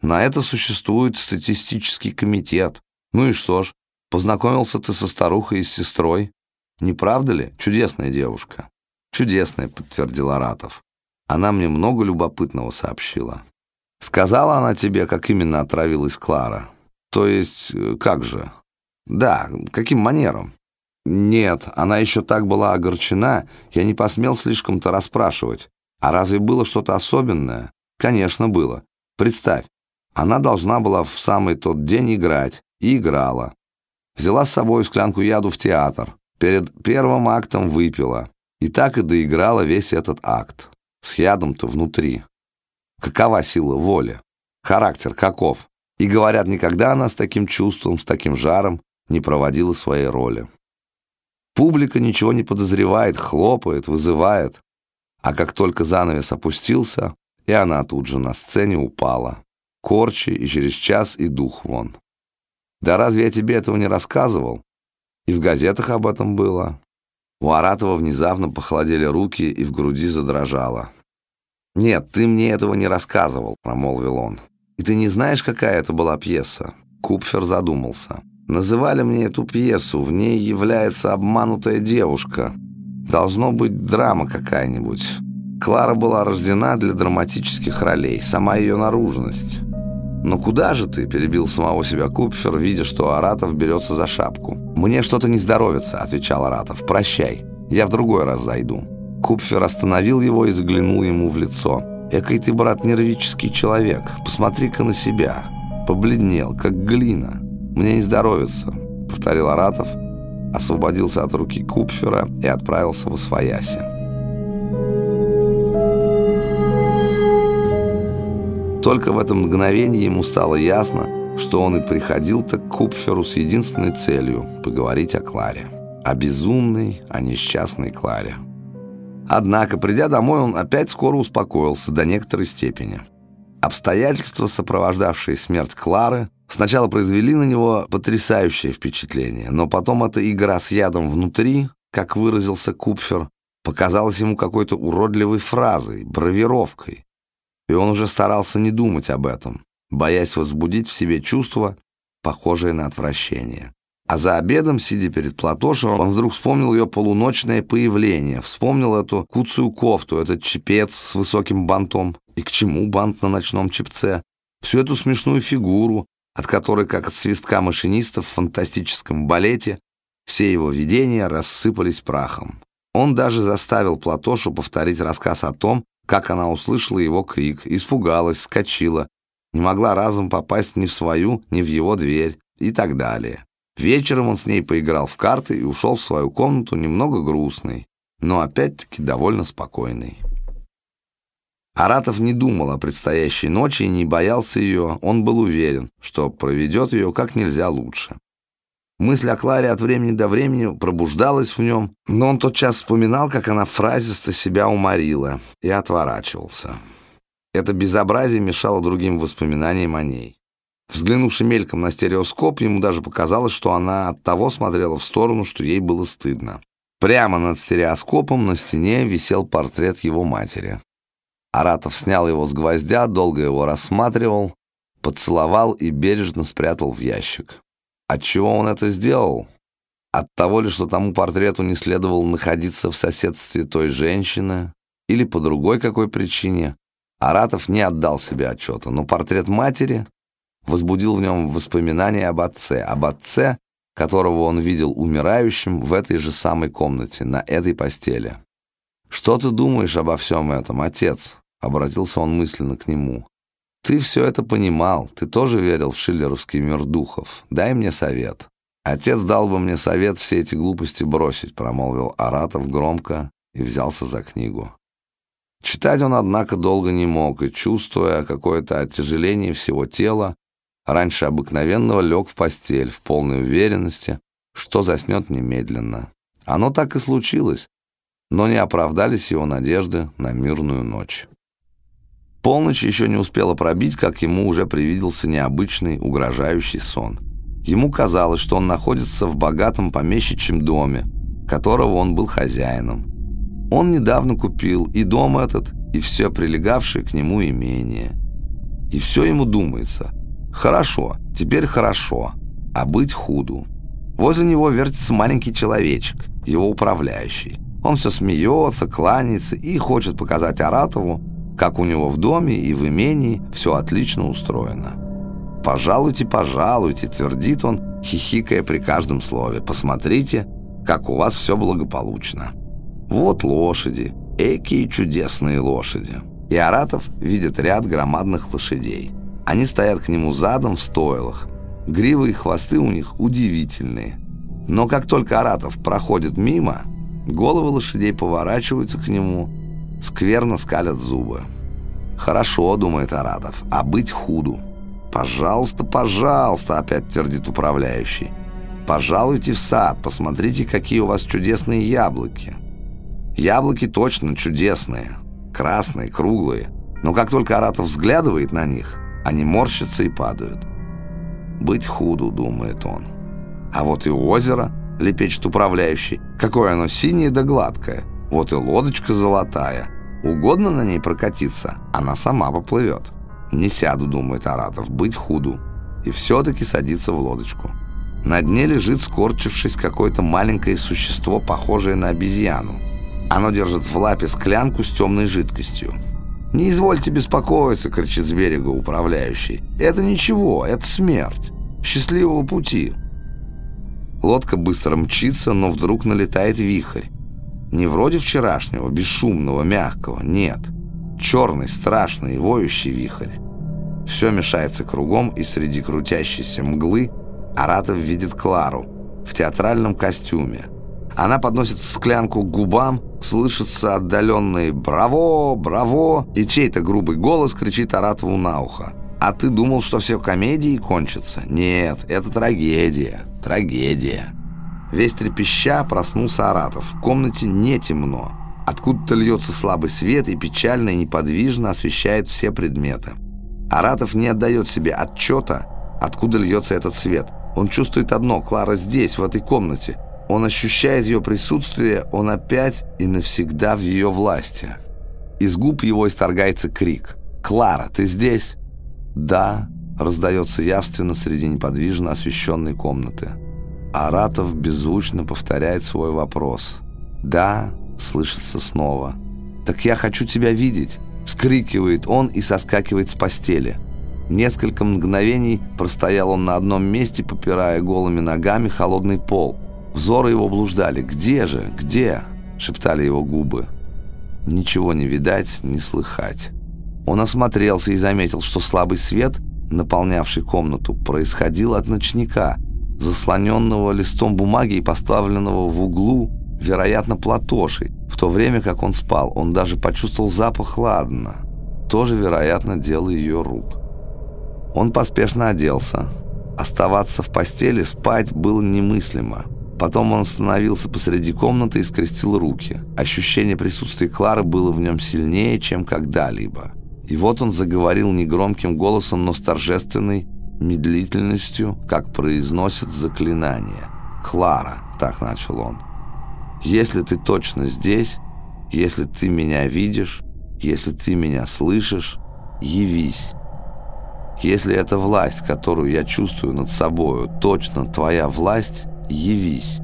На это существует статистический комитет. Ну и что ж, познакомился ты со старухой и с сестрой. Не правда ли? Чудесная девушка. Чудесная, подтвердил Аратов. Она мне много любопытного сообщила. Сказала она тебе, как именно отравилась Клара? То есть, э, как же? Да, каким манером? Нет, она еще так была огорчена, я не посмел слишком-то расспрашивать. А разве было что-то особенное? Конечно, было. Представь, она должна была в самый тот день играть, и играла. Взяла с собой склянку яду в театр. Перед первым актом выпила. И так и доиграла весь этот акт. С ядом-то внутри. Какова сила воли? Характер каков? И говорят, никогда она с таким чувством, с таким жаром не проводила своей роли. Публика ничего не подозревает, хлопает, вызывает. А как только занавес опустился, и она тут же на сцене упала. Корчи, и через час и дух вон. Да разве я тебе этого не рассказывал? И в газетах об этом было. У Аратова внезапно похолодели руки и в груди задрожало. «Нет, ты мне этого не рассказывал», — промолвил он. И ты не знаешь, какая это была пьеса?» Купфер задумался. «Называли мне эту пьесу, в ней является обманутая девушка. Должно быть драма какая-нибудь. Клара была рождена для драматических ролей, сама ее наружность». «Но куда же ты?» – перебил самого себя Купфер, видя, что Аратов берется за шапку. «Мне что-то не здоровится», – отвечал Аратов. «Прощай, я в другой раз зайду». Купфер остановил его и заглянул ему в лицо. «Экой ты, брат, нервический человек. Посмотри-ка на себя. Побледнел, как глина. Мне не здоровится», — повторил Аратов, освободился от руки Купфера и отправился в Освояси. Только в это мгновение ему стало ясно, что он и приходил-то к Купферу с единственной целью — поговорить о Кларе. О безумной, о несчастной Кларе. Однако, придя домой, он опять скоро успокоился до некоторой степени. Обстоятельства, сопровождавшие смерть Клары, сначала произвели на него потрясающее впечатление, но потом эта игра с ядом внутри, как выразился Купфер, показалась ему какой-то уродливой фразой, бравировкой. И он уже старался не думать об этом, боясь возбудить в себе чувство, похожее на отвращение. А за обедом, сидя перед Платошем, он вдруг вспомнил ее полуночное появление, вспомнил эту куцую кофту, этот чепец с высоким бантом. И к чему бант на ночном чепце? Всю эту смешную фигуру, от которой, как от свистка машинистов в фантастическом балете, все его видения рассыпались прахом. Он даже заставил Платошу повторить рассказ о том, как она услышала его крик, испугалась, вскочила, не могла разом попасть ни в свою, ни в его дверь и так далее. Вечером он с ней поиграл в карты и ушел в свою комнату немного грустный, но опять-таки довольно спокойный. Аратов не думал о предстоящей ночи и не боялся ее, он был уверен, что проведет ее как нельзя лучше. Мысль о Кларе от времени до времени пробуждалась в нем, но он тотчас вспоминал, как она фразисто себя уморила, и отворачивался. Это безобразие мешало другим воспоминаниям о ней. Взглянувши мельком на стереоскоп, ему даже показалось, что она от того смотрела в сторону, что ей было стыдно. Прямо над стереоскопом на стене висел портрет его матери. Аратов снял его с гвоздя, долго его рассматривал, поцеловал и бережно спрятал в ящик. Отчего он это сделал? От того ли, что тому портрету не следовало находиться в соседстве той женщины, или по другой какой причине? Аратов не отдал себе отчета, но портрет матери возбудил в нем воспоминания об отце, об отце, которого он видел умирающим в этой же самой комнате, на этой постели. «Что ты думаешь обо всем этом, отец?» — обратился он мысленно к нему. «Ты все это понимал, ты тоже верил в шиллеровский мир духов. Дай мне совет». «Отец дал бы мне совет все эти глупости бросить», — промолвил Аратов громко и взялся за книгу. Читать он, однако, долго не мог, и, чувствуя какое-то оттяжеление всего тела, раньше обыкновенного лег в постель в полной уверенности, что заснет немедленно. Оно так и случилось, но не оправдались его надежды на мирную ночь. Полночь еще не успела пробить, как ему уже привиделся необычный, угрожающий сон. Ему казалось, что он находится в богатом помещичьем доме, которого он был хозяином. Он недавно купил и дом этот, и все прилегавшее к нему имение. И все ему думается – Хорошо, теперь хорошо, а быть худу. Возле него вертится маленький человечек, его управляющий. Он все смеется, кланяется и хочет показать Аратову, как у него в доме и в имении все отлично устроено. «Пожалуйте, пожалуйте», — твердит он, хихикая при каждом слове. «Посмотрите, как у вас все благополучно. Вот лошади, экие чудесные лошади». И Аратов видит ряд громадных лошадей. Они стоят к нему задом в стойлах. Гривы и хвосты у них удивительные. Но как только Аратов проходит мимо, головы лошадей поворачиваются к нему, скверно скалят зубы. «Хорошо», — думает Аратов, — «а быть худу». «Пожалуйста, пожалуйста», — опять твердит управляющий. «Пожалуйте в сад, посмотрите, какие у вас чудесные яблоки». Яблоки точно чудесные, красные, круглые. Но как только Аратов взглядывает на них, они морщатся и падают. «Быть худу», — думает он. А вот и озеро, лепечет управляющий. Какое оно синее да гладкое. Вот и лодочка золотая. Угодно на ней прокатиться, она сама поплывет. «Не сяду», — думает Аратов, — «быть худу». И все-таки садится в лодочку. На дне лежит, скорчившись, какое-то маленькое существо, похожее на обезьяну. Оно держит в лапе склянку с темной жидкостью. «Не извольте беспокоиться», — кричит с берега управляющий. «Это ничего, это смерть. Счастливого пути». Лодка быстро мчится, но вдруг налетает вихрь. Не вроде вчерашнего, бесшумного, мягкого, нет. Черный, страшный, воющий вихрь. Все мешается кругом, и среди крутящейся мглы Аратов видит Клару в театральном костюме. Она подносит склянку к губам, слышится отдаленный «Браво! Браво!» и чей-то грубый голос кричит Аратову на ухо. «А ты думал, что все комедией кончится? Нет, это трагедия, трагедия». Весь трепеща проснулся Аратов. В комнате не темно. Откуда-то льется слабый свет и печально и неподвижно освещает все предметы. Аратов не отдает себе отчета, откуда льется этот свет. Он чувствует одно – Клара здесь, в этой комнате. Он ощущает ее присутствие, он опять и навсегда в ее власти. Из губ его исторгается крик. «Клара, ты здесь?» «Да», – раздается явственно среди неподвижно освещенной комнаты. Аратов беззвучно повторяет свой вопрос. «Да», — слышится снова. «Так я хочу тебя видеть», — вскрикивает он и соскакивает с постели. Несколько мгновений простоял он на одном месте, попирая голыми ногами холодный пол. Взоры его блуждали. «Где же? Где?» — шептали его губы. Ничего не видать, не слыхать. Он осмотрелся и заметил, что слабый свет, наполнявший комнату, происходил от ночника — заслоненного листом бумаги и поставленного в углу, вероятно, платошей. В то время, как он спал, он даже почувствовал запах ладана. Тоже, вероятно, дело ее рук. Он поспешно оделся. Оставаться в постели, спать было немыслимо. Потом он остановился посреди комнаты и скрестил руки. Ощущение присутствия Клары было в нем сильнее, чем когда-либо. И вот он заговорил негромким голосом, но с торжественной, медлительностью, как произносит заклинание. «Клара», — так начал он, — «если ты точно здесь, если ты меня видишь, если ты меня слышишь, явись. Если эта власть, которую я чувствую над собою, точно твоя власть, явись.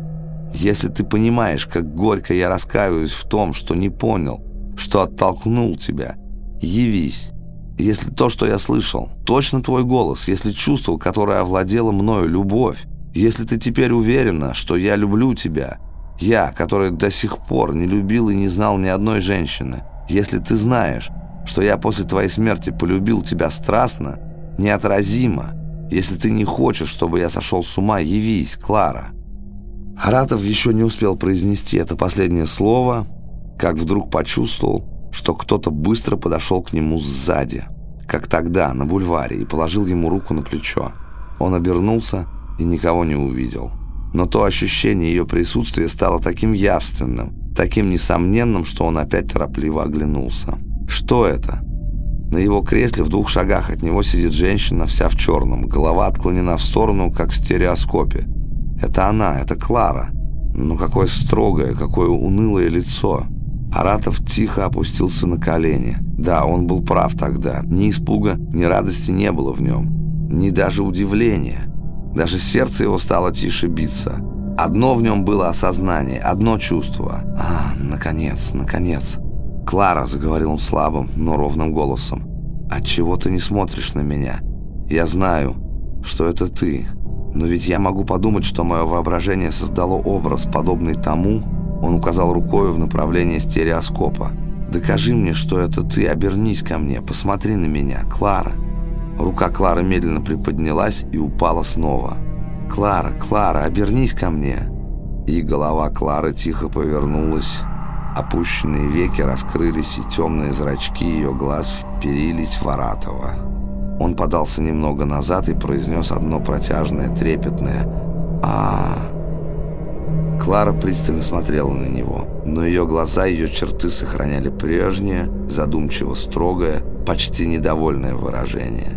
Если ты понимаешь, как горько я раскаиваюсь в том, что не понял, что оттолкнул тебя, явись. Если то, что я слышал, точно твой голос, если чувство, которое овладело мною, любовь, если ты теперь уверена, что я люблю тебя, я, который до сих пор не любил и не знал ни одной женщины, если ты знаешь, что я после твоей смерти полюбил тебя страстно, неотразимо, если ты не хочешь, чтобы я сошел с ума, явись, Клара». Аратов еще не успел произнести это последнее слово, как вдруг почувствовал, что кто-то быстро подошел к нему сзади, как тогда, на бульваре, и положил ему руку на плечо. Он обернулся и никого не увидел. Но то ощущение ее присутствия стало таким явственным, таким несомненным, что он опять торопливо оглянулся. Что это? На его кресле в двух шагах от него сидит женщина вся в черном, голова отклонена в сторону, как в стереоскопе. Это она, это Клара. Но какое строгое, какое унылое лицо. Аратов тихо опустился на колени. Да, он был прав тогда. Ни испуга, ни радости не было в нем. Ни даже удивления. Даже сердце его стало тише биться. Одно в нем было осознание, одно чувство. «А, наконец, наконец!» «Клара», — заговорил он слабым, но ровным голосом, «отчего ты не смотришь на меня? Я знаю, что это ты. Но ведь я могу подумать, что мое воображение создало образ, подобный тому, он указал рукой в направлении стереоскопа. «Докажи мне, что это ты. Обернись ко мне. Посмотри на меня. Клара». Рука Клары медленно приподнялась и упала снова. «Клара, Клара, обернись ко мне». И голова Клары тихо повернулась. Опущенные веки раскрылись, и темные зрачки ее глаз вперились в Аратова. Он подался немного назад и произнес одно протяжное, трепетное «А-а-а». Клара пристально смотрела на него, но ее глаза, ее черты сохраняли прежнее, задумчиво строгое, почти недовольное выражение.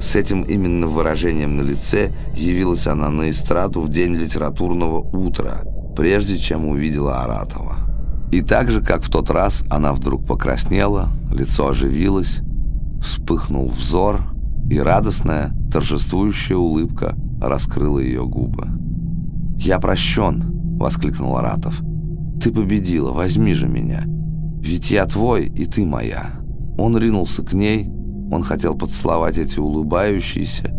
С этим именно выражением на лице явилась она на эстраду в день литературного утра, прежде чем увидела Аратова. И так же, как в тот раз, она вдруг покраснела, лицо оживилось, Вспыхнул взор, и радостная, торжествующая улыбка раскрыла ее губы. «Я прощен!» — воскликнул Аратов. «Ты победила, возьми же меня! Ведь я твой, и ты моя!» Он ринулся к ней, он хотел поцеловать эти улыбающиеся,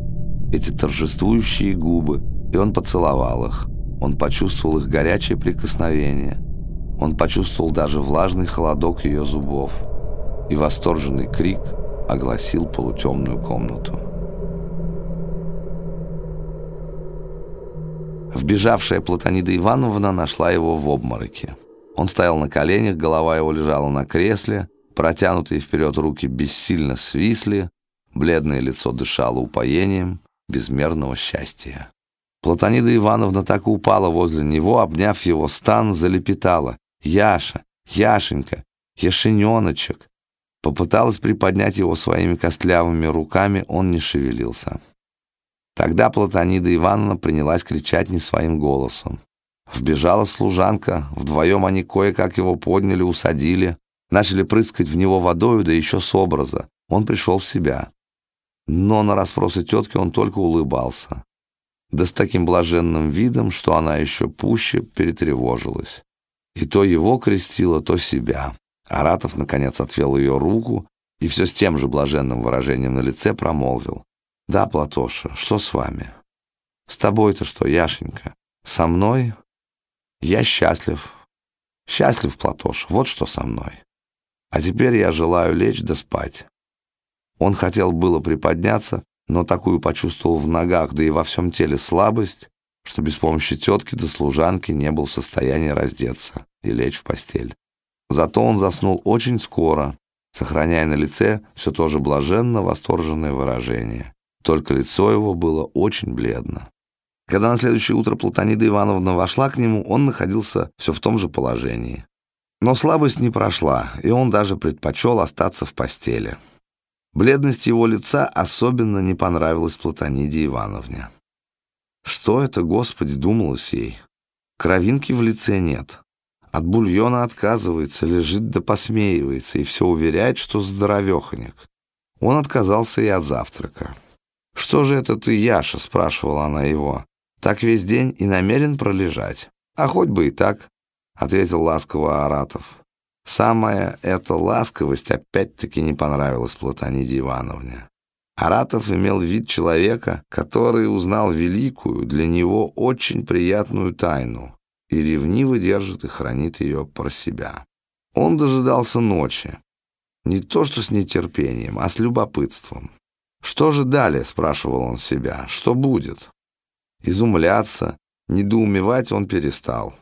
эти торжествующие губы, и он поцеловал их. Он почувствовал их горячее прикосновение. Он почувствовал даже влажный холодок ее зубов. И восторженный крик огласил полутемную комнату. Вбежавшая Платонида Ивановна нашла его в обмороке. Он стоял на коленях, голова его лежала на кресле, протянутые вперед руки бессильно свисли, бледное лицо дышало упоением безмерного счастья. Платонида Ивановна так и упала возле него, обняв его стан, залепетала. «Яша! Яшенька! Яшененочек!» Попыталась приподнять его своими костлявыми руками, он не шевелился. Тогда Платонида Ивановна принялась кричать не своим голосом. Вбежала служанка, вдвоем они кое-как его подняли, усадили, начали прыскать в него водою, да еще с образа. Он пришел в себя. Но на расспросы тетки он только улыбался да с таким блаженным видом, что она еще пуще перетревожилась. И то его крестила, то себя. Аратов, наконец, отвел ее руку и все с тем же блаженным выражением на лице промолвил. «Да, Платоша, что с вами?» «С тобой-то что, Яшенька? Со мной? Я счастлив. Счастлив, Платоша, вот что со мной. А теперь я желаю лечь да спать». Он хотел было приподняться, но такую почувствовал в ногах, да и во всем теле слабость, что без помощи тетки до служанки не был в состоянии раздеться и лечь в постель. Зато он заснул очень скоро, сохраняя на лице все то же блаженно восторженное выражение. Только лицо его было очень бледно. Когда на следующее утро Платонида Ивановна вошла к нему, он находился все в том же положении. Но слабость не прошла, и он даже предпочел остаться в постели. Бледность его лица особенно не понравилась Платониде Ивановне. Что это, Господи, думалось ей? Кровинки в лице нет. От бульона отказывается, лежит да посмеивается и все уверяет, что здоровеханик. Он отказался и от завтрака. «Что же это ты, Яша?» — спрашивала она его. «Так весь день и намерен пролежать. А хоть бы и так», — ответил ласково Аратов. Самая эта ласковость опять-таки не понравилась Платониде Ивановне. Аратов имел вид человека, который узнал великую, для него очень приятную тайну и ревниво держит и хранит ее про себя. Он дожидался ночи. Не то что с нетерпением, а с любопытством. «Что же далее?» — спрашивал он себя. «Что будет?» Изумляться, недоумевать он перестал.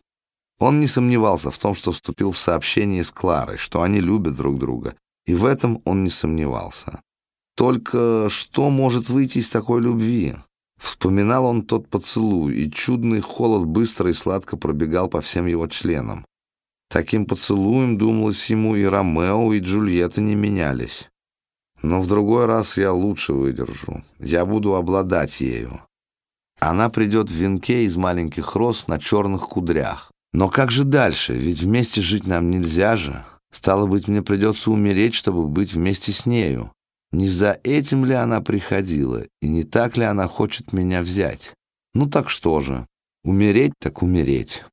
Он не сомневался в том, что вступил в сообщение с Кларой, что они любят друг друга, и в этом он не сомневался. Только что может выйти из такой любви? Вспоминал он тот поцелуй, и чудный холод быстро и сладко пробегал по всем его членам. Таким поцелуем, думалось ему, и Ромео, и Джульетта не менялись. Но в другой раз я лучше выдержу. Я буду обладать ею. Она придет в венке из маленьких роз на черных кудрях. Но как же дальше? Ведь вместе жить нам нельзя же. Стало быть, мне придется умереть, чтобы быть вместе с нею. Не за этим ли она приходила, и не так ли она хочет меня взять? Ну так что же? Умереть так умереть.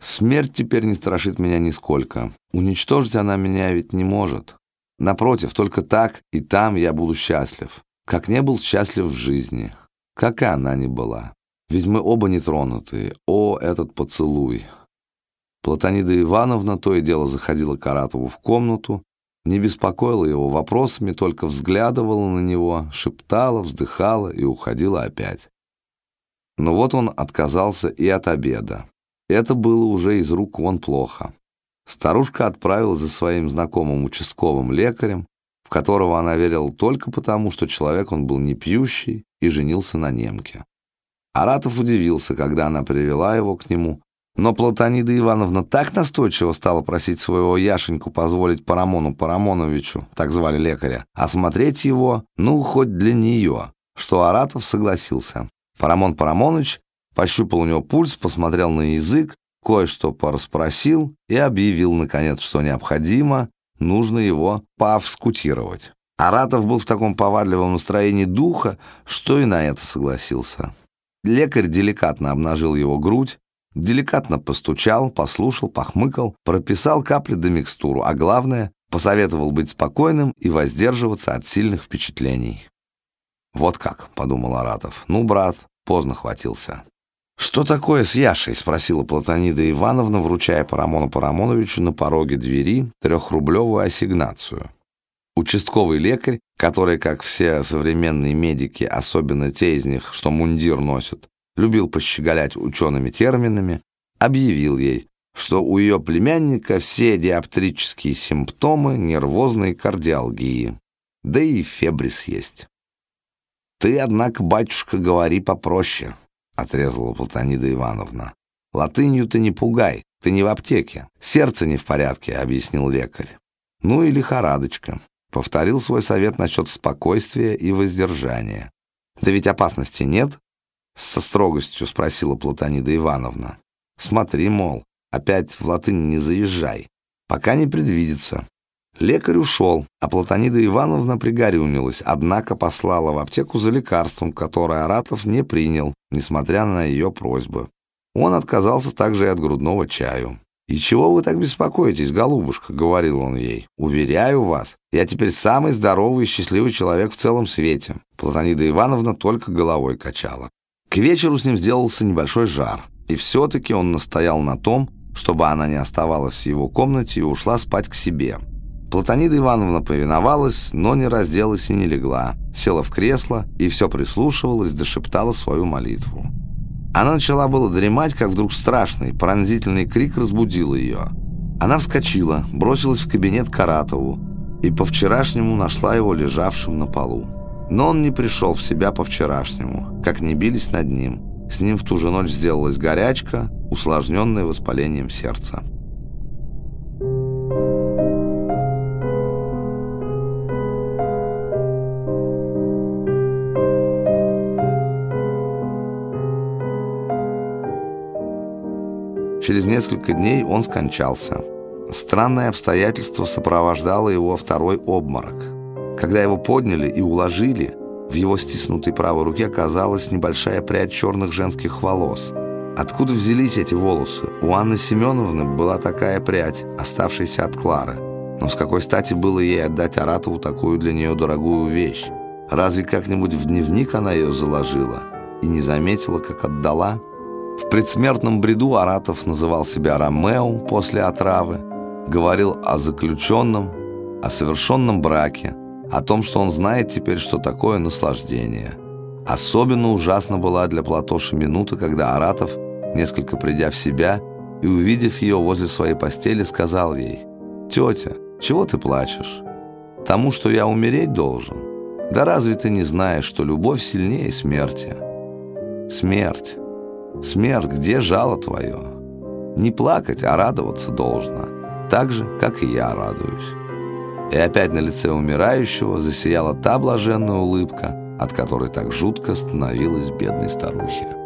Смерть теперь не страшит меня нисколько. Уничтожить она меня ведь не может. Напротив, только так и там я буду счастлив. Как не был счастлив в жизни. Как и она не была. Ведь мы оба не тронутые. О, этот поцелуй! Платонида Ивановна то и дело заходила к Аратову в комнату, не беспокоила его вопросами, только взглядывала на него, шептала, вздыхала и уходила опять. Но вот он отказался и от обеда. Это было уже из рук вон плохо. Старушка отправилась за своим знакомым участковым лекарем, в которого она верила только потому, что человек он был не пьющий и женился на немке. Аратов удивился, когда она привела его к нему, но Платонида Ивановна так настойчиво стала просить своего Яшеньку позволить Парамону Парамоновичу, так звали лекаря, осмотреть его, ну, хоть для нее, что Аратов согласился. Парамон Парамонович пощупал у него пульс, посмотрел на язык, кое-что порасспросил и объявил, наконец, что необходимо, нужно его поавскутировать. Аратов был в таком повадливом настроении духа, что и на это согласился. Лекарь деликатно обнажил его грудь, деликатно постучал, послушал, похмыкал, прописал капли до микстуру, а главное, посоветовал быть спокойным и воздерживаться от сильных впечатлений. «Вот как», — подумал Аратов, — «ну, брат, поздно хватился». «Что такое с Яшей?» — спросила Платонида Ивановна, вручая Парамону Парамоновичу на пороге двери трехрублевую ассигнацию. Участковый лекарь, который, как все современные медики, особенно те из них, что мундир носят, любил пощеголять учеными терминами, объявил ей, что у ее племянника все диоптрические симптомы нервозной кардиалгии, да и фебрис есть. «Ты, однако, батюшка, говори попроще», — отрезала Платонида Ивановна. «Латынью ты не пугай, ты не в аптеке. Сердце не в порядке», — объяснил лекарь. «Ну и лихорадочка. Повторил свой совет насчет спокойствия и воздержания. «Да ведь опасности нет?» Со строгостью спросила Платонида Ивановна. «Смотри, мол, опять в латынь не заезжай. Пока не предвидится». Лекарь ушел, а Платонида Ивановна пригорюнилась, однако послала в аптеку за лекарством, которое Аратов не принял, несмотря на ее просьбы. Он отказался также и от грудного чаю. «И чего вы так беспокоитесь, голубушка?» — говорил он ей. «Уверяю вас, я теперь самый здоровый и счастливый человек в целом свете». Платонида Ивановна только головой качала. К вечеру с ним сделался небольшой жар, и все-таки он настоял на том, чтобы она не оставалась в его комнате и ушла спать к себе. Платонида Ивановна повиновалась, но не разделась и не легла, села в кресло и все прислушивалась, дошептала свою молитву. Она начала было дремать, как вдруг страшный, пронзительный крик разбудил ее. Она вскочила, бросилась в кабинет Каратову и по-вчерашнему нашла его лежавшим на полу. Но он не пришел в себя по-вчерашнему, как не бились над ним. С ним в ту же ночь сделалась горячка, усложненная воспалением сердца. Через несколько дней он скончался. Странное обстоятельство сопровождало его второй обморок. Когда его подняли и уложили, в его стиснутой правой руке оказалась небольшая прядь черных женских волос. Откуда взялись эти волосы? У Анны Семеновны была такая прядь, оставшаяся от Клары. Но с какой стати было ей отдать Аратову такую для нее дорогую вещь? Разве как-нибудь в дневник она ее заложила и не заметила, как отдала? В предсмертном бреду Аратов называл себя Ромео после отравы, говорил о заключенном, о совершенном браке, о том, что он знает теперь, что такое наслаждение. Особенно ужасно была для Платоши минута, когда Аратов, несколько придя в себя и увидев ее возле своей постели, сказал ей, «Тетя, чего ты плачешь? Тому, что я умереть должен? Да разве ты не знаешь, что любовь сильнее смерти?» «Смерть». Смерть, где жало твое? Не плакать, а радоваться должно, так же, как и я радуюсь. И опять на лице умирающего засияла та блаженная улыбка, от которой так жутко становилась бедной старухе.